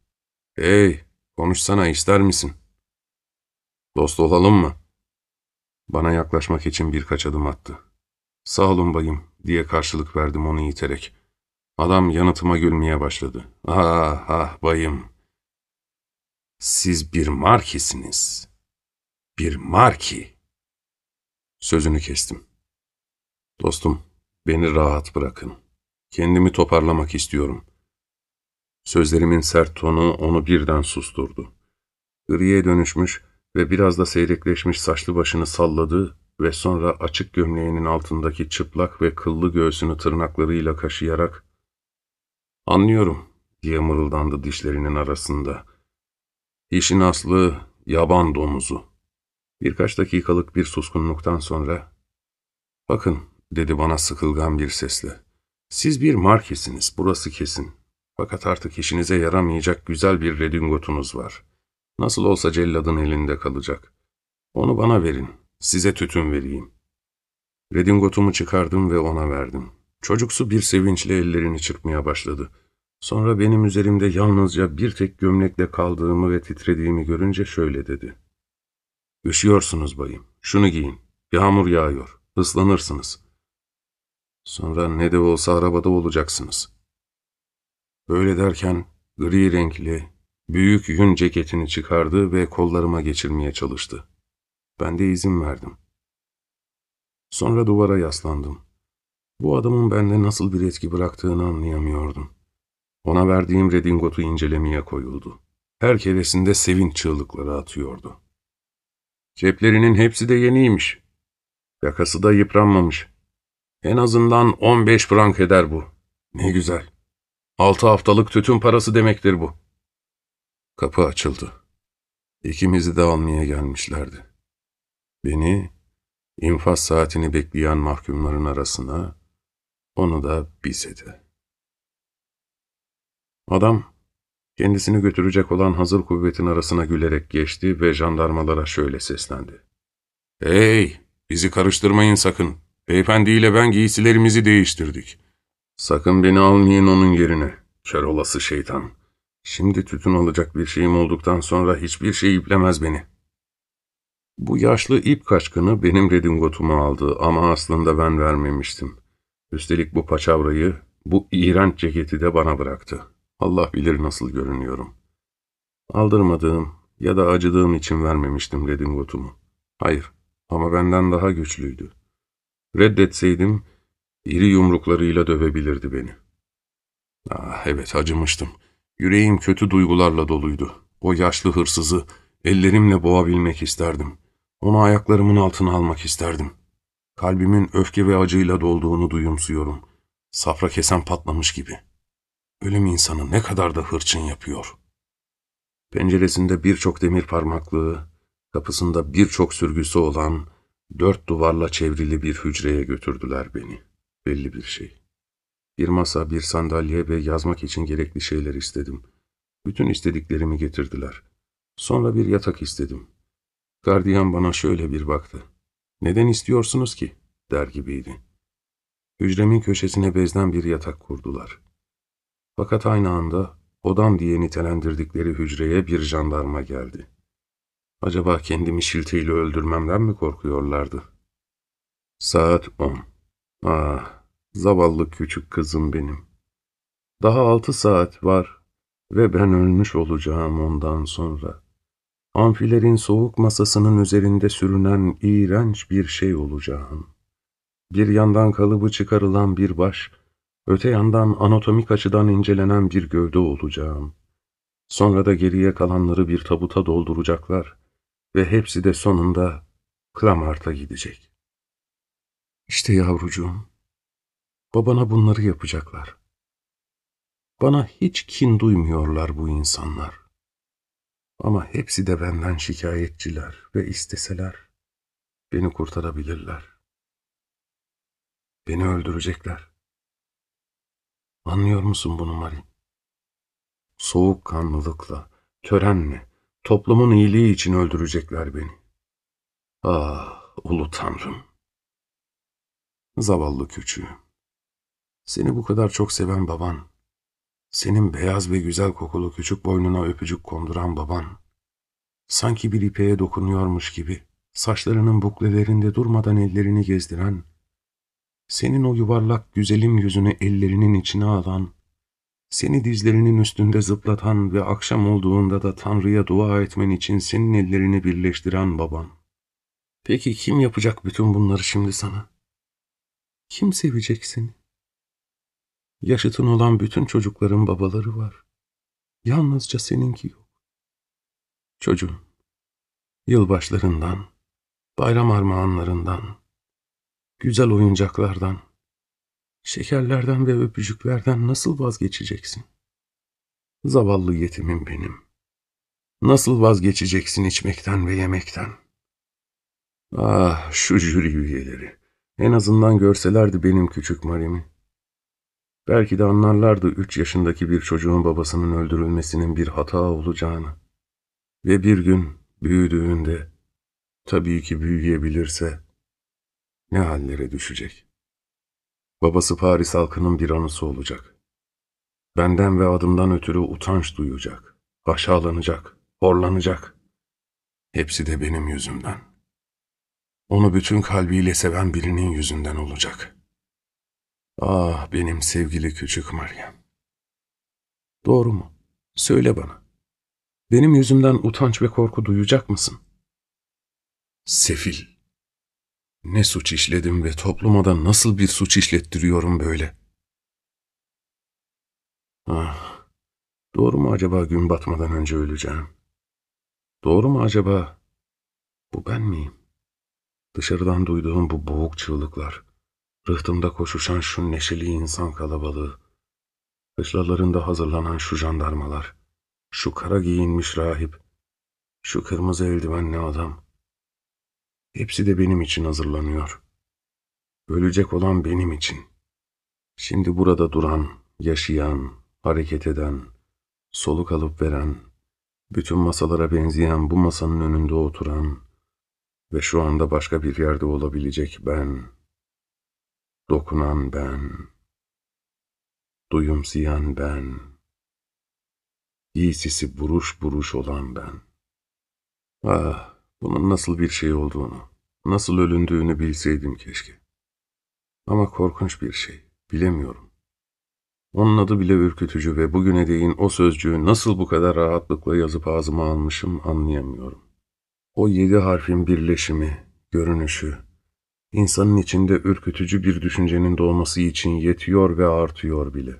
Hey, konuşsana ister misin? Dost olalım mı? Bana yaklaşmak için birkaç adım attı. Sağ olun bayım diye karşılık verdim onu iterek. Adam yanıtıma gülmeye başladı. Ah ah bayım. Siz bir markisiniz. Bir marki. Sözünü kestim. Dostum, beni rahat bırakın. Kendimi toparlamak istiyorum. Sözlerimin sert tonu onu birden susturdu. Griye dönüşmüş ve biraz da seyrekleşmiş saçlı başını salladı ve sonra açık gömleğinin altındaki çıplak ve kıllı göğsünü tırnaklarıyla kaşıyarak ''Anlıyorum'' diye mırıldandı dişlerinin arasında. İşin aslı yaban domuzu. Birkaç dakikalık bir suskunluktan sonra ''Bakın'' dedi bana sıkılgan bir sesle. ''Siz bir markesiniz, burası kesin. Fakat artık işinize yaramayacak güzel bir redingotunuz var. Nasıl olsa celladın elinde kalacak. Onu bana verin, size tütün vereyim. Redingotumu çıkardım ve ona verdim. Çocuksu bir sevinçle ellerini çırpmaya başladı. Sonra benim üzerimde yalnızca bir tek gömlekle kaldığımı ve titrediğimi görünce şöyle dedi. Üşüyorsunuz bayım, şunu giyin. Yağmur yağıyor, ıslanırsınız. Sonra ne de olsa arabada olacaksınız. Böyle derken gri renkli, büyük yün ceketini çıkardı ve kollarıma geçirmeye çalıştı. Ben de izin verdim. Sonra duvara yaslandım. Bu adamın bende nasıl bir etki bıraktığını anlayamıyordum. Ona verdiğim redingotu incelemeye koyuldu. Her keresinde sevinç çığlıkları atıyordu. Ceplerinin hepsi de yeniymiş. Yakası da yıpranmamış. En azından on beş frank eder bu. Ne güzel. Altı haftalık tütün parası demektir bu. Kapı açıldı. İkimizi de almaya gelmişlerdi. Beni, infaz saatini bekleyen mahkumların arasına, onu da bize de. Adam, kendisini götürecek olan hazır kuvvetin arasına gülerek geçti ve jandarmalara şöyle seslendi. ''Hey, bizi karıştırmayın sakın. Beyefendiyle ben giysilerimizi değiştirdik. Sakın beni almayın onun yerine. Kör olası şeytan. Şimdi tütün alacak bir şeyim olduktan sonra hiçbir şey iplemez beni.'' Bu yaşlı ip kaçkını benim redingotumu aldı ama aslında ben vermemiştim. Üstelik bu paçavrayı, bu iğrenç ceketi de bana bıraktı. Allah bilir nasıl görünüyorum. Aldırmadığım ya da acıdığım için vermemiştim redingotumu. Hayır ama benden daha güçlüydü. Reddetseydim iri yumruklarıyla dövebilirdi beni. Ah evet acımıştım. Yüreğim kötü duygularla doluydu. O yaşlı hırsızı ellerimle boğabilmek isterdim. Onu ayaklarımın altına almak isterdim. Kalbimin öfke ve acıyla dolduğunu duyumsuyorum. Safra kesen patlamış gibi. Ölüm insanı ne kadar da hırçın yapıyor. Penceresinde birçok demir parmaklığı, kapısında birçok sürgüsü olan, dört duvarla çevrili bir hücreye götürdüler beni. Belli bir şey. Bir masa, bir sandalye ve yazmak için gerekli şeyler istedim. Bütün istediklerimi getirdiler. Sonra bir yatak istedim. Gardiyan bana şöyle bir baktı. Neden istiyorsunuz ki? der gibiydi. Hücremin köşesine bezden bir yatak kurdular. Fakat aynı anda odam diye nitelendirdikleri hücreye bir jandarma geldi. Acaba kendimi şilteyle öldürmemden mi korkuyorlardı? Saat on. Ah, zavallı küçük kızım benim. Daha altı saat var ve ben ölmüş olacağım ondan sonra. Amfilerin soğuk masasının üzerinde sürünen iğrenç bir şey olacağım. Bir yandan kalıbı çıkarılan bir baş, öte yandan anatomik açıdan incelenen bir gövde olacağım. Sonra da geriye kalanları bir tabuta dolduracaklar ve hepsi de sonunda Klamart'a gidecek. İşte yavrucuğum, babana bunları yapacaklar. Bana hiç kin duymuyorlar bu insanlar. Ama hepsi de benden şikayetçiler ve isteseler beni kurtarabilirler. Beni öldürecekler. Anlıyor musun bunu Marin? Soğukkanlılıkla, törenle, toplumun iyiliği için öldürecekler beni. Ah, ulu tanrım. Zavallı küçüğüm. Seni bu kadar çok seven baban, senin beyaz ve güzel kokulu küçük boynuna öpücük konduran baban, sanki bir ipeğe dokunuyormuş gibi, saçlarının buklelerinde durmadan ellerini gezdiren, senin o yuvarlak güzelim yüzünü ellerinin içine alan, seni dizlerinin üstünde zıplatan ve akşam olduğunda da Tanrı'ya dua etmen için senin ellerini birleştiren baban. Peki kim yapacak bütün bunları şimdi sana? Kim sevecek seni? Yaşıtın olan bütün çocukların babaları var. Yalnızca seninki yok. Çocuğum, yılbaşlarından, bayram armağanlarından, güzel oyuncaklardan, şekerlerden ve öpücüklerden nasıl vazgeçeceksin? Zavallı yetimim benim. Nasıl vazgeçeceksin içmekten ve yemekten? Ah şu jüri üyeleri. En azından görselerdi benim küçük Marim'i. Belki de anlarlardı üç yaşındaki bir çocuğun babasının öldürülmesinin bir hata olacağını. Ve bir gün büyüdüğünde, tabii ki büyüyebilirse, ne hallere düşecek. Babası Paris halkının bir anısı olacak. Benden ve adımdan ötürü utanç duyacak, aşağılanacak, horlanacak. Hepsi de benim yüzümden. Onu bütün kalbiyle seven birinin yüzünden olacak.'' Ah benim sevgili küçük Meryem. Doğru mu? Söyle bana. Benim yüzümden utanç ve korku duyacak mısın? Sefil. Ne suç işledim ve topluma da nasıl bir suç işlettiriyorum böyle? Ah, doğru mu acaba gün batmadan önce öleceğim? Doğru mu acaba bu ben miyim? Dışarıdan duyduğum bu boğuk çığlıklar, Rıhtımda koşuşan şu neşeli insan kalabalığı, kışlalarında hazırlanan şu jandarmalar, şu kara giyinmiş rahip, şu kırmızı eldivenli adam. Hepsi de benim için hazırlanıyor. Ölecek olan benim için. Şimdi burada duran, yaşayan, hareket eden, soluk alıp veren, bütün masalara benzeyen bu masanın önünde oturan ve şu anda başka bir yerde olabilecek ben, Dokunan ben, duyumsayan ben, giysisi buruş buruş olan ben. Ah, Bunun nasıl bir şey olduğunu, nasıl ölündüğünü bilseydim keşke. Ama korkunç bir şey, bilemiyorum. Onun adı bile ürkütücü ve bugüne değin o sözcüğü nasıl bu kadar rahatlıkla yazıp ağzıma almışım anlayamıyorum. O yedi harfin birleşimi, görünüşü, insanın içinde ürkütücü bir düşüncenin doğması için yetiyor ve artıyor bile.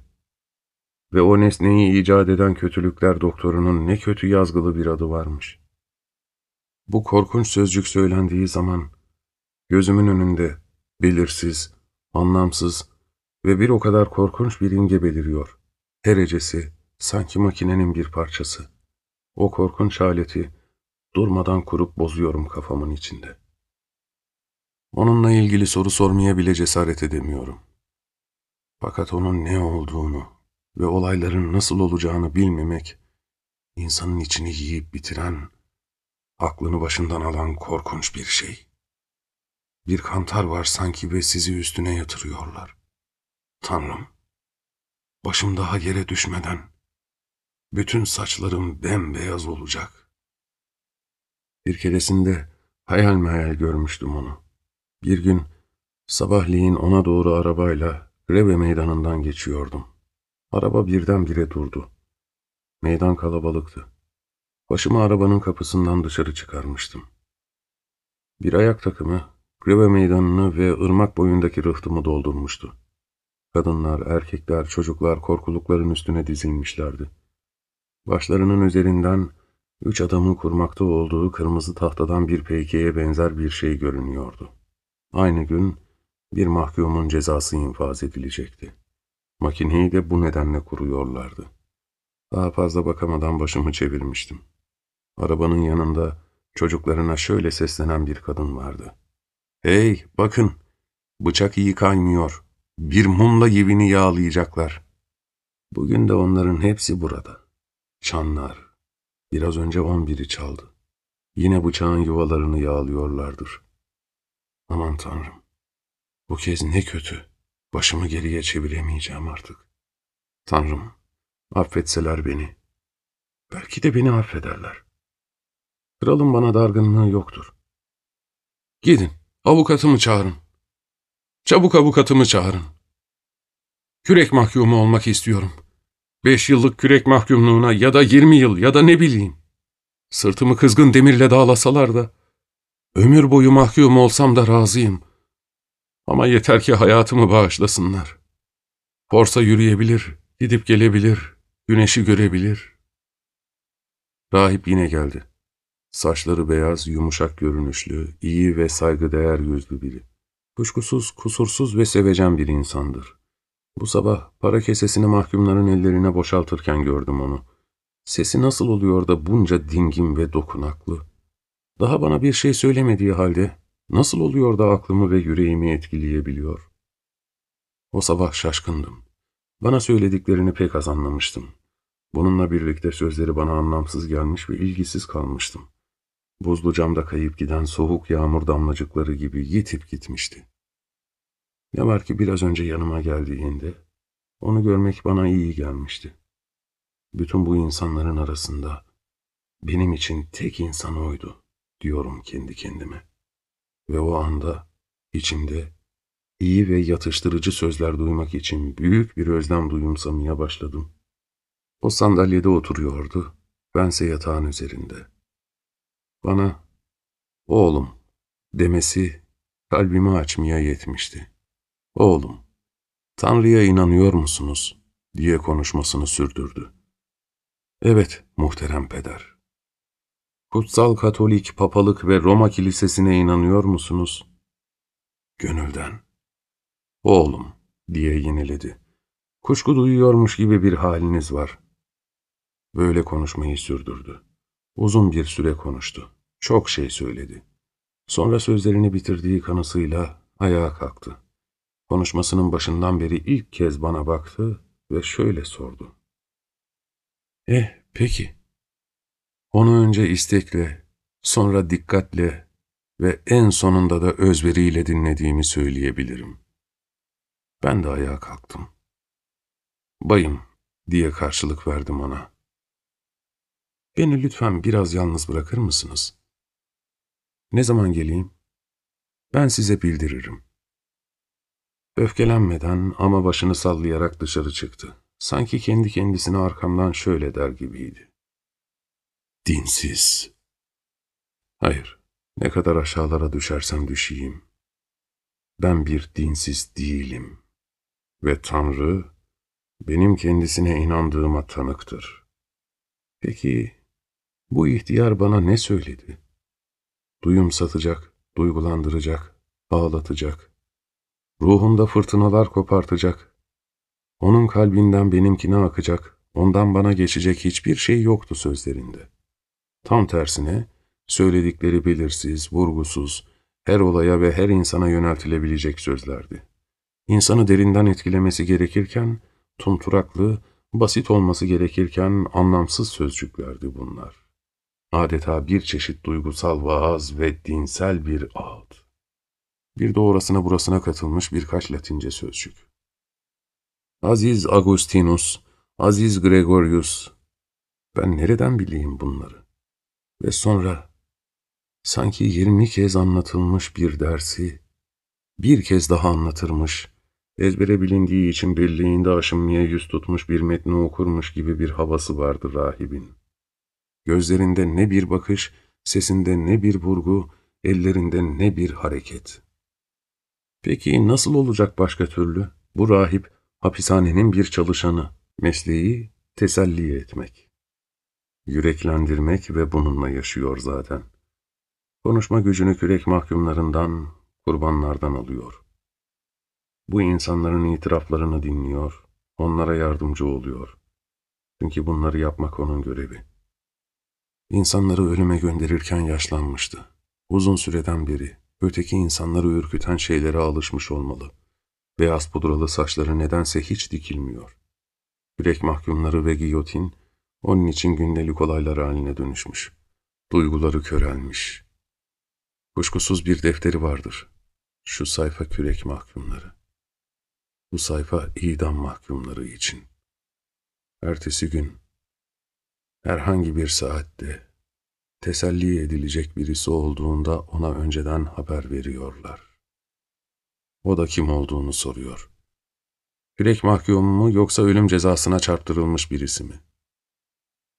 Ve o nesneyi icat eden kötülükler doktorunun ne kötü yazgılı bir adı varmış. Bu korkunç sözcük söylendiği zaman gözümün önünde belirsiz, anlamsız ve bir o kadar korkunç bir imge beliriyor. Herecesi, sanki makinenin bir parçası. O korkunç aleti durmadan kurup bozuyorum kafamın içinde. Onunla ilgili soru sormaya bile cesaret edemiyorum. Fakat onun ne olduğunu ve olayların nasıl olacağını bilmemek, insanın içini yiyip bitiren, aklını başından alan korkunç bir şey. Bir kantar var sanki ve sizi üstüne yatırıyorlar. Tanrım, başım daha yere düşmeden, bütün saçlarım bembeyaz olacak. Bir keresinde hayal meyal görmüştüm onu. Bir gün sabahleyin ona doğru arabayla Greve meydanından geçiyordum. Araba birdenbire durdu. Meydan kalabalıktı. Başımı arabanın kapısından dışarı çıkarmıştım. Bir ayak takımı Greve meydanını ve ırmak boyundaki rıhtımı doldurmuştu. Kadınlar, erkekler, çocuklar korkulukların üstüne dizilmişlerdi. Başlarının üzerinden üç adamın kurmakta olduğu kırmızı tahtadan bir peykeye benzer bir şey görünüyordu. Aynı gün bir mahkumun cezası infaz edilecekti. Makineyi de bu nedenle kuruyorlardı. Daha fazla bakamadan başımı çevirmiştim. Arabanın yanında çocuklarına şöyle seslenen bir kadın vardı. ''Hey, bakın, bıçak iyi kaymıyor. Bir mumla yivini yağlayacaklar.'' Bugün de onların hepsi burada. Çanlar. Biraz önce on biri çaldı. Yine bıçağın yuvalarını yağlıyorlardır. Aman Tanrım. Bu kez ne kötü. Başımı geriye çeviremeyeceğim artık. Tanrım, affetseler beni. Belki de beni affederler. Kralın bana dargınlığı yoktur. Gidin, avukatımı çağırın. Çabuk avukatımı çağırın. Kürek mahkumu olmak istiyorum. Beş yıllık kürek mahkumluğuna ya da yirmi yıl ya da ne bileyim. Sırtımı kızgın demirle dağlasalar da, ömür boyu mahkum olsam da razıyım. Ama yeter ki hayatımı bağışlasınlar. Forsa yürüyebilir, gidip gelebilir, güneşi görebilir. Rahip yine geldi. Saçları beyaz, yumuşak görünüşlü, iyi ve saygıdeğer yüzlü biri. Kuşkusuz, kusursuz ve sevecen bir insandır. Bu sabah para kesesini mahkumların ellerine boşaltırken gördüm onu. Sesi nasıl oluyor da bunca dingin ve dokunaklı? Daha bana bir şey söylemediği halde nasıl oluyor da aklımı ve yüreğimi etkileyebiliyor? O sabah şaşkındım. Bana söylediklerini pek az anlamıştım. Bununla birlikte sözleri bana anlamsız gelmiş ve ilgisiz kalmıştım. Buzlu camda kayıp giden soğuk yağmur damlacıkları gibi yitip gitmişti. Ne var ki biraz önce yanıma geldiğinde onu görmek bana iyi gelmişti. Bütün bu insanların arasında benim için tek insan oydu diyorum kendi kendime. Ve o anda içimde iyi ve yatıştırıcı sözler duymak için büyük bir özlem duyumsamaya başladım. O sandalyede oturuyordu, bense yatağın üzerinde. Bana, oğlum demesi kalbimi açmaya yetmişti. Oğlum, Tanrı'ya inanıyor musunuz? diye konuşmasını sürdürdü. Evet, muhterem peder. Kutsal Katolik, Papalık ve Roma Kilisesi'ne inanıyor musunuz? Gönülden. Oğlum, diye yineledi. Kuşku duyuyormuş gibi bir haliniz var. Böyle konuşmayı sürdürdü. Uzun bir süre konuştu. Çok şey söyledi. Sonra sözlerini bitirdiği kanısıyla ayağa kalktı. Konuşmasının başından beri ilk kez bana baktı ve şöyle sordu. Eh, peki. Onu önce istekle, sonra dikkatle ve en sonunda da özveriyle dinlediğimi söyleyebilirim. Ben de ayağa kalktım. Bayım, diye karşılık verdim ona. Beni lütfen biraz yalnız bırakır mısınız? Ne zaman geleyim? Ben size bildiririm. Öfkelenmeden ama başını sallayarak dışarı çıktı. Sanki kendi kendisine arkamdan şöyle der gibiydi. Dinsiz. Hayır, ne kadar aşağılara düşersem düşeyim. Ben bir dinsiz değilim. Ve Tanrı, benim kendisine inandığıma tanıktır. Peki, bu ihtiyar bana ne söyledi? Duyum satacak, duygulandıracak, ağlatacak. Ruhumda fırtınalar kopartacak. Onun kalbinden benimkine akacak, ondan bana geçecek hiçbir şey yoktu sözlerinde. Tam tersine, söyledikleri belirsiz, vurgusuz, her olaya ve her insana yöneltilebilecek sözlerdi. İnsanı derinden etkilemesi gerekirken, tunturaklı, basit olması gerekirken anlamsız sözcüklerdi bunlar. Adeta bir çeşit duygusal vaaz ve dinsel bir ağıt. Bir de burasına katılmış birkaç latince sözcük. Aziz Agustinus, Aziz Gregorius. Ben nereden bileyim bunları? Ve sonra sanki yirmi kez anlatılmış bir dersi bir kez daha anlatırmış, ezbere bilindiği için birliğinde aşınmaya yüz tutmuş bir metni okurmuş gibi bir havası vardı rahibin. Gözlerinde ne bir bakış, sesinde ne bir vurgu, ellerinde ne bir hareket. Peki nasıl olacak başka türlü? Bu rahip hapishanenin bir çalışanı, mesleği teselli etmek. Yüreklendirmek ve bununla yaşıyor zaten. Konuşma gücünü kürek mahkumlarından, kurbanlardan alıyor. Bu insanların itiraflarını dinliyor, onlara yardımcı oluyor. Çünkü bunları yapmak onun görevi. İnsanları ölüme gönderirken yaşlanmıştı. Uzun süreden beri öteki insanları ürküten şeylere alışmış olmalı. Beyaz pudralı saçları nedense hiç dikilmiyor. Yürek mahkumları ve giyotin onun için gündelik olaylar haline dönüşmüş. Duyguları körelmiş. Kuşkusuz bir defteri vardır. Şu sayfa kürek mahkumları. Bu sayfa idam mahkumları için. Ertesi gün, herhangi bir saatte, teselli edilecek birisi olduğunda ona önceden haber veriyorlar. O da kim olduğunu soruyor. Kürek mahkumu mu yoksa ölüm cezasına çarptırılmış birisi mi?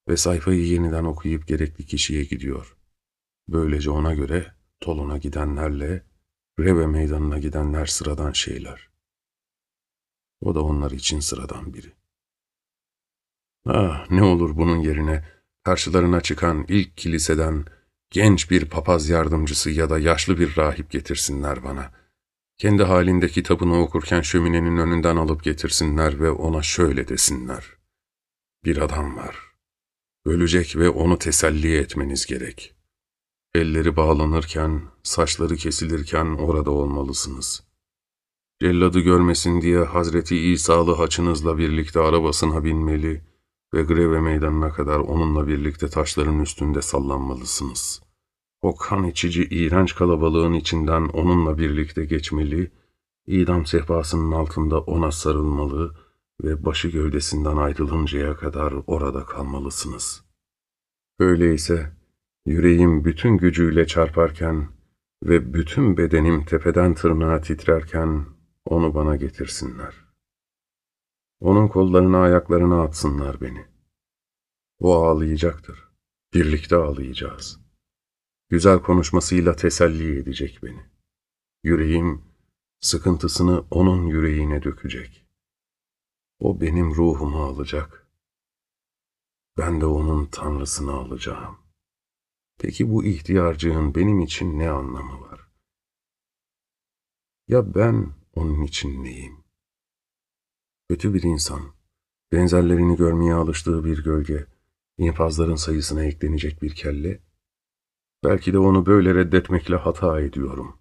Ve sayfayı yeniden okuyup gerekli kişiye gidiyor. Böylece ona göre Tolun'a gidenlerle Reve meydanına gidenler sıradan şeyler. O da onlar için sıradan biri. Ah ne olur bunun yerine karşılarına çıkan ilk kiliseden genç bir papaz yardımcısı ya da yaşlı bir rahip getirsinler bana. Kendi halinde kitabını okurken şöminenin önünden alıp getirsinler ve ona şöyle desinler. Bir adam var. Ölecek ve onu teselli etmeniz gerek. Elleri bağlanırken, saçları kesilirken orada olmalısınız. Celladı görmesin diye Hazreti İsa'lı haçınızla birlikte arabasına binmeli ve greve meydanına kadar onunla birlikte taşların üstünde sallanmalısınız. O kan içici iğrenç kalabalığın içinden onunla birlikte geçmeli, idam sehpasının altında ona sarılmalı ve başı gövdesinden ayrılıncaya kadar orada kalmalısınız. Öyleyse yüreğim bütün gücüyle çarparken ve bütün bedenim tepeden tırnağa titrerken onu bana getirsinler. Onun kollarına ayaklarına atsınlar beni. O ağlayacaktır. Birlikte ağlayacağız. Güzel konuşmasıyla teselli edecek beni. Yüreğim sıkıntısını onun yüreğine dökecek. O benim ruhumu alacak. Ben de onun tanrısını alacağım. Peki bu ihtiyarcığın benim için ne anlamı var? Ya ben onun için neyim? Kötü bir insan, benzerlerini görmeye alıştığı bir gölge, infazların sayısına eklenecek bir kelle, belki de onu böyle reddetmekle hata ediyorum.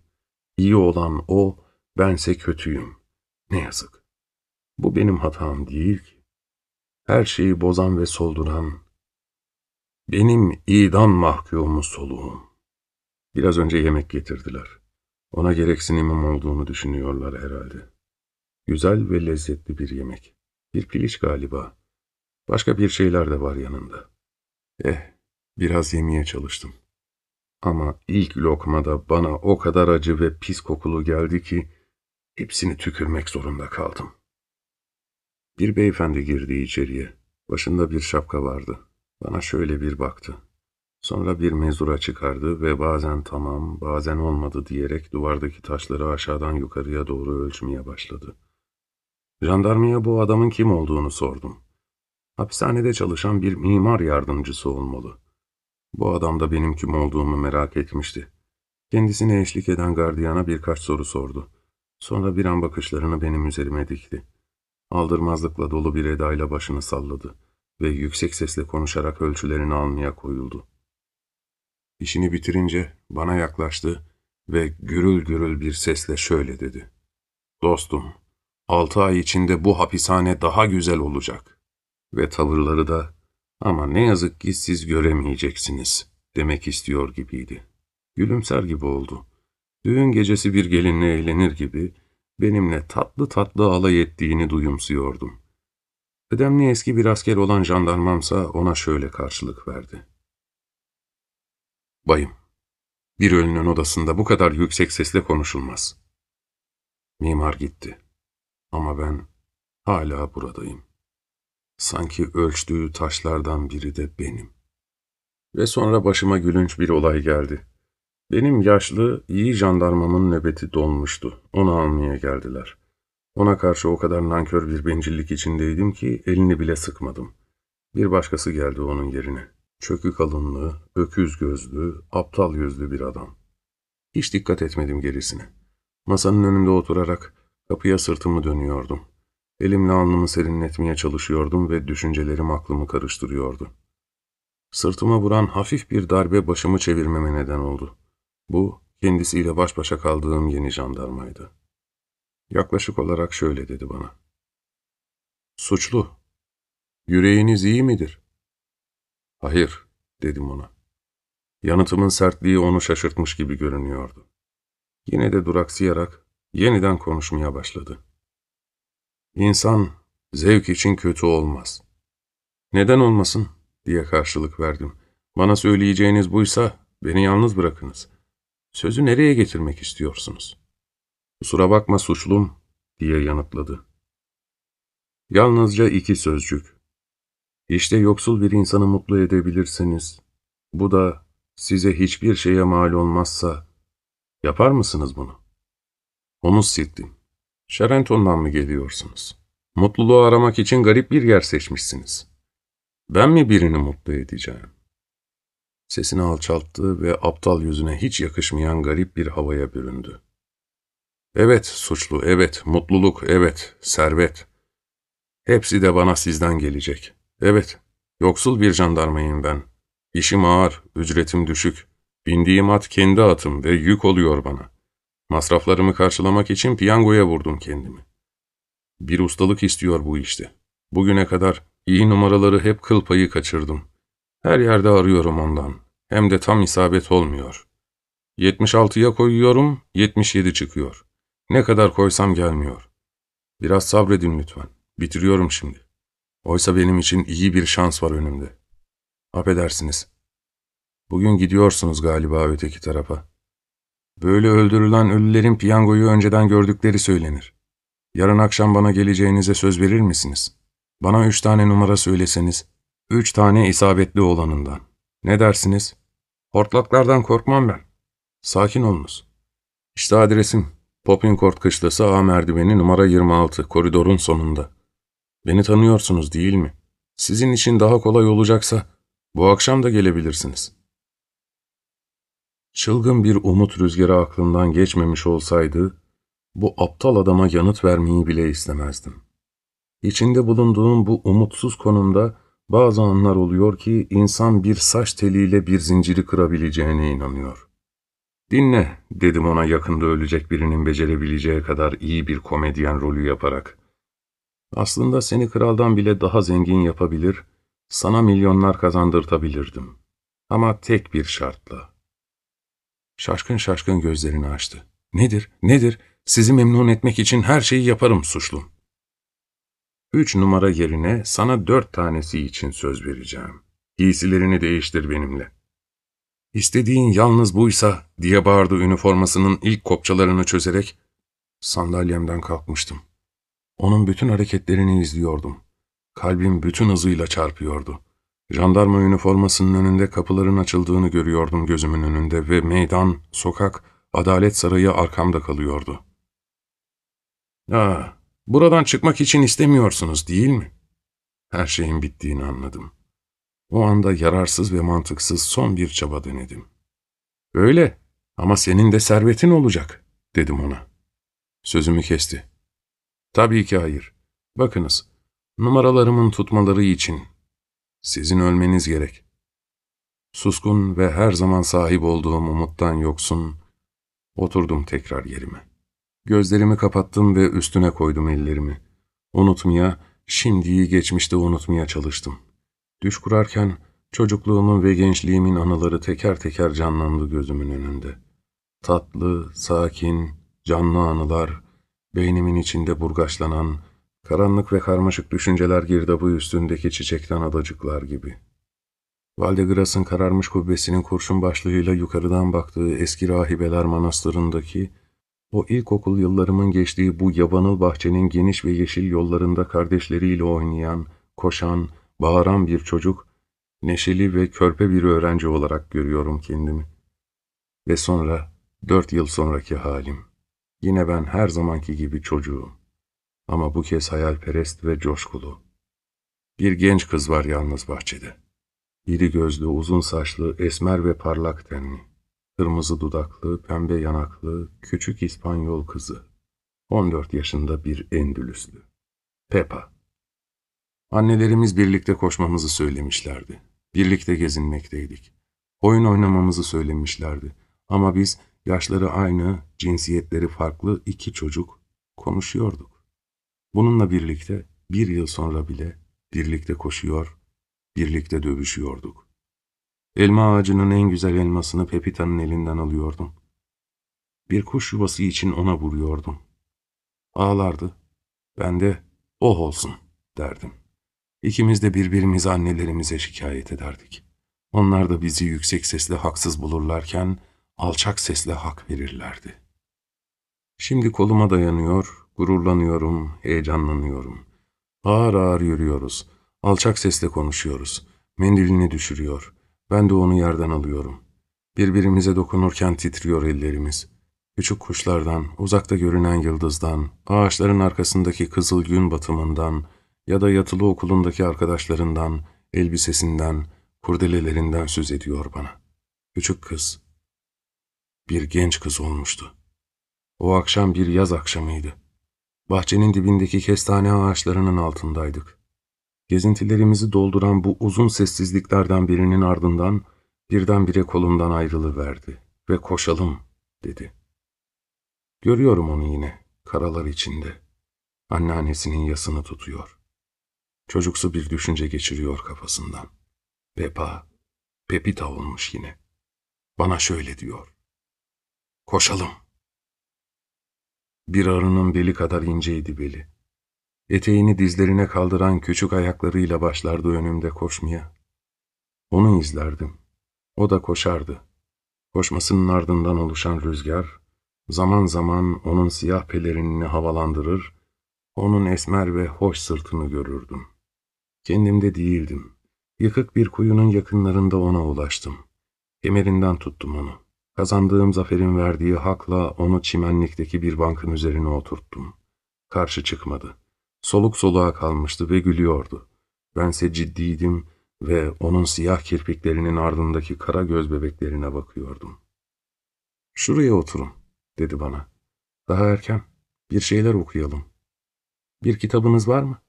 İyi olan o, bense kötüyüm. Ne yazık. Bu benim hatam değil ki. Her şeyi bozan ve solduran, benim idam mahkumu soluğum. Biraz önce yemek getirdiler. Ona gereksinimim olduğunu düşünüyorlar herhalde. Güzel ve lezzetli bir yemek. Bir piliç galiba. Başka bir şeyler de var yanında. Eh, biraz yemeye çalıştım. Ama ilk lokmada bana o kadar acı ve pis kokulu geldi ki hepsini tükürmek zorunda kaldım. Bir beyefendi girdi içeriye. Başında bir şapka vardı. Bana şöyle bir baktı. Sonra bir mezura çıkardı ve bazen tamam, bazen olmadı diyerek duvardaki taşları aşağıdan yukarıya doğru ölçmeye başladı. Jandarmaya bu adamın kim olduğunu sordum. Hapishanede çalışan bir mimar yardımcısı olmalı. Bu adam da benim kim olduğumu merak etmişti. Kendisine eşlik eden gardiyana birkaç soru sordu. Sonra bir an bakışlarını benim üzerime dikti. Aldırmazlıkla dolu bir edayla başını salladı ve yüksek sesle konuşarak ölçülerini almaya koyuldu. İşini bitirince bana yaklaştı ve gürül gürül bir sesle şöyle dedi. Dostum, altı ay içinde bu hapishane daha güzel olacak. Ve tavırları da ama ne yazık ki siz göremeyeceksiniz demek istiyor gibiydi. Gülümser gibi oldu. Düğün gecesi bir gelinle eğlenir gibi benimle tatlı tatlı alay ettiğini duyumsuyordum. Kıdemli eski bir asker olan jandarmamsa ona şöyle karşılık verdi. Bayım, bir ölünün odasında bu kadar yüksek sesle konuşulmaz. Mimar gitti. Ama ben hala buradayım. Sanki ölçtüğü taşlardan biri de benim. Ve sonra başıma gülünç bir olay geldi. Benim yaşlı, iyi jandarmamın nöbeti dolmuştu. Onu almaya geldiler. Ona karşı o kadar nankör bir bencillik içindeydim ki elini bile sıkmadım. Bir başkası geldi onun yerine. Çökük alınlı, öküz gözlü, aptal yüzlü bir adam. Hiç dikkat etmedim gerisine. Masanın önünde oturarak kapıya sırtımı dönüyordum. Elimle alnımı serinletmeye çalışıyordum ve düşüncelerim aklımı karıştırıyordu. Sırtıma vuran hafif bir darbe başımı çevirmeme neden oldu. Bu, kendisiyle baş başa kaldığım yeni jandarmaydı. Yaklaşık olarak şöyle dedi bana. Suçlu, yüreğiniz iyi midir? Hayır, dedim ona. Yanıtımın sertliği onu şaşırtmış gibi görünüyordu. Yine de duraksayarak yeniden konuşmaya başladı. İnsan zevk için kötü olmaz. Neden olmasın diye karşılık verdim. Bana söyleyeceğiniz buysa beni yalnız bırakınız. Sözü nereye getirmek istiyorsunuz? Kusura bakma suçlum diye yanıtladı. Yalnızca iki sözcük. İşte yoksul bir insanı mutlu edebilirseniz, bu da size hiçbir şeye mal olmazsa, yapar mısınız bunu? Omuz sildim. Şerenton'dan mı geliyorsunuz? Mutluluğu aramak için garip bir yer seçmişsiniz. Ben mi birini mutlu edeceğim? Sesini alçalttı ve aptal yüzüne hiç yakışmayan garip bir havaya büründü. Evet suçlu, evet mutluluk, evet servet. Hepsi de bana sizden gelecek. Evet, yoksul bir jandarmayım ben. İşim ağır, ücretim düşük. Bindiğim at kendi atım ve yük oluyor bana. Masraflarımı karşılamak için piyangoya vurdum kendimi. Bir ustalık istiyor bu işte. Bugüne kadar iyi numaraları hep kıl payı kaçırdım. Her yerde arıyorum ondan. Hem de tam isabet olmuyor. 76'ya koyuyorum, 77 çıkıyor. Ne kadar koysam gelmiyor. Biraz sabredin lütfen. Bitiriyorum şimdi. Oysa benim için iyi bir şans var önümde. Affedersiniz. Bugün gidiyorsunuz galiba öteki tarafa. Böyle öldürülen ölülerin piyangoyu önceden gördükleri söylenir. Yarın akşam bana geleceğinize söz verir misiniz? Bana üç tane numara söyleseniz, üç tane isabetli olanından. Ne dersiniz? Hortlaklardan korkmam ben. Sakin olunuz. İşte adresim. Poppincourt kışlası A merdiveni numara 26, koridorun sonunda. Beni tanıyorsunuz değil mi? Sizin için daha kolay olacaksa bu akşam da gelebilirsiniz. Çılgın bir umut rüzgarı aklımdan geçmemiş olsaydı, bu aptal adama yanıt vermeyi bile istemezdim. İçinde bulunduğum bu umutsuz konumda bazı anlar oluyor ki insan bir saç teliyle bir zinciri kırabileceğine inanıyor. Dinle, dedim ona yakında ölecek birinin becerebileceği kadar iyi bir komedyen rolü yaparak. Aslında seni kraldan bile daha zengin yapabilir, sana milyonlar kazandırtabilirdim. Ama tek bir şartla. Şaşkın şaşkın gözlerini açtı. Nedir, nedir? Sizi memnun etmek için her şeyi yaparım suçlum. Üç numara yerine sana dört tanesi için söz vereceğim. Giysilerini değiştir benimle. İstediğin yalnız buysa diye bağırdı üniformasının ilk kopçalarını çözerek. Sandalyemden kalkmıştım. Onun bütün hareketlerini izliyordum. Kalbim bütün hızıyla çarpıyordu. Jandarma üniformasının önünde kapıların açıldığını görüyordum gözümün önünde ve meydan, sokak, adalet sarayı arkamda kalıyordu. ''Aa, buradan çıkmak için istemiyorsunuz değil mi?'' Her şeyin bittiğini anladım. O anda yararsız ve mantıksız son bir çaba denedim. ''Öyle ama senin de servetin olacak.'' dedim ona. Sözümü kesti. ''Tabii ki hayır. Bakınız, numaralarımın tutmaları için sizin ölmeniz gerek. Suskun ve her zaman sahip olduğum umuttan yoksun, oturdum tekrar yerime. Gözlerimi kapattım ve üstüne koydum ellerimi. Unutmaya, şimdiyi geçmişte unutmaya çalıştım. Düş kurarken çocukluğumun ve gençliğimin anıları teker teker canlandı gözümün önünde. Tatlı, sakin, canlı anılar, beynimin içinde burgaçlanan, Karanlık ve karmaşık düşünceler girdabı üstündeki çiçekten adacıklar gibi. Valdegras'ın kararmış kubbesinin kurşun başlığıyla yukarıdan baktığı eski rahibeler manastırındaki, o ilkokul yıllarımın geçtiği bu yabanıl bahçenin geniş ve yeşil yollarında kardeşleriyle oynayan, koşan, bağıran bir çocuk, neşeli ve körpe bir öğrenci olarak görüyorum kendimi. Ve sonra, dört yıl sonraki halim. Yine ben her zamanki gibi çocuğum. Ama bu kez hayalperest ve coşkulu. Bir genç kız var yalnız bahçede. İri gözlü, uzun saçlı, esmer ve parlak tenli. Kırmızı dudaklı, pembe yanaklı, küçük İspanyol kızı. 14 yaşında bir endülüslü. Peppa. Annelerimiz birlikte koşmamızı söylemişlerdi. Birlikte gezinmekteydik. Oyun oynamamızı söylemişlerdi. Ama biz yaşları aynı, cinsiyetleri farklı iki çocuk konuşuyorduk. Bununla birlikte bir yıl sonra bile birlikte koşuyor, birlikte dövüşüyorduk. Elma ağacının en güzel elmasını Pepita'nın elinden alıyordum. Bir kuş yuvası için ona vuruyordum. Ağlardı. Ben de oh olsun derdim. İkimiz de birbirimizi annelerimize şikayet ederdik. Onlar da bizi yüksek sesle haksız bulurlarken alçak sesle hak verirlerdi. Şimdi koluma dayanıyor, Gururlanıyorum, heyecanlanıyorum. Ağır ağır yürüyoruz. Alçak sesle konuşuyoruz. Mendilini düşürüyor. Ben de onu yerden alıyorum. Birbirimize dokunurken titriyor ellerimiz. Küçük kuşlardan, uzakta görünen yıldızdan, ağaçların arkasındaki kızıl gün batımından ya da yatılı okulundaki arkadaşlarından, elbisesinden, kurdelelerinden söz ediyor bana. Küçük kız. Bir genç kız olmuştu. O akşam bir yaz akşamıydı. Bahçenin dibindeki kestane ağaçlarının altındaydık. Gezintilerimizi dolduran bu uzun sessizliklerden birinin ardından birdenbire kolumdan ayrılıverdi ve koşalım dedi. Görüyorum onu yine karalar içinde. Anneannesinin yasını tutuyor. Çocuksu bir düşünce geçiriyor kafasından. Pepa, Pepita olmuş yine. Bana şöyle diyor. Koşalım. Bir arının beli kadar inceydi beli. Eteğini dizlerine kaldıran küçük ayaklarıyla başlardı önümde koşmaya. Onu izlerdim. O da koşardı. Koşmasının ardından oluşan rüzgar, zaman zaman onun siyah pelerinini havalandırır, onun esmer ve hoş sırtını görürdüm. Kendimde değildim. Yıkık bir kuyunun yakınlarında ona ulaştım. Kemerinden tuttum onu. Kazandığım zaferin verdiği hakla onu çimenlikteki bir bankın üzerine oturttum. Karşı çıkmadı. Soluk soluğa kalmıştı ve gülüyordu. Bense ciddiydim ve onun siyah kirpiklerinin ardındaki kara göz bebeklerine bakıyordum. ''Şuraya oturun.'' dedi bana. ''Daha erken. Bir şeyler okuyalım. Bir kitabınız var mı?''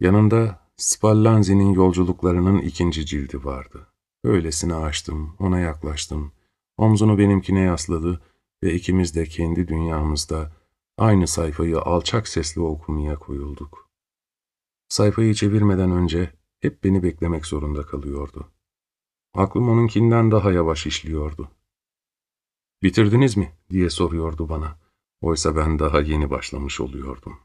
Yanında Spallanzi'nin yolculuklarının ikinci cildi vardı. Öylesine açtım, ona yaklaştım. Omzunu benimkine yasladı ve ikimiz de kendi dünyamızda aynı sayfayı alçak sesle okumaya koyulduk. Sayfayı çevirmeden önce hep beni beklemek zorunda kalıyordu. Aklım onunkinden daha yavaş işliyordu. ''Bitirdiniz mi?'' diye soruyordu bana. Oysa ben daha yeni başlamış oluyordum.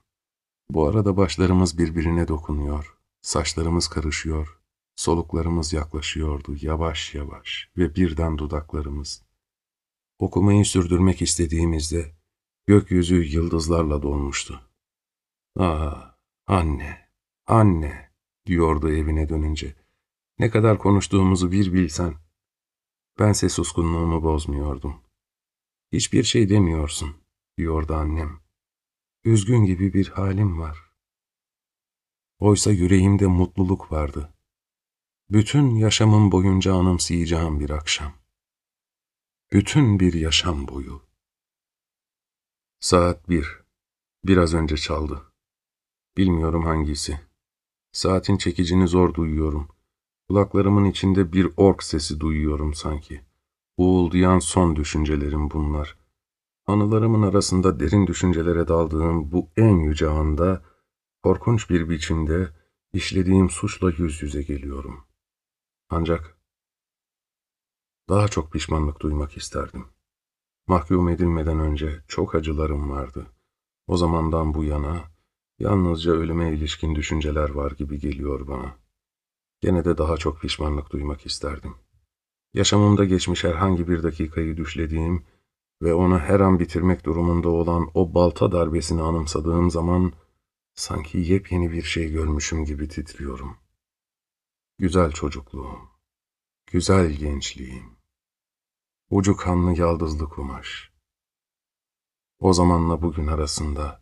Bu arada başlarımız birbirine dokunuyor, saçlarımız karışıyor, Soluklarımız yaklaşıyordu yavaş yavaş ve birden dudaklarımız. Okumayı sürdürmek istediğimizde gökyüzü yıldızlarla dolmuştu. Ah, anne, anne, diyordu evine dönünce. Ne kadar konuştuğumuzu bir bilsen. Bense suskunluğumu bozmuyordum. Hiçbir şey demiyorsun, diyordu annem. Üzgün gibi bir halim var. Oysa yüreğimde mutluluk vardı. Bütün yaşamım boyunca anımsayacağım bir akşam. Bütün bir yaşam boyu. Saat bir. Biraz önce çaldı. Bilmiyorum hangisi. Saatin çekicini zor duyuyorum. Kulaklarımın içinde bir ork sesi duyuyorum sanki. Uğuldayan son düşüncelerim bunlar. Anılarımın arasında derin düşüncelere daldığım bu en yüce anda, korkunç bir biçimde işlediğim suçla yüz yüze geliyorum. Ancak daha çok pişmanlık duymak isterdim. Mahkum edilmeden önce çok acılarım vardı. O zamandan bu yana yalnızca ölüme ilişkin düşünceler var gibi geliyor bana. Gene de daha çok pişmanlık duymak isterdim. Yaşamımda geçmiş herhangi bir dakikayı düşlediğim ve onu her an bitirmek durumunda olan o balta darbesini anımsadığım zaman sanki yepyeni bir şey görmüşüm gibi titriyorum. Güzel çocukluğum, güzel gençliğim, ucu kanlı yaldızlı kumaş. O zamanla bugün arasında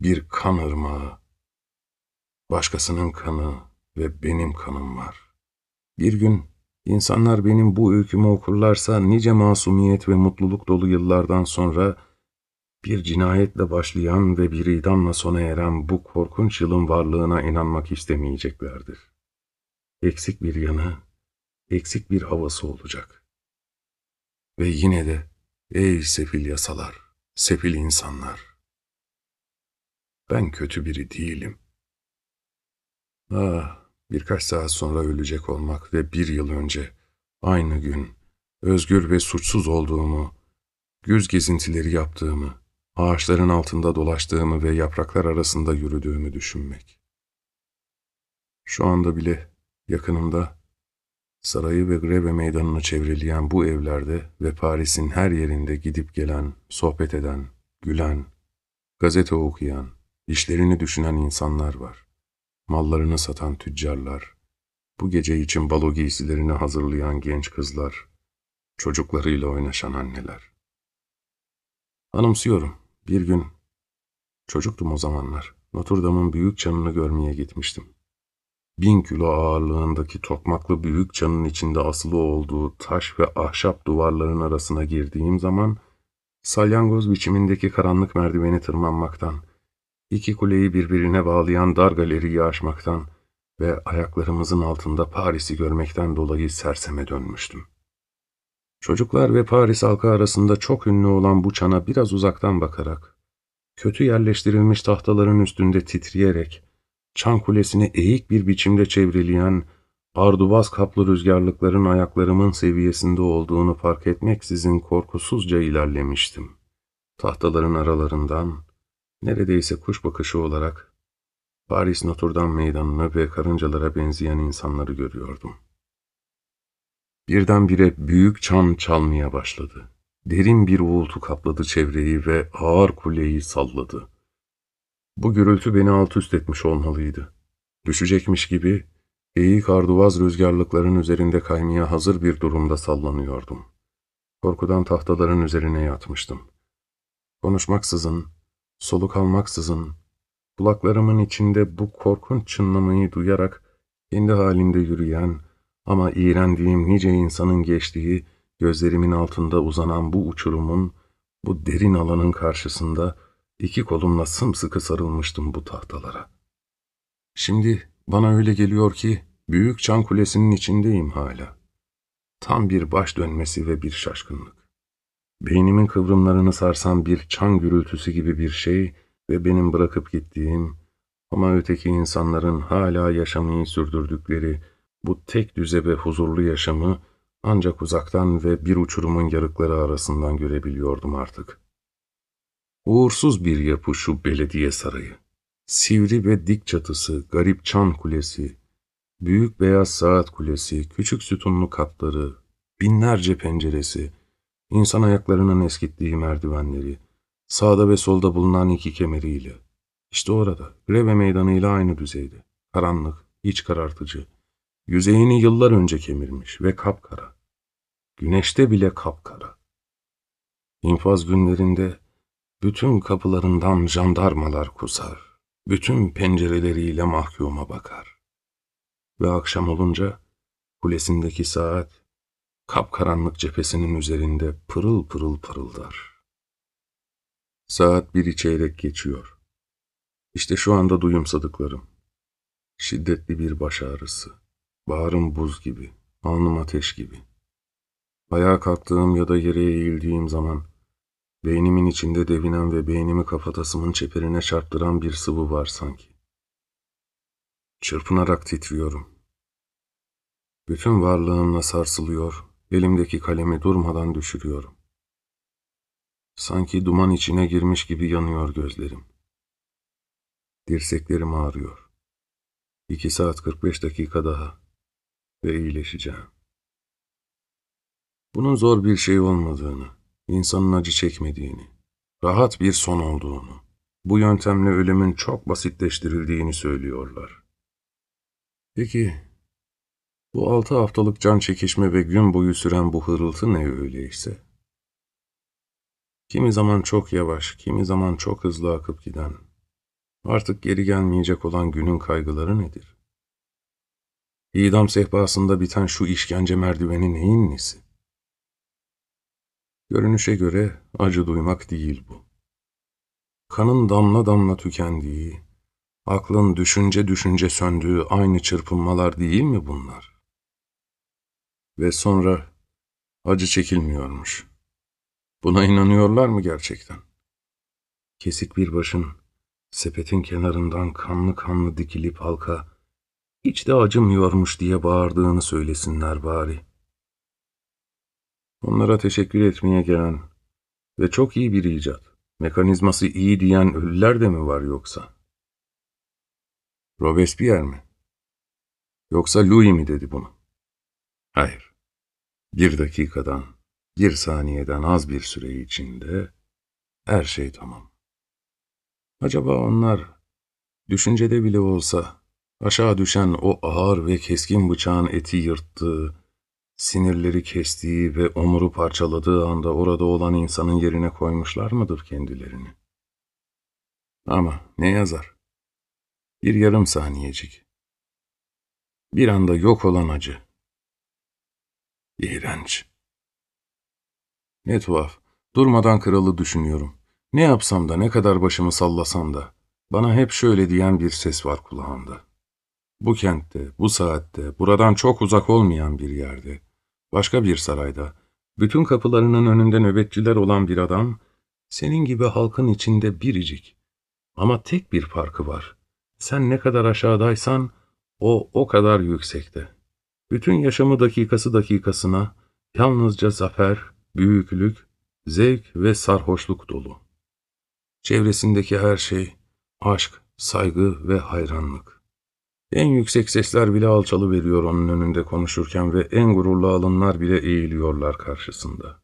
bir kan ırmağı, başkasının kanı ve benim kanım var. Bir gün insanlar benim bu öykümü okurlarsa nice masumiyet ve mutluluk dolu yıllardan sonra bir cinayetle başlayan ve bir idamla sona eren bu korkunç yılın varlığına inanmak istemeyeceklerdir. Eksik bir yanı, eksik bir havası olacak. Ve yine de ey sefil yasalar, sefil insanlar, ben kötü biri değilim. Ah, birkaç saat sonra ölecek olmak ve bir yıl önce, aynı gün, özgür ve suçsuz olduğumu, güz gezintileri yaptığımı, ağaçların altında dolaştığımı ve yapraklar arasında yürüdüğümü düşünmek. Şu anda bile yakınımda sarayı ve greve meydanını çevreleyen bu evlerde ve Paris'in her yerinde gidip gelen, sohbet eden, gülen, gazete okuyan, işlerini düşünen insanlar var. Mallarını satan tüccarlar, bu gece için balo giysilerini hazırlayan genç kızlar, çocuklarıyla oynaşan anneler. Anımsıyorum, bir gün, çocuktum o zamanlar, Notre Dame'ın büyük çanını görmeye gitmiştim. Bin kilo ağırlığındaki tokmaklı büyük çanın içinde asılı olduğu taş ve ahşap duvarların arasına girdiğim zaman, salyangoz biçimindeki karanlık merdiveni tırmanmaktan, iki kuleyi birbirine bağlayan dar galeriyi aşmaktan ve ayaklarımızın altında Paris'i görmekten dolayı serseme dönmüştüm. Çocuklar ve Paris halkı arasında çok ünlü olan bu çana biraz uzaktan bakarak, kötü yerleştirilmiş tahtaların üstünde titreyerek, çan kulesini eğik bir biçimde çevreleyen, arduvaz kaplı rüzgarlıkların ayaklarımın seviyesinde olduğunu fark etmeksizin korkusuzca ilerlemiştim. Tahtaların aralarından, neredeyse kuş bakışı olarak, Paris Notre Dame meydanını ve karıncalara benzeyen insanları görüyordum. Birdenbire büyük çan çalmaya başladı. Derin bir uğultu kapladı çevreyi ve ağır kuleyi salladı. Bu gürültü beni alt üst etmiş olmalıydı. Düşecekmiş gibi eğik arduvaz rüzgarlıkların üzerinde kaymaya hazır bir durumda sallanıyordum. Korkudan tahtaların üzerine yatmıştım. Konuşmaksızın, soluk almaksızın, kulaklarımın içinde bu korkunç çınlamayı duyarak kendi halinde yürüyen ama iğrendiğim nice insanın geçtiği, gözlerimin altında uzanan bu uçurumun, bu derin alanın karşısında iki kolumla sımsıkı sarılmıştım bu tahtalara. Şimdi bana öyle geliyor ki büyük çan kulesinin içindeyim hala. Tam bir baş dönmesi ve bir şaşkınlık. Beynimin kıvrımlarını sarsan bir çan gürültüsü gibi bir şey ve benim bırakıp gittiğim ama öteki insanların hala yaşamayı sürdürdükleri bu tek düze ve huzurlu yaşamı ancak uzaktan ve bir uçurumun yarıkları arasından görebiliyordum artık. Uğursuz bir yapı şu belediye sarayı. Sivri ve dik çatısı, garip çan kulesi, Büyük beyaz saat kulesi, küçük sütunlu katları, binlerce penceresi, insan ayaklarının eskittiği merdivenleri, sağda ve solda bulunan iki kemeriyle. İşte orada, greve meydanıyla aynı düzeyde. Karanlık, iç karartıcı. Yüzeyini yıllar önce kemirmiş ve kapkara. Güneşte bile kapkara. İnfaz günlerinde bütün kapılarından jandarmalar kusar. Bütün pencereleriyle mahkuma bakar. Ve akşam olunca kulesindeki saat kapkaranlık cephesinin üzerinde pırıl pırıl pırıldar. Saat bir çeyrek geçiyor. İşte şu anda duyumsadıklarım. Şiddetli bir baş ağrısı. Bağrım buz gibi, alnım ateş gibi. Ayağa kalktığım ya da yere eğildiğim zaman beynimin içinde devinen ve beynimi kafatasımın çeperine çarptıran bir sıvı var sanki. Çırpınarak titriyorum. Bütün varlığımla sarsılıyor, elimdeki kalemi durmadan düşürüyorum. Sanki duman içine girmiş gibi yanıyor gözlerim. Dirseklerim ağrıyor. İki saat 45 dakika daha ve iyileşeceğim. Bunun zor bir şey olmadığını, insanın acı çekmediğini, rahat bir son olduğunu, bu yöntemle ölümün çok basitleştirildiğini söylüyorlar. Peki, bu altı haftalık can çekişme ve gün boyu süren bu hırıltı ne öyleyse? Kimi zaman çok yavaş, kimi zaman çok hızlı akıp giden, artık geri gelmeyecek olan günün kaygıları nedir? İdam sehpasında biten şu işkence merdiveni neyin nesi? Görünüşe göre acı duymak değil bu. Kanın damla damla tükendiği, aklın düşünce düşünce söndüğü aynı çırpınmalar değil mi bunlar? Ve sonra acı çekilmiyormuş. Buna inanıyorlar mı gerçekten? Kesik bir başın sepetin kenarından kanlı kanlı dikilip halka hiç de acımıyormuş diye bağırdığını söylesinler bari. Onlara teşekkür etmeye gelen ve çok iyi bir icat, mekanizması iyi diyen ölüler de mi var yoksa? Robespierre mi? Yoksa Louis mi dedi bunu? Hayır. Bir dakikadan, bir saniyeden az bir süre içinde her şey tamam. Acaba onlar düşüncede bile olsa aşağı düşen o ağır ve keskin bıçağın eti yırttığı, sinirleri kestiği ve omuru parçaladığı anda orada olan insanın yerine koymuşlar mıdır kendilerini? Ama ne yazar? Bir yarım saniyecik. Bir anda yok olan acı. İğrenç. Ne tuhaf. Durmadan kralı düşünüyorum. Ne yapsam da ne kadar başımı sallasam da bana hep şöyle diyen bir ses var kulağımda. Bu kentte, bu saatte, buradan çok uzak olmayan bir yerde, başka bir sarayda, bütün kapılarının önünde nöbetçiler olan bir adam, senin gibi halkın içinde biricik. Ama tek bir farkı var. Sen ne kadar aşağıdaysan, o o kadar yüksekte. Bütün yaşamı dakikası dakikasına, yalnızca zafer, büyüklük, zevk ve sarhoşluk dolu. Çevresindeki her şey, aşk, saygı ve hayranlık. En yüksek sesler bile alçalı veriyor onun önünde konuşurken ve en gururlu alınlar bile eğiliyorlar karşısında.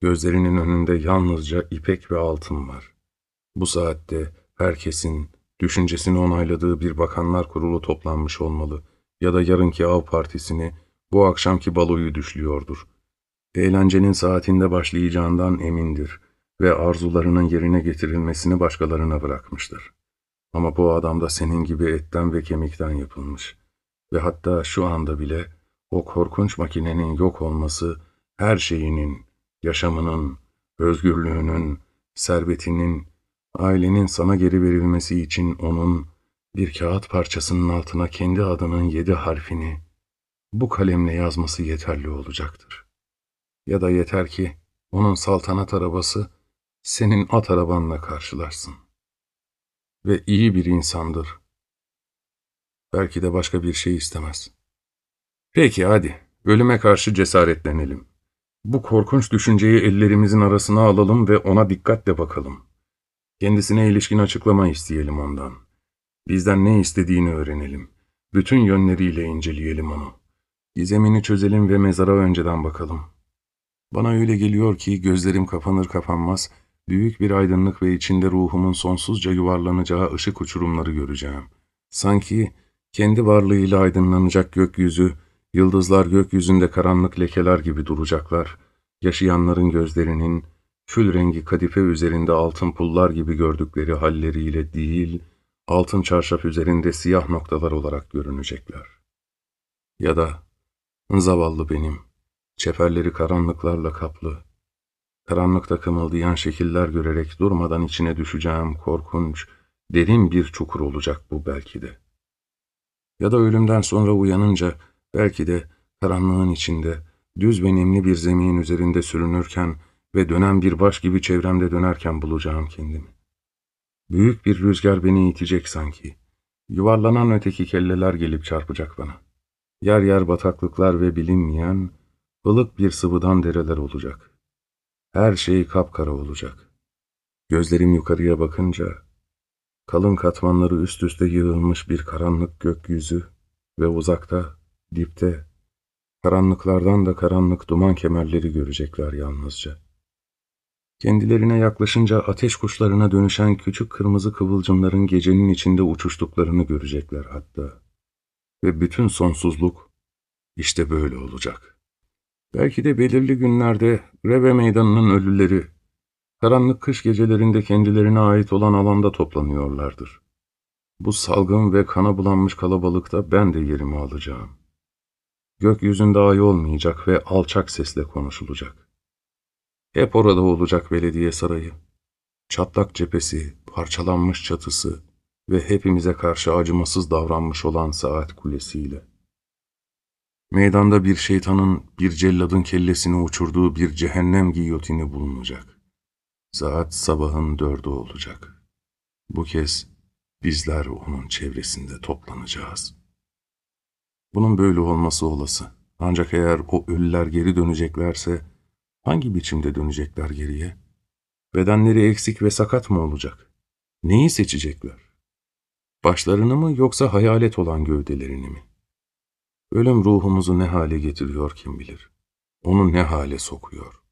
Gözlerinin önünde yalnızca ipek ve altın var. Bu saatte herkesin düşüncesini onayladığı bir bakanlar kurulu toplanmış olmalı ya da yarınki av partisini, bu akşamki baloyu düşlüyordur. Eğlencenin saatinde başlayacağından emindir ve arzularının yerine getirilmesini başkalarına bırakmıştır. Ama bu adam da senin gibi etten ve kemikten yapılmış. Ve hatta şu anda bile o korkunç makinenin yok olması her şeyinin, yaşamının, özgürlüğünün, servetinin, ailenin sana geri verilmesi için onun bir kağıt parçasının altına kendi adının yedi harfini bu kalemle yazması yeterli olacaktır. Ya da yeter ki onun saltanat arabası senin at arabanla karşılarsın. Ve iyi bir insandır. Belki de başka bir şey istemez. Peki hadi, ölüme karşı cesaretlenelim. Bu korkunç düşünceyi ellerimizin arasına alalım ve ona dikkatle bakalım. Kendisine ilişkin açıklama isteyelim ondan. Bizden ne istediğini öğrenelim. Bütün yönleriyle inceleyelim onu. Gizemini çözelim ve mezara önceden bakalım. Bana öyle geliyor ki gözlerim kapanır kapanmaz, büyük bir aydınlık ve içinde ruhumun sonsuzca yuvarlanacağı ışık uçurumları göreceğim. Sanki kendi varlığıyla aydınlanacak gökyüzü, yıldızlar gökyüzünde karanlık lekeler gibi duracaklar. Yaşayanların gözlerinin, kül rengi kadife üzerinde altın pullar gibi gördükleri halleriyle değil, altın çarşaf üzerinde siyah noktalar olarak görünecekler. Ya da zavallı benim, çeperleri karanlıklarla kaplı, karanlıkta kımıldayan şekiller görerek durmadan içine düşeceğim korkunç, derin bir çukur olacak bu belki de. Ya da ölümden sonra uyanınca belki de karanlığın içinde, düz ve nemli bir zemin üzerinde sürünürken ve dönen bir baş gibi çevremde dönerken bulacağım kendimi. Büyük bir rüzgar beni itecek sanki. Yuvarlanan öteki kelleler gelip çarpacak bana. Yer yer bataklıklar ve bilinmeyen, ılık bir sıvıdan dereler olacak. Her şey kapkara olacak. Gözlerim yukarıya bakınca, kalın katmanları üst üste yığılmış bir karanlık gökyüzü ve uzakta, dipte, karanlıklardan da karanlık duman kemerleri görecekler yalnızca. Kendilerine yaklaşınca ateş kuşlarına dönüşen küçük kırmızı kıvılcımların gecenin içinde uçuştuklarını görecekler hatta. Ve bütün sonsuzluk işte böyle olacak. Belki de belirli günlerde Reve meydanının ölüleri, karanlık kış gecelerinde kendilerine ait olan alanda toplanıyorlardır. Bu salgın ve kana bulanmış kalabalıkta ben de yerimi alacağım. Gökyüzünde ay olmayacak ve alçak sesle konuşulacak. Hep orada olacak belediye sarayı. Çatlak cephesi, parçalanmış çatısı ve hepimize karşı acımasız davranmış olan saat kulesiyle. Meydanda bir şeytanın, bir celladın kellesini uçurduğu bir cehennem giyotini bulunacak. Saat sabahın dördü olacak. Bu kez bizler onun çevresinde toplanacağız. Bunun böyle olması olası. Ancak eğer o ölüler geri döneceklerse, hangi biçimde dönecekler geriye? Bedenleri eksik ve sakat mı olacak? Neyi seçecekler? Başlarını mı yoksa hayalet olan gövdelerini mi? Ölüm ruhumuzu ne hale getiriyor kim bilir? Onu ne hale sokuyor?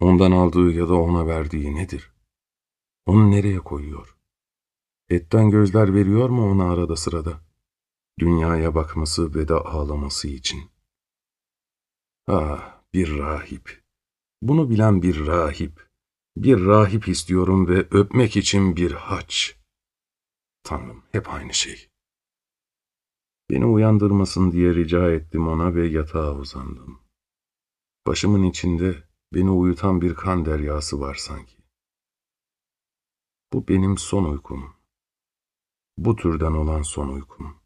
Ondan aldığı ya da ona verdiği nedir? Onu nereye koyuyor? Etten gözler veriyor mu ona arada sırada? Dünyaya bakması ve de ağlaması için. Ah, bir rahip. Bunu bilen bir rahip. Bir rahip istiyorum ve öpmek için bir haç. Tanrım, hep aynı şey. Beni uyandırmasın diye rica ettim ona ve yatağa uzandım. Başımın içinde beni uyutan bir kan deryası var sanki. Bu benim son uykum. Bu türden olan son uykum.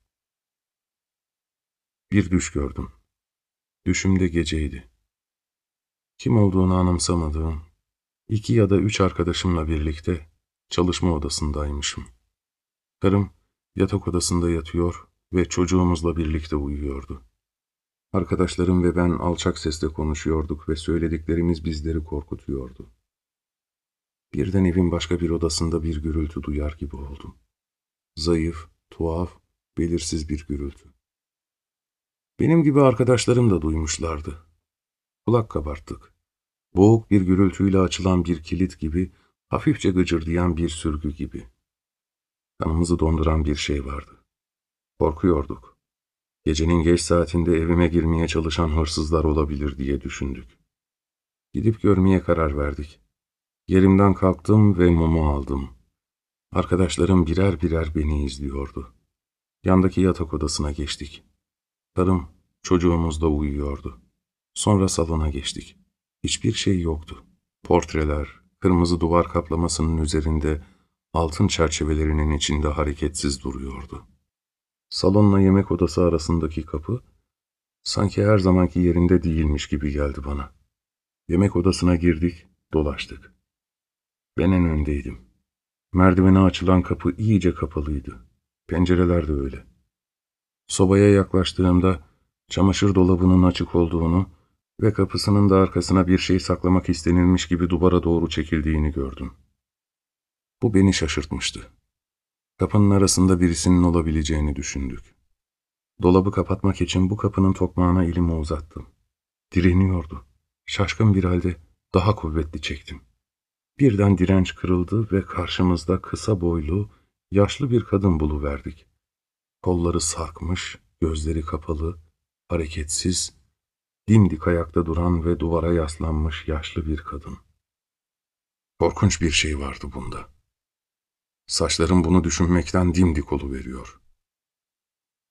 Bir düş gördüm. Düşümde geceydi. Kim olduğunu anımsamadığım, iki ya da üç arkadaşımla birlikte çalışma odasındaymışım. Karım yatak odasında yatıyor ve çocuğumuzla birlikte uyuyordu. Arkadaşlarım ve ben alçak sesle konuşuyorduk ve söylediklerimiz bizleri korkutuyordu. Birden evin başka bir odasında bir gürültü duyar gibi oldum. Zayıf, tuhaf, belirsiz bir gürültü. Benim gibi arkadaşlarım da duymuşlardı. Kulak kabarttık. Boğuk bir gürültüyle açılan bir kilit gibi, hafifçe gıcırdayan bir sürgü gibi. Kanımızı donduran bir şey vardı. Korkuyorduk. Gecenin geç saatinde evime girmeye çalışan hırsızlar olabilir diye düşündük. Gidip görmeye karar verdik. Yerimden kalktım ve mumu aldım. Arkadaşlarım birer birer beni izliyordu. Yandaki yatak odasına geçtik. Karım, çocuğumuz da uyuyordu. Sonra salona geçtik. Hiçbir şey yoktu. Portreler, kırmızı duvar kaplamasının üzerinde, altın çerçevelerinin içinde hareketsiz duruyordu. Salonla yemek odası arasındaki kapı, sanki her zamanki yerinde değilmiş gibi geldi bana. Yemek odasına girdik, dolaştık. Ben en öndeydim. Merdivene açılan kapı iyice kapalıydı. Pencereler de öyle. Sobaya yaklaştığımda çamaşır dolabının açık olduğunu ve kapısının da arkasına bir şey saklamak istenilmiş gibi duvara doğru çekildiğini gördüm. Bu beni şaşırtmıştı. Kapının arasında birisinin olabileceğini düşündük. Dolabı kapatmak için bu kapının tokmağına elimi uzattım. Direniyordu. Şaşkın bir halde daha kuvvetli çektim. Birden direnç kırıldı ve karşımızda kısa boylu, yaşlı bir kadın buluverdik. Kolları sarkmış, gözleri kapalı, hareketsiz, dimdik ayakta duran ve duvara yaslanmış yaşlı bir kadın. Korkunç bir şey vardı bunda. Saçlarım bunu düşünmekten dimdik veriyor.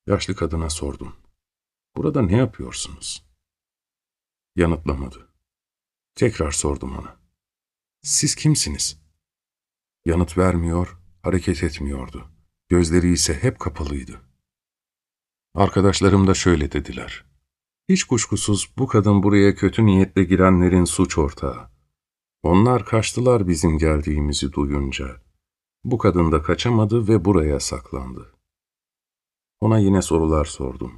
Yaşlı kadına sordum. Burada ne yapıyorsunuz? Yanıtlamadı. Tekrar sordum ona. Siz kimsiniz? Yanıt vermiyor, hareket etmiyordu. Gözleri ise hep kapalıydı. Arkadaşlarım da şöyle dediler. Hiç kuşkusuz bu kadın buraya kötü niyetle girenlerin suç ortağı. Onlar kaçtılar bizim geldiğimizi duyunca. Bu kadın da kaçamadı ve buraya saklandı. Ona yine sorular sordum.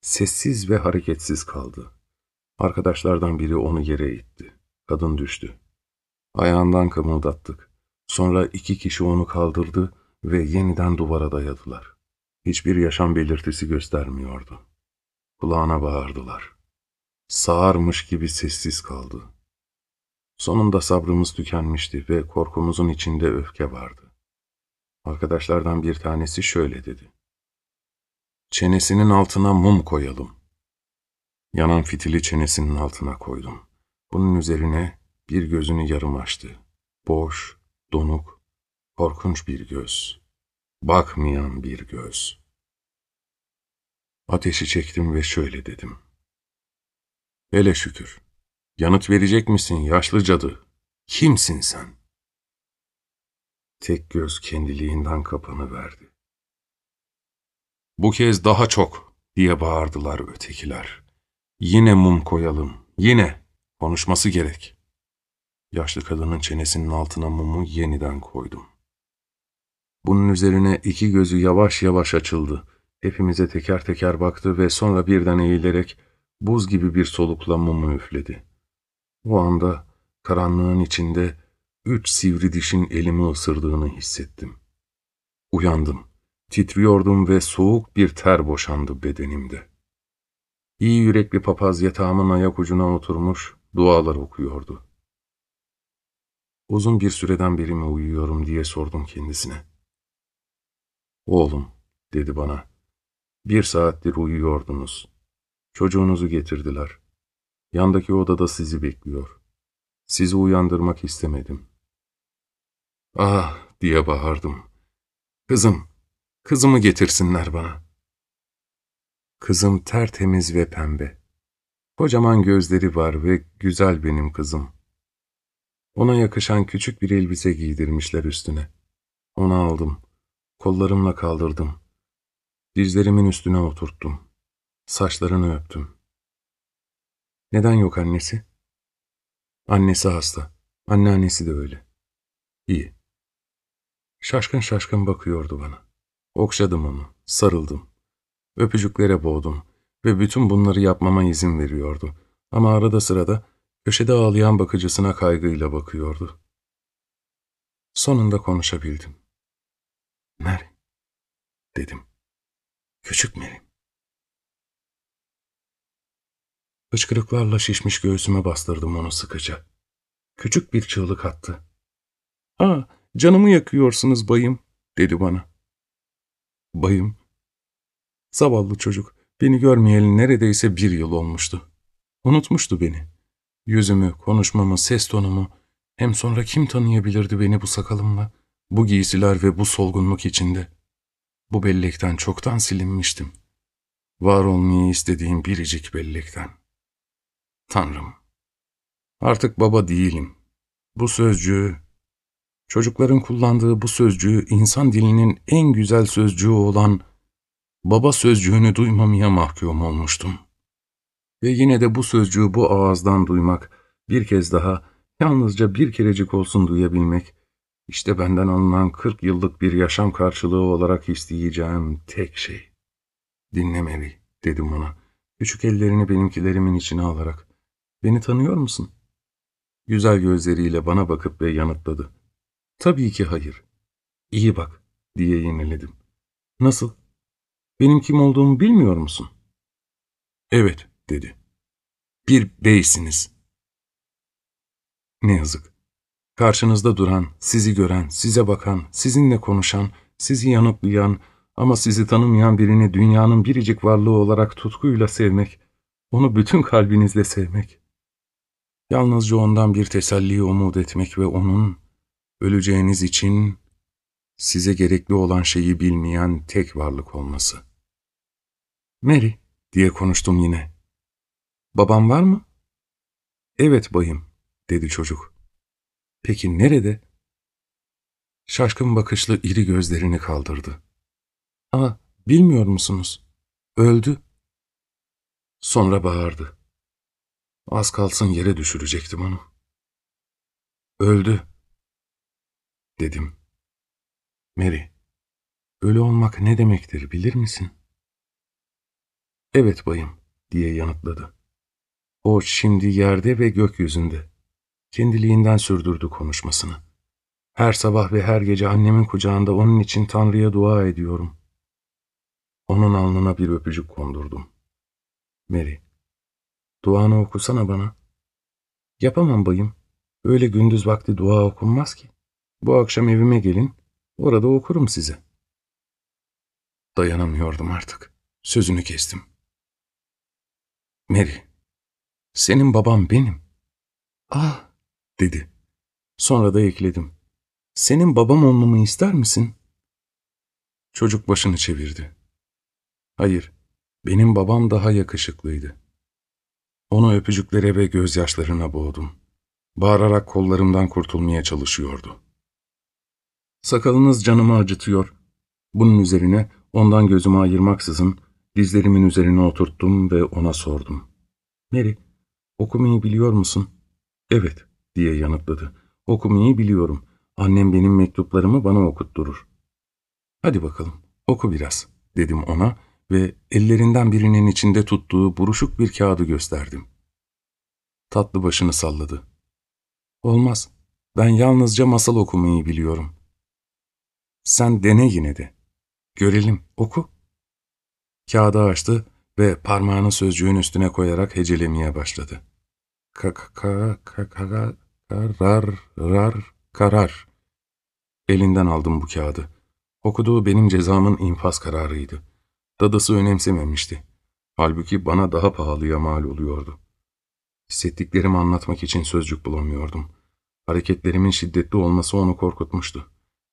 Sessiz ve hareketsiz kaldı. Arkadaşlardan biri onu yere itti. Kadın düştü. Ayağından kımıldattık. Sonra iki kişi onu kaldırdı ve yeniden duvara dayadılar. Hiçbir yaşam belirtisi göstermiyordu. Kulağına bağırdılar. Sağırmış gibi sessiz kaldı. Sonunda sabrımız tükenmişti ve korkumuzun içinde öfke vardı. Arkadaşlardan bir tanesi şöyle dedi. Çenesinin altına mum koyalım. Yanan fitili çenesinin altına koydum. Bunun üzerine bir gözünü yarım açtı. Boş, donuk, korkunç bir göz. Bakmayan bir göz. Ateşi çektim ve şöyle dedim. Hele şükür. Yanıt verecek misin yaşlı cadı? Kimsin sen? Tek göz kendiliğinden kapanı verdi. Bu kez daha çok diye bağırdılar ötekiler. Yine mum koyalım, yine. Konuşması gerek. Yaşlı kadının çenesinin altına mumu yeniden koydum. Bunun üzerine iki gözü yavaş yavaş açıldı. Hepimize teker teker baktı ve sonra birden eğilerek buz gibi bir solukla mumu üfledi. O anda karanlığın içinde üç sivri dişin elimi ısırdığını hissettim. Uyandım, titriyordum ve soğuk bir ter boşandı bedenimde. İyi yürekli papaz yatağımın ayak ucuna oturmuş, dualar okuyordu. Uzun bir süreden beri mi uyuyorum diye sordum kendisine. Oğlum, dedi bana, bir saattir uyuyordunuz. Çocuğunuzu getirdiler. Yandaki odada sizi bekliyor. Sizi uyandırmak istemedim. Ah, diye bağırdım. Kızım, kızımı getirsinler bana. Kızım tertemiz ve pembe. Kocaman gözleri var ve güzel benim kızım. Ona yakışan küçük bir elbise giydirmişler üstüne. Onu aldım. Kollarımla kaldırdım. Dizlerimin üstüne oturttum. Saçlarını öptüm. Neden yok annesi? Annesi hasta. Anneannesi de öyle. İyi. Şaşkın şaşkın bakıyordu bana. Okşadım onu, sarıldım. Öpücüklere boğdum ve bütün bunları yapmama izin veriyordu. Ama arada sırada köşede ağlayan bakıcısına kaygıyla bakıyordu. Sonunda konuşabildim. Mary, dedim. Küçük Mary. Hıçkırıklarla şişmiş göğsüme bastırdım onu sıkıca. Küçük bir çığlık attı. ''Aa, canımı yakıyorsunuz bayım.'' dedi bana. Bayım. Zavallı çocuk, beni görmeyeli neredeyse bir yıl olmuştu. Unutmuştu beni. Yüzümü, konuşmamı, ses tonumu, hem sonra kim tanıyabilirdi beni bu sakalımla, bu giysiler ve bu solgunluk içinde. Bu bellekten çoktan silinmiştim. Var olmayı istediğim biricik bellekten. Tanrım, artık baba değilim. Bu sözcüğü, çocukların kullandığı bu sözcüğü insan dilinin en güzel sözcüğü olan baba sözcüğünü duymamaya mahkum olmuştum. Ve yine de bu sözcüğü bu ağızdan duymak, bir kez daha, yalnızca bir kerecik olsun duyabilmek, işte benden alınan kırk yıllık bir yaşam karşılığı olarak isteyeceğim tek şey. Dinlemeli, dedim ona, küçük ellerini benimkilerimin içine alarak. Beni tanıyor musun? Güzel gözleriyle bana bakıp ve yanıtladı. Tabii ki hayır. İyi bak, diye yeniledim. Nasıl? Benim kim olduğumu bilmiyor musun? Evet, dedi. Bir beysiniz. Ne yazık. Karşınızda duran, sizi gören, size bakan, sizinle konuşan, sizi yanıtlayan ama sizi tanımayan birini dünyanın biricik varlığı olarak tutkuyla sevmek, onu bütün kalbinizle sevmek. Yalnızca ondan bir teselli umut etmek ve onun, öleceğiniz için size gerekli olan şeyi bilmeyen tek varlık olması. Mary, diye konuştum yine. Babam var mı? Evet bayım, dedi çocuk. Peki nerede? Şaşkın bakışlı iri gözlerini kaldırdı. Aa, bilmiyor musunuz? Öldü. Sonra bağırdı. Az kalsın yere düşürecektim onu. Öldü. Dedim. Mary, ölü olmak ne demektir bilir misin? Evet bayım, diye yanıtladı. O şimdi yerde ve gökyüzünde. Kendiliğinden sürdürdü konuşmasını. Her sabah ve her gece annemin kucağında onun için Tanrı'ya dua ediyorum. Onun alnına bir öpücük kondurdum. Mary, duanı okusana bana. Yapamam bayım. Öyle gündüz vakti dua okunmaz ki. Bu akşam evime gelin, orada okurum size. Dayanamıyordum artık. Sözünü kestim. Mary, senin babam benim. Ah, dedi. Sonra da ekledim. Senin babam olmamı ister misin? Çocuk başını çevirdi. Hayır, benim babam daha yakışıklıydı. Onu öpücüklere ve gözyaşlarına boğdum. Bağırarak kollarımdan kurtulmaya çalışıyordu. Sakalınız canımı acıtıyor. Bunun üzerine ondan gözümü ayırmaksızın dizlerimin üzerine oturttum ve ona sordum. Mary, okumayı biliyor musun? Evet, diye yanıtladı. Okumayı biliyorum. Annem benim mektuplarımı bana okutturur. Hadi bakalım, oku biraz, dedim ona ve ellerinden birinin içinde tuttuğu buruşuk bir kağıdı gösterdim. Tatlı başını salladı. Olmaz, ben yalnızca masal okumayı biliyorum. Sen dene yine de. Görelim, oku. Kağıdı açtı ve parmağını sözcüğün üstüne koyarak hecelemeye başladı. Ka ka ka ka karar rar karar. Elinden aldım bu kağıdı. Okuduğu benim cezamın infaz kararıydı. Dadısı önemsememişti. Halbuki bana daha pahalıya mal oluyordu. Hissettiklerimi anlatmak için sözcük bulamıyordum. Hareketlerimin şiddetli olması onu korkutmuştu.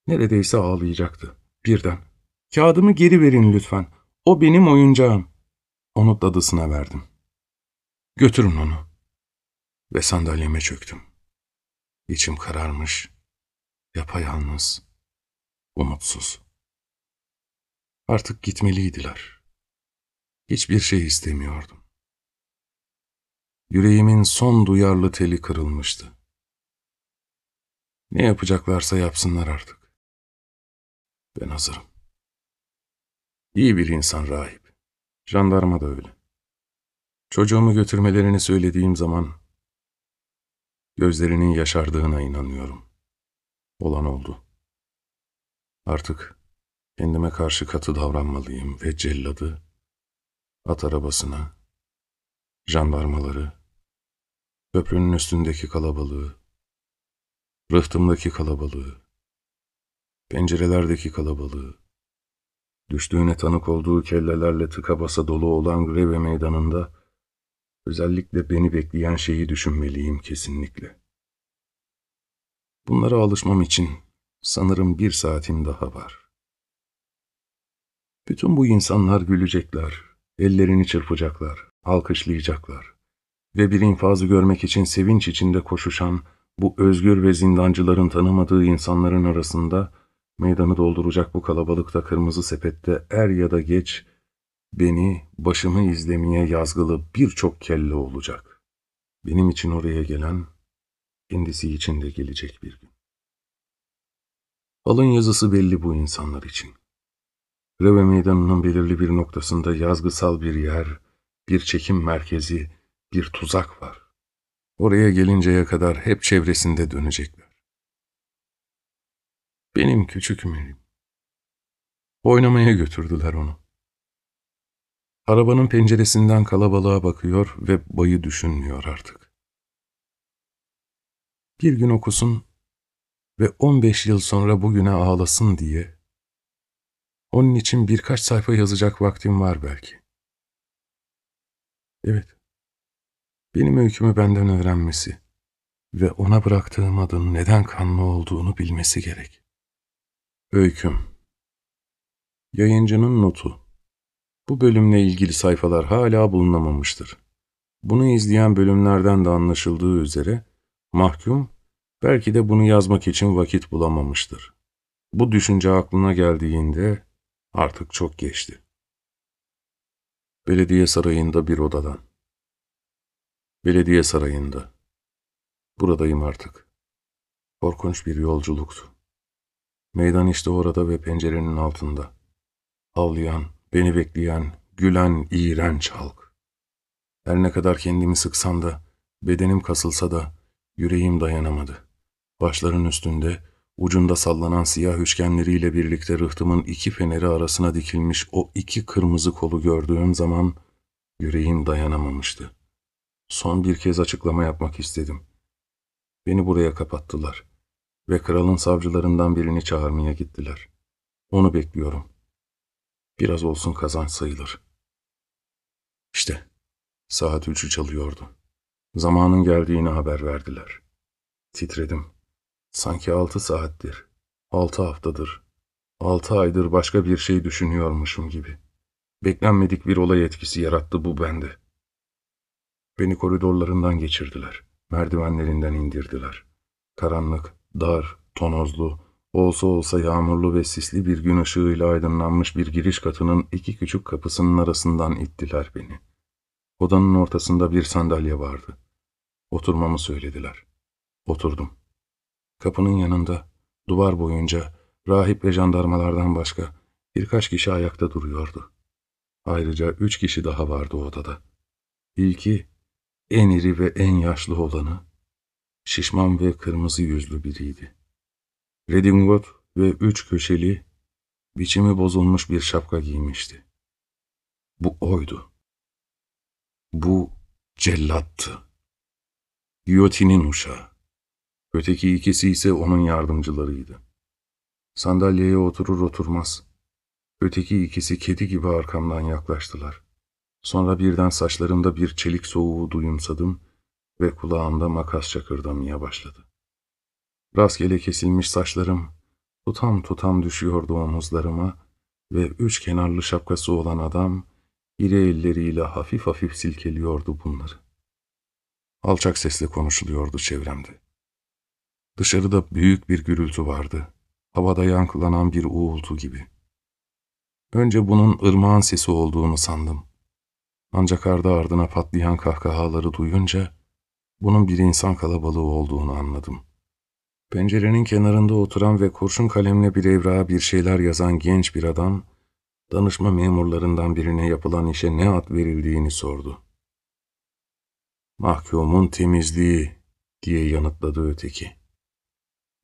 Neredeyse ağlayacaktı. Birden, ''Kağıdımı geri verin lütfen. O benim oyuncağım.'' Onu dadısına verdim. ''Götürün onu.'' Ve sandalyeme çöktüm. İçim kararmış, yapayalnız, umutsuz. Artık gitmeliydiler. Hiçbir şey istemiyordum. Yüreğimin son duyarlı teli kırılmıştı. Ne yapacaklarsa yapsınlar artık. Ben hazırım. İyi bir insan rahip. Jandarma da öyle. Çocuğumu götürmelerini söylediğim zaman gözlerinin yaşardığına inanıyorum. Olan oldu. Artık kendime karşı katı davranmalıyım ve celladı, at arabasına, jandarmaları, köprünün üstündeki kalabalığı, rıhtımdaki kalabalığı, pencerelerdeki kalabalığı, düştüğüne tanık olduğu kellelerle tıka basa dolu olan greve meydanında, özellikle beni bekleyen şeyi düşünmeliyim kesinlikle. Bunlara alışmam için sanırım bir saatim daha var. Bütün bu insanlar gülecekler, ellerini çırpacaklar, alkışlayacaklar ve bir infazı görmek için sevinç içinde koşuşan bu özgür ve zindancıların tanımadığı insanların arasında meydanı dolduracak bu kalabalıkta kırmızı sepette er ya da geç beni, başımı izlemeye yazgılı birçok kelle olacak. Benim için oraya gelen, kendisi için de gelecek bir gün. Alın yazısı belli bu insanlar için. Reve meydanının belirli bir noktasında yazgısal bir yer, bir çekim merkezi, bir tuzak var. Oraya gelinceye kadar hep çevresinde dönecekler. Benim küçük Meryem. Oynamaya götürdüler onu. Arabanın penceresinden kalabalığa bakıyor ve bayı düşünmüyor artık. Bir gün okusun ve 15 yıl sonra bugüne ağlasın diye onun için birkaç sayfa yazacak vaktim var belki. Evet, benim öykümü benden öğrenmesi ve ona bıraktığım adın neden kanlı olduğunu bilmesi gerek. Öyküm Yayıncının notu Bu bölümle ilgili sayfalar hala bulunamamıştır. Bunu izleyen bölümlerden de anlaşıldığı üzere mahkum belki de bunu yazmak için vakit bulamamıştır. Bu düşünce aklına geldiğinde artık çok geçti. Belediye sarayında bir odadan. Belediye sarayında. Buradayım artık. Korkunç bir yolculuktu. Meydan işte orada ve pencerenin altında. Havlayan, beni bekleyen, gülen, iğrenç halk. Her ne kadar kendimi sıksam da, bedenim kasılsa da, yüreğim dayanamadı. Başların üstünde, ucunda sallanan siyah üçgenleriyle birlikte rıhtımın iki feneri arasına dikilmiş o iki kırmızı kolu gördüğüm zaman, yüreğim dayanamamıştı. Son bir kez açıklama yapmak istedim. Beni buraya kapattılar ve kralın savcılarından birini çağırmaya gittiler. Onu bekliyorum. Biraz olsun kazanç sayılır. İşte saat üçü çalıyordu. Zamanın geldiğini haber verdiler. Titredim. Sanki altı saattir, altı haftadır, altı aydır başka bir şey düşünüyormuşum gibi. Beklenmedik bir olay etkisi yarattı bu bende. Beni koridorlarından geçirdiler. Merdivenlerinden indirdiler. Karanlık, dar, tonozlu, olsa olsa yağmurlu ve sisli bir gün ışığıyla aydınlanmış bir giriş katının iki küçük kapısının arasından ittiler beni. Odanın ortasında bir sandalye vardı. Oturmamı söylediler. Oturdum. Kapının yanında, duvar boyunca, rahip ve jandarmalardan başka birkaç kişi ayakta duruyordu. Ayrıca üç kişi daha vardı odada. İlki, en iri ve en yaşlı olanı, şişman ve kırmızı yüzlü biriydi. Redingot ve üç köşeli, biçimi bozulmuş bir şapka giymişti. Bu oydu. Bu cellattı. Giyotinin uşağı. Öteki ikisi ise onun yardımcılarıydı. Sandalyeye oturur oturmaz. Öteki ikisi kedi gibi arkamdan yaklaştılar. Sonra birden saçlarımda bir çelik soğuğu duyumsadım ve kulağımda makas çakırdamaya başladı. Rastgele kesilmiş saçlarım tutam tutam düşüyordu omuzlarıma ve üç kenarlı şapkası olan adam iri elleriyle hafif hafif silkeliyordu bunları. Alçak sesle konuşuluyordu çevremde. Dışarıda büyük bir gürültü vardı. Havada yankılanan bir uğultu gibi. Önce bunun ırmağın sesi olduğunu sandım. Ancak ardı ardına patlayan kahkahaları duyunca bunun bir insan kalabalığı olduğunu anladım. Pencerenin kenarında oturan ve kurşun kalemle bir evrağa bir şeyler yazan genç bir adam, danışma memurlarından birine yapılan işe ne ad verildiğini sordu. Mahkumun temizliği diye yanıtladı öteki.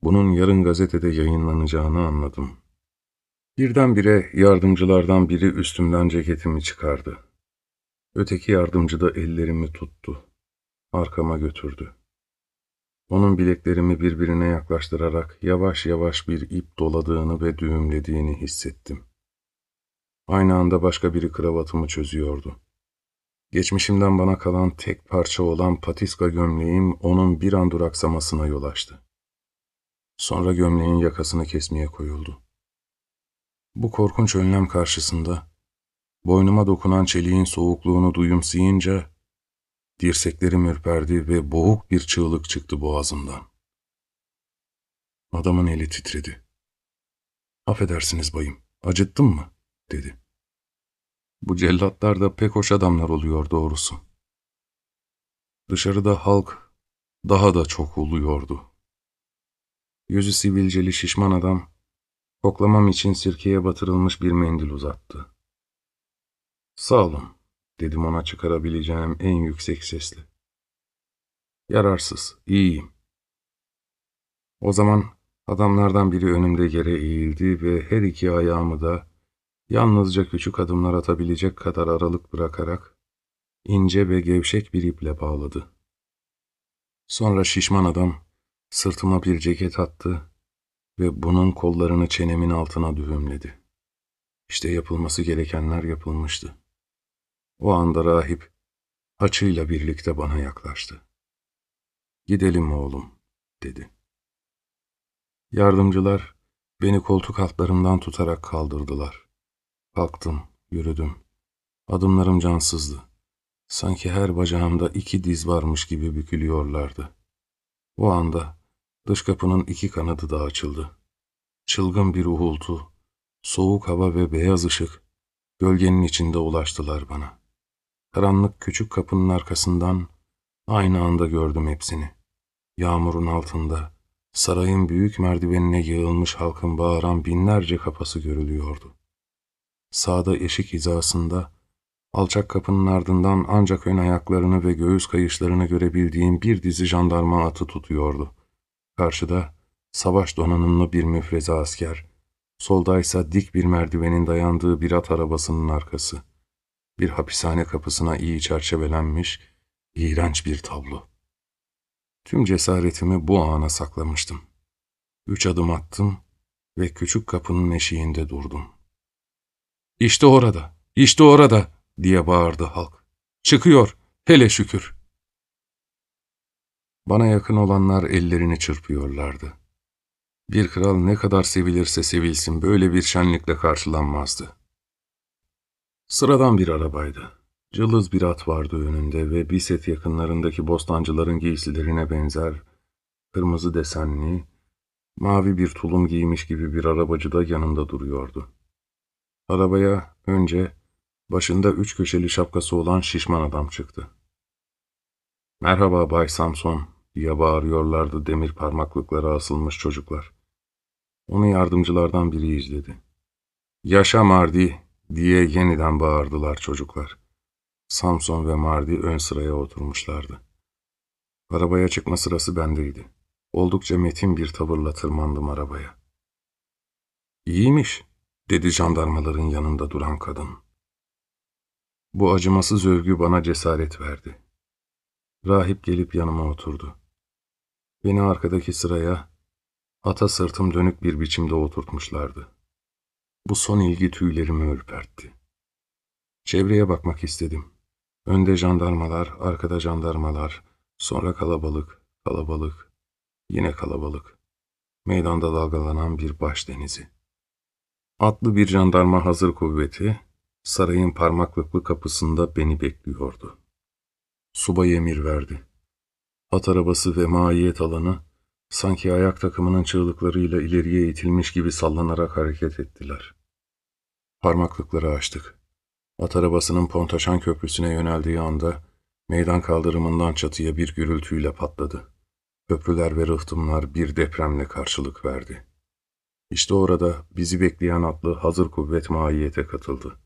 Bunun yarın gazetede yayınlanacağını anladım. Birdenbire yardımcılardan biri üstümden ceketimi çıkardı. Öteki yardımcı da ellerimi tuttu. Arkama götürdü. Onun bileklerimi birbirine yaklaştırarak yavaş yavaş bir ip doladığını ve düğümlediğini hissettim. Aynı anda başka biri kravatımı çözüyordu. Geçmişimden bana kalan tek parça olan patiska gömleğim onun bir an duraksamasına yol açtı. Sonra gömleğin yakasını kesmeye koyuldu. Bu korkunç önlem karşısında boynuma dokunan çeliğin soğukluğunu duyumsayınca dirseklerim ürperdi ve boğuk bir çığlık çıktı boğazımdan. Adamın eli titredi. Affedersiniz bayım, acıttım mı? dedi. Bu cellatlar da pek hoş adamlar oluyor doğrusu. Dışarıda halk daha da çok uluyordu. Yüzü sivilceli şişman adam, koklamam için sirkeye batırılmış bir mendil uzattı. Sağ olun, dedim ona çıkarabileceğim en yüksek sesle. Yararsız, iyiyim. O zaman adamlardan biri önümde yere eğildi ve her iki ayağımı da Yalnızca küçük adımlar atabilecek kadar aralık bırakarak ince ve gevşek bir iple bağladı. Sonra şişman adam sırtıma bir ceket attı ve bunun kollarını çenemin altına düğümledi. İşte yapılması gerekenler yapılmıştı. O anda rahip haçıyla birlikte bana yaklaştı. Gidelim oğlum, dedi. Yardımcılar beni koltuk altlarımdan tutarak kaldırdılar. Kalktım, yürüdüm. Adımlarım cansızdı. Sanki her bacağımda iki diz varmış gibi bükülüyorlardı. O anda dış kapının iki kanadı da açıldı. Çılgın bir uğultu, soğuk hava ve beyaz ışık gölgenin içinde ulaştılar bana. Karanlık küçük kapının arkasından aynı anda gördüm hepsini. Yağmurun altında, sarayın büyük merdivenine yığılmış halkın bağıran binlerce kafası görülüyordu. Sağda eşik hizasında, alçak kapının ardından ancak ön ayaklarını ve göğüs kayışlarını görebildiğim bir dizi jandarma atı tutuyordu. Karşıda, savaş donanımlı bir müfreze asker, soldaysa dik bir merdivenin dayandığı bir at arabasının arkası. Bir hapishane kapısına iyi çerçevelenmiş, iğrenç bir tablo. Tüm cesaretimi bu ana saklamıştım. Üç adım attım ve küçük kapının eşiğinde durdum. İşte orada, işte orada diye bağırdı halk. Çıkıyor, hele şükür. Bana yakın olanlar ellerini çırpıyorlardı. Bir kral ne kadar sevilirse sevilsin böyle bir şenlikle karşılanmazdı. Sıradan bir arabaydı. Cılız bir at vardı önünde ve Biset yakınlarındaki bostancıların giysilerine benzer, kırmızı desenli, mavi bir tulum giymiş gibi bir arabacı da yanında duruyordu. Arabaya önce başında üç köşeli şapkası olan şişman adam çıktı. ''Merhaba Bay Samson'' diye bağırıyorlardı demir parmaklıklara asılmış çocuklar. Onu yardımcılardan biri izledi. ''Yaşa Mardi!'' Diye yeniden bağırdılar çocuklar. Samson ve Mardi ön sıraya oturmuşlardı. Arabaya çıkma sırası bendeydi. Oldukça metin bir tavırla tırmandım arabaya. ''İyiymiş'' dedi jandarmaların yanında duran kadın. Bu acımasız övgü bana cesaret verdi. Rahip gelip yanıma oturdu. Beni arkadaki sıraya, ata sırtım dönük bir biçimde oturtmuşlardı. Bu son ilgi tüylerimi ürpertti. Çevreye bakmak istedim. Önde jandarmalar, arkada jandarmalar, sonra kalabalık, kalabalık, yine kalabalık. Meydanda dalgalanan bir baş denizi. Atlı bir jandarma hazır kuvveti, sarayın parmaklıklı kapısında beni bekliyordu. Subay emir verdi. At arabası ve maiyet alanı, sanki ayak takımının çığlıklarıyla ileriye itilmiş gibi sallanarak hareket ettiler. Parmaklıkları açtık. At arabasının Pontaşan Köprüsü'ne yöneldiği anda, meydan kaldırımından çatıya bir gürültüyle patladı. Köprüler ve rıhtımlar bir depremle karşılık verdi. İşte orada bizi bekleyen atlı hazır kuvvet mahiyete katıldı.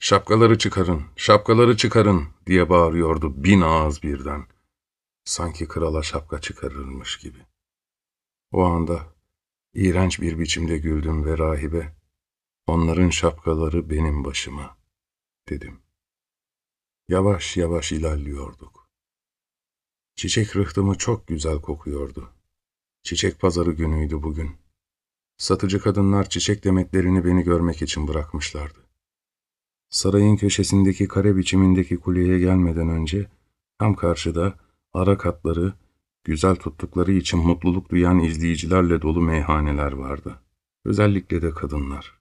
''Şapkaları çıkarın, şapkaları çıkarın!'' diye bağırıyordu bin ağız birden. Sanki krala şapka çıkarılmış gibi. O anda iğrenç bir biçimde güldüm ve rahibe, ''Onların şapkaları benim başıma.'' dedim. Yavaş yavaş ilerliyorduk. Çiçek rıhtımı çok güzel kokuyordu. Çiçek pazarı günüydü bugün. Satıcı kadınlar çiçek demetlerini beni görmek için bırakmışlardı. Sarayın köşesindeki kare biçimindeki kuleye gelmeden önce tam karşıda ara katları, güzel tuttukları için mutluluk duyan izleyicilerle dolu meyhaneler vardı. Özellikle de kadınlar.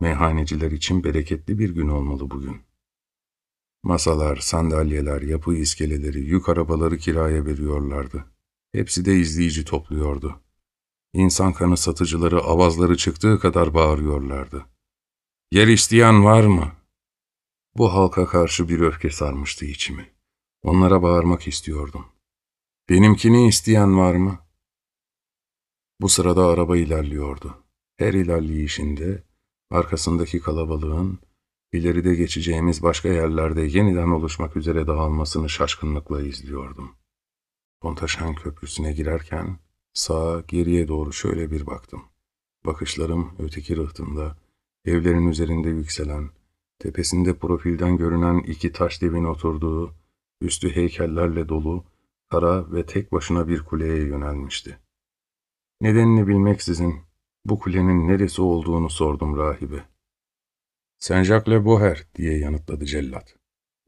Meyhaneciler için bereketli bir gün olmalı bugün. Masalar, sandalyeler, yapı iskeleleri, yük arabaları kiraya veriyorlardı. Hepsi de izleyici topluyordu. İnsan kanı satıcıları avazları çıktığı kadar bağırıyorlardı. Yer isteyen var mı? Bu halka karşı bir öfke sarmıştı içimi. Onlara bağırmak istiyordum. Benimkini isteyen var mı? Bu sırada araba ilerliyordu. Her ilerleyişinde arkasındaki kalabalığın ileride geçeceğimiz başka yerlerde yeniden oluşmak üzere dağılmasını şaşkınlıkla izliyordum. Pontaşan Köprüsü'ne girerken sağa geriye doğru şöyle bir baktım. Bakışlarım öteki rıhtımda Evlerin üzerinde yükselen, tepesinde profilden görünen iki taş devin oturduğu, üstü heykellerle dolu, kara ve tek başına bir kuleye yönelmişti. Nedenini bilmeksizin bu kulenin neresi olduğunu sordum rahibe. Saint-Jacques le Boher diye yanıtladı cellat.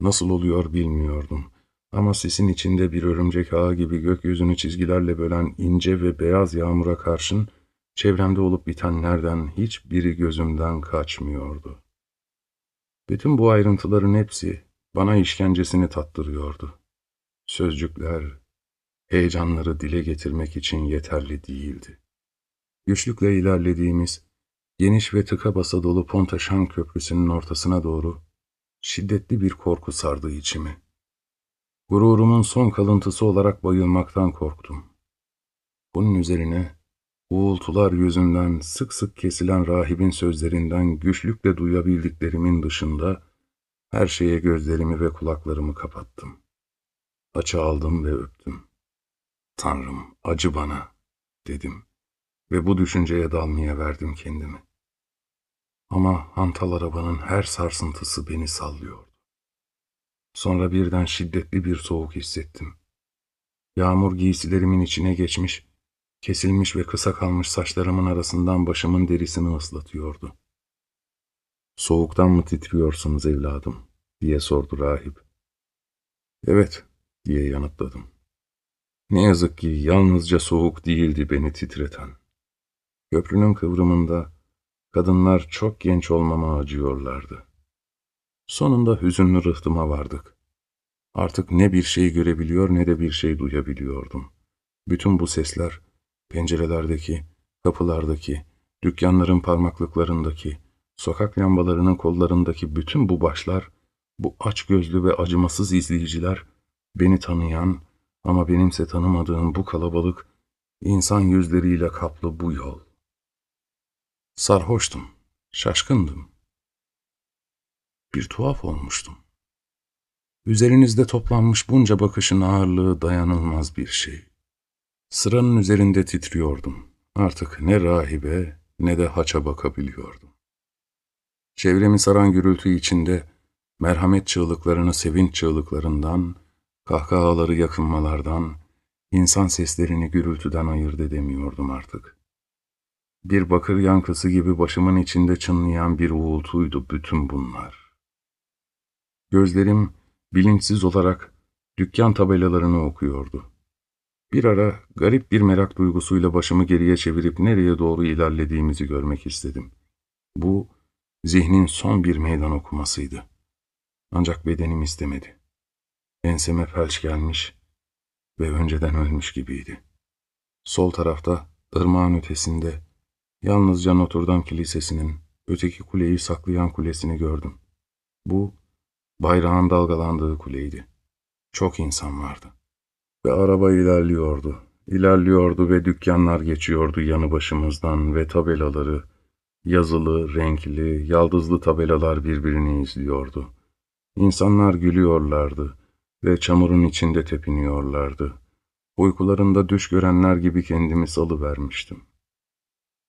Nasıl oluyor bilmiyordum. Ama sisin içinde bir örümcek ağı gibi gökyüzünü çizgilerle bölen ince ve beyaz yağmura karşın çevremde olup bitenlerden hiçbiri gözümden kaçmıyordu. Bütün bu ayrıntıların hepsi bana işkencesini tattırıyordu. Sözcükler, heyecanları dile getirmek için yeterli değildi. Güçlükle ilerlediğimiz, geniş ve tıka basa dolu Pontaşan Köprüsü'nün ortasına doğru şiddetli bir korku sardı içimi. Gururumun son kalıntısı olarak bayılmaktan korktum. Bunun üzerine uğultular yüzünden sık sık kesilen rahibin sözlerinden güçlükle duyabildiklerimin dışında her şeye gözlerimi ve kulaklarımı kapattım. Açı aldım ve öptüm. Tanrım acı bana dedim ve bu düşünceye dalmaya verdim kendimi. Ama hantal arabanın her sarsıntısı beni sallıyordu. Sonra birden şiddetli bir soğuk hissettim. Yağmur giysilerimin içine geçmiş, kesilmiş ve kısa kalmış saçlarımın arasından başımın derisini ıslatıyordu. ''Soğuktan mı titriyorsunuz evladım?'' diye sordu rahip. ''Evet'' diye yanıtladım. Ne yazık ki yalnızca soğuk değildi beni titreten. Köprünün kıvrımında kadınlar çok genç olmama acıyorlardı. Sonunda hüzünlü rıhtıma vardık. Artık ne bir şey görebiliyor ne de bir şey duyabiliyordum. Bütün bu sesler, pencerelerdeki, kapılardaki, dükkanların parmaklıklarındaki, sokak lambalarının kollarındaki bütün bu başlar, bu açgözlü ve acımasız izleyiciler, beni tanıyan ama benimse tanımadığım bu kalabalık, insan yüzleriyle kaplı bu yol. Sarhoştum, şaşkındım. Bir tuhaf olmuştum. Üzerinizde toplanmış bunca bakışın ağırlığı dayanılmaz bir şey. Sıranın üzerinde titriyordum. Artık ne rahibe ne de haça bakabiliyordum. Çevremi saran gürültü içinde merhamet çığlıklarını sevinç çığlıklarından, kahkahaları yakınmalardan, insan seslerini gürültüden ayırt edemiyordum artık. Bir bakır yankısı gibi başımın içinde çınlayan bir uğultuydu bütün bunlar. Gözlerim bilinçsiz olarak dükkan tabelalarını okuyordu. Bir ara garip bir merak duygusuyla başımı geriye çevirip nereye doğru ilerlediğimizi görmek istedim. Bu, zihnin son bir meydan okumasıydı. Ancak bedenim istemedi. Enseme felç gelmiş ve önceden ölmüş gibiydi. Sol tarafta, ırmağın ötesinde, yalnızca Notre Kilisesi'nin öteki kuleyi saklayan kulesini gördüm. Bu, bayrağın dalgalandığı kuleydi. Çok insan vardı. Ve araba ilerliyordu. İlerliyordu ve dükkanlar geçiyordu yanı başımızdan ve tabelaları, yazılı, renkli, yaldızlı tabelalar birbirini izliyordu. İnsanlar gülüyorlardı ve çamurun içinde tepiniyorlardı. Uykularında düş görenler gibi kendimi salıvermiştim.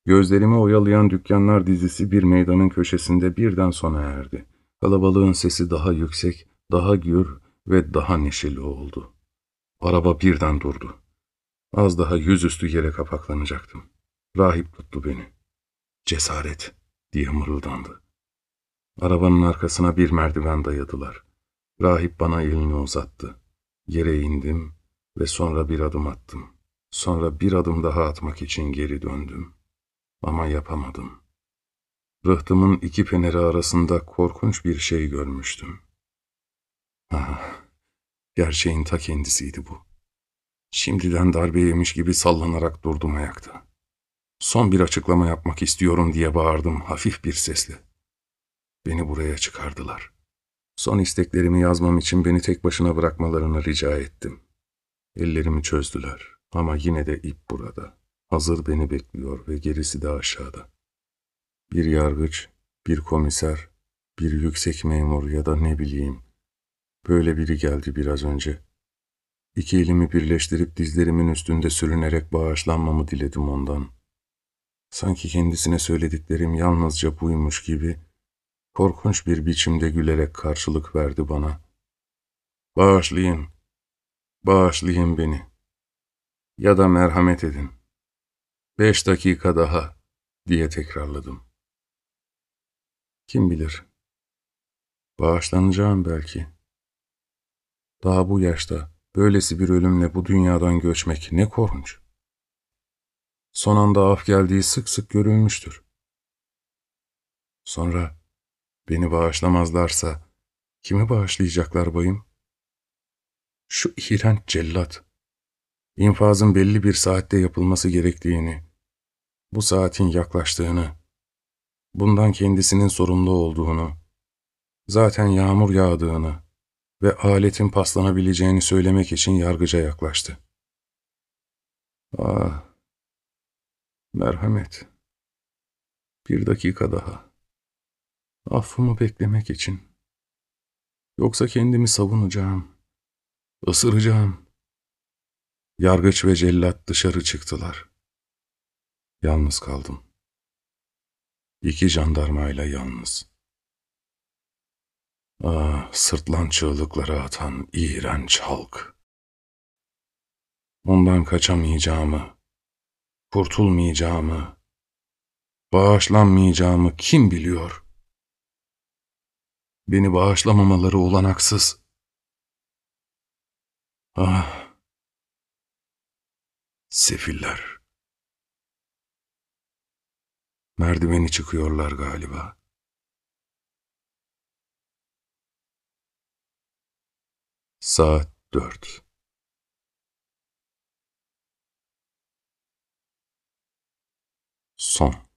Gözlerimi oyalayan dükkanlar dizisi bir meydanın köşesinde birden sona erdi. Kalabalığın sesi daha yüksek, daha gür ve daha neşeli oldu. Araba birden durdu. Az daha yüzüstü yere kapaklanacaktım. Rahip tuttu beni. Cesaret diye mırıldandı. Arabanın arkasına bir merdiven dayadılar. Rahip bana elini uzattı. Yere indim ve sonra bir adım attım. Sonra bir adım daha atmak için geri döndüm. Ama yapamadım. Rıhtımın iki feneri arasında korkunç bir şey görmüştüm. Ah, gerçeğin ta kendisiydi bu. Şimdiden darbe yemiş gibi sallanarak durdum ayakta. Son bir açıklama yapmak istiyorum diye bağırdım hafif bir sesle. Beni buraya çıkardılar. Son isteklerimi yazmam için beni tek başına bırakmalarını rica ettim. Ellerimi çözdüler ama yine de ip burada. Hazır beni bekliyor ve gerisi de aşağıda. Bir yargıç, bir komiser, bir yüksek memur ya da ne bileyim. Böyle biri geldi biraz önce. İki elimi birleştirip dizlerimin üstünde sürünerek bağışlanmamı diledim ondan. Sanki kendisine söylediklerim yalnızca buymuş gibi korkunç bir biçimde gülerek karşılık verdi bana. Bağışlayın, bağışlayın beni. Ya da merhamet edin. Beş dakika daha diye tekrarladım. Kim bilir, bağışlanacağım belki. Daha bu yaşta böylesi bir ölümle bu dünyadan göçmek ne korkunç. Son anda af geldiği sık sık görülmüştür. Sonra beni bağışlamazlarsa kimi bağışlayacaklar bayım? Şu iğrenç cellat, infazın belli bir saatte yapılması gerektiğini, bu saatin yaklaştığını, bundan kendisinin sorumlu olduğunu, zaten yağmur yağdığını ve aletin paslanabileceğini söylemek için yargıca yaklaştı. Ah, merhamet. Bir dakika daha. Affımı beklemek için. Yoksa kendimi savunacağım, ısıracağım. Yargıç ve cellat dışarı çıktılar. Yalnız kaldım. İki jandarmayla yalnız. Ah, sırtlan çığlıkları atan iğrenç halk. Ondan kaçamayacağımı, kurtulmayacağımı, bağışlanmayacağımı kim biliyor? Beni bağışlamamaları olanaksız. Ah, sefiller. Merdiveni çıkıyorlar galiba. Saat dört. Son.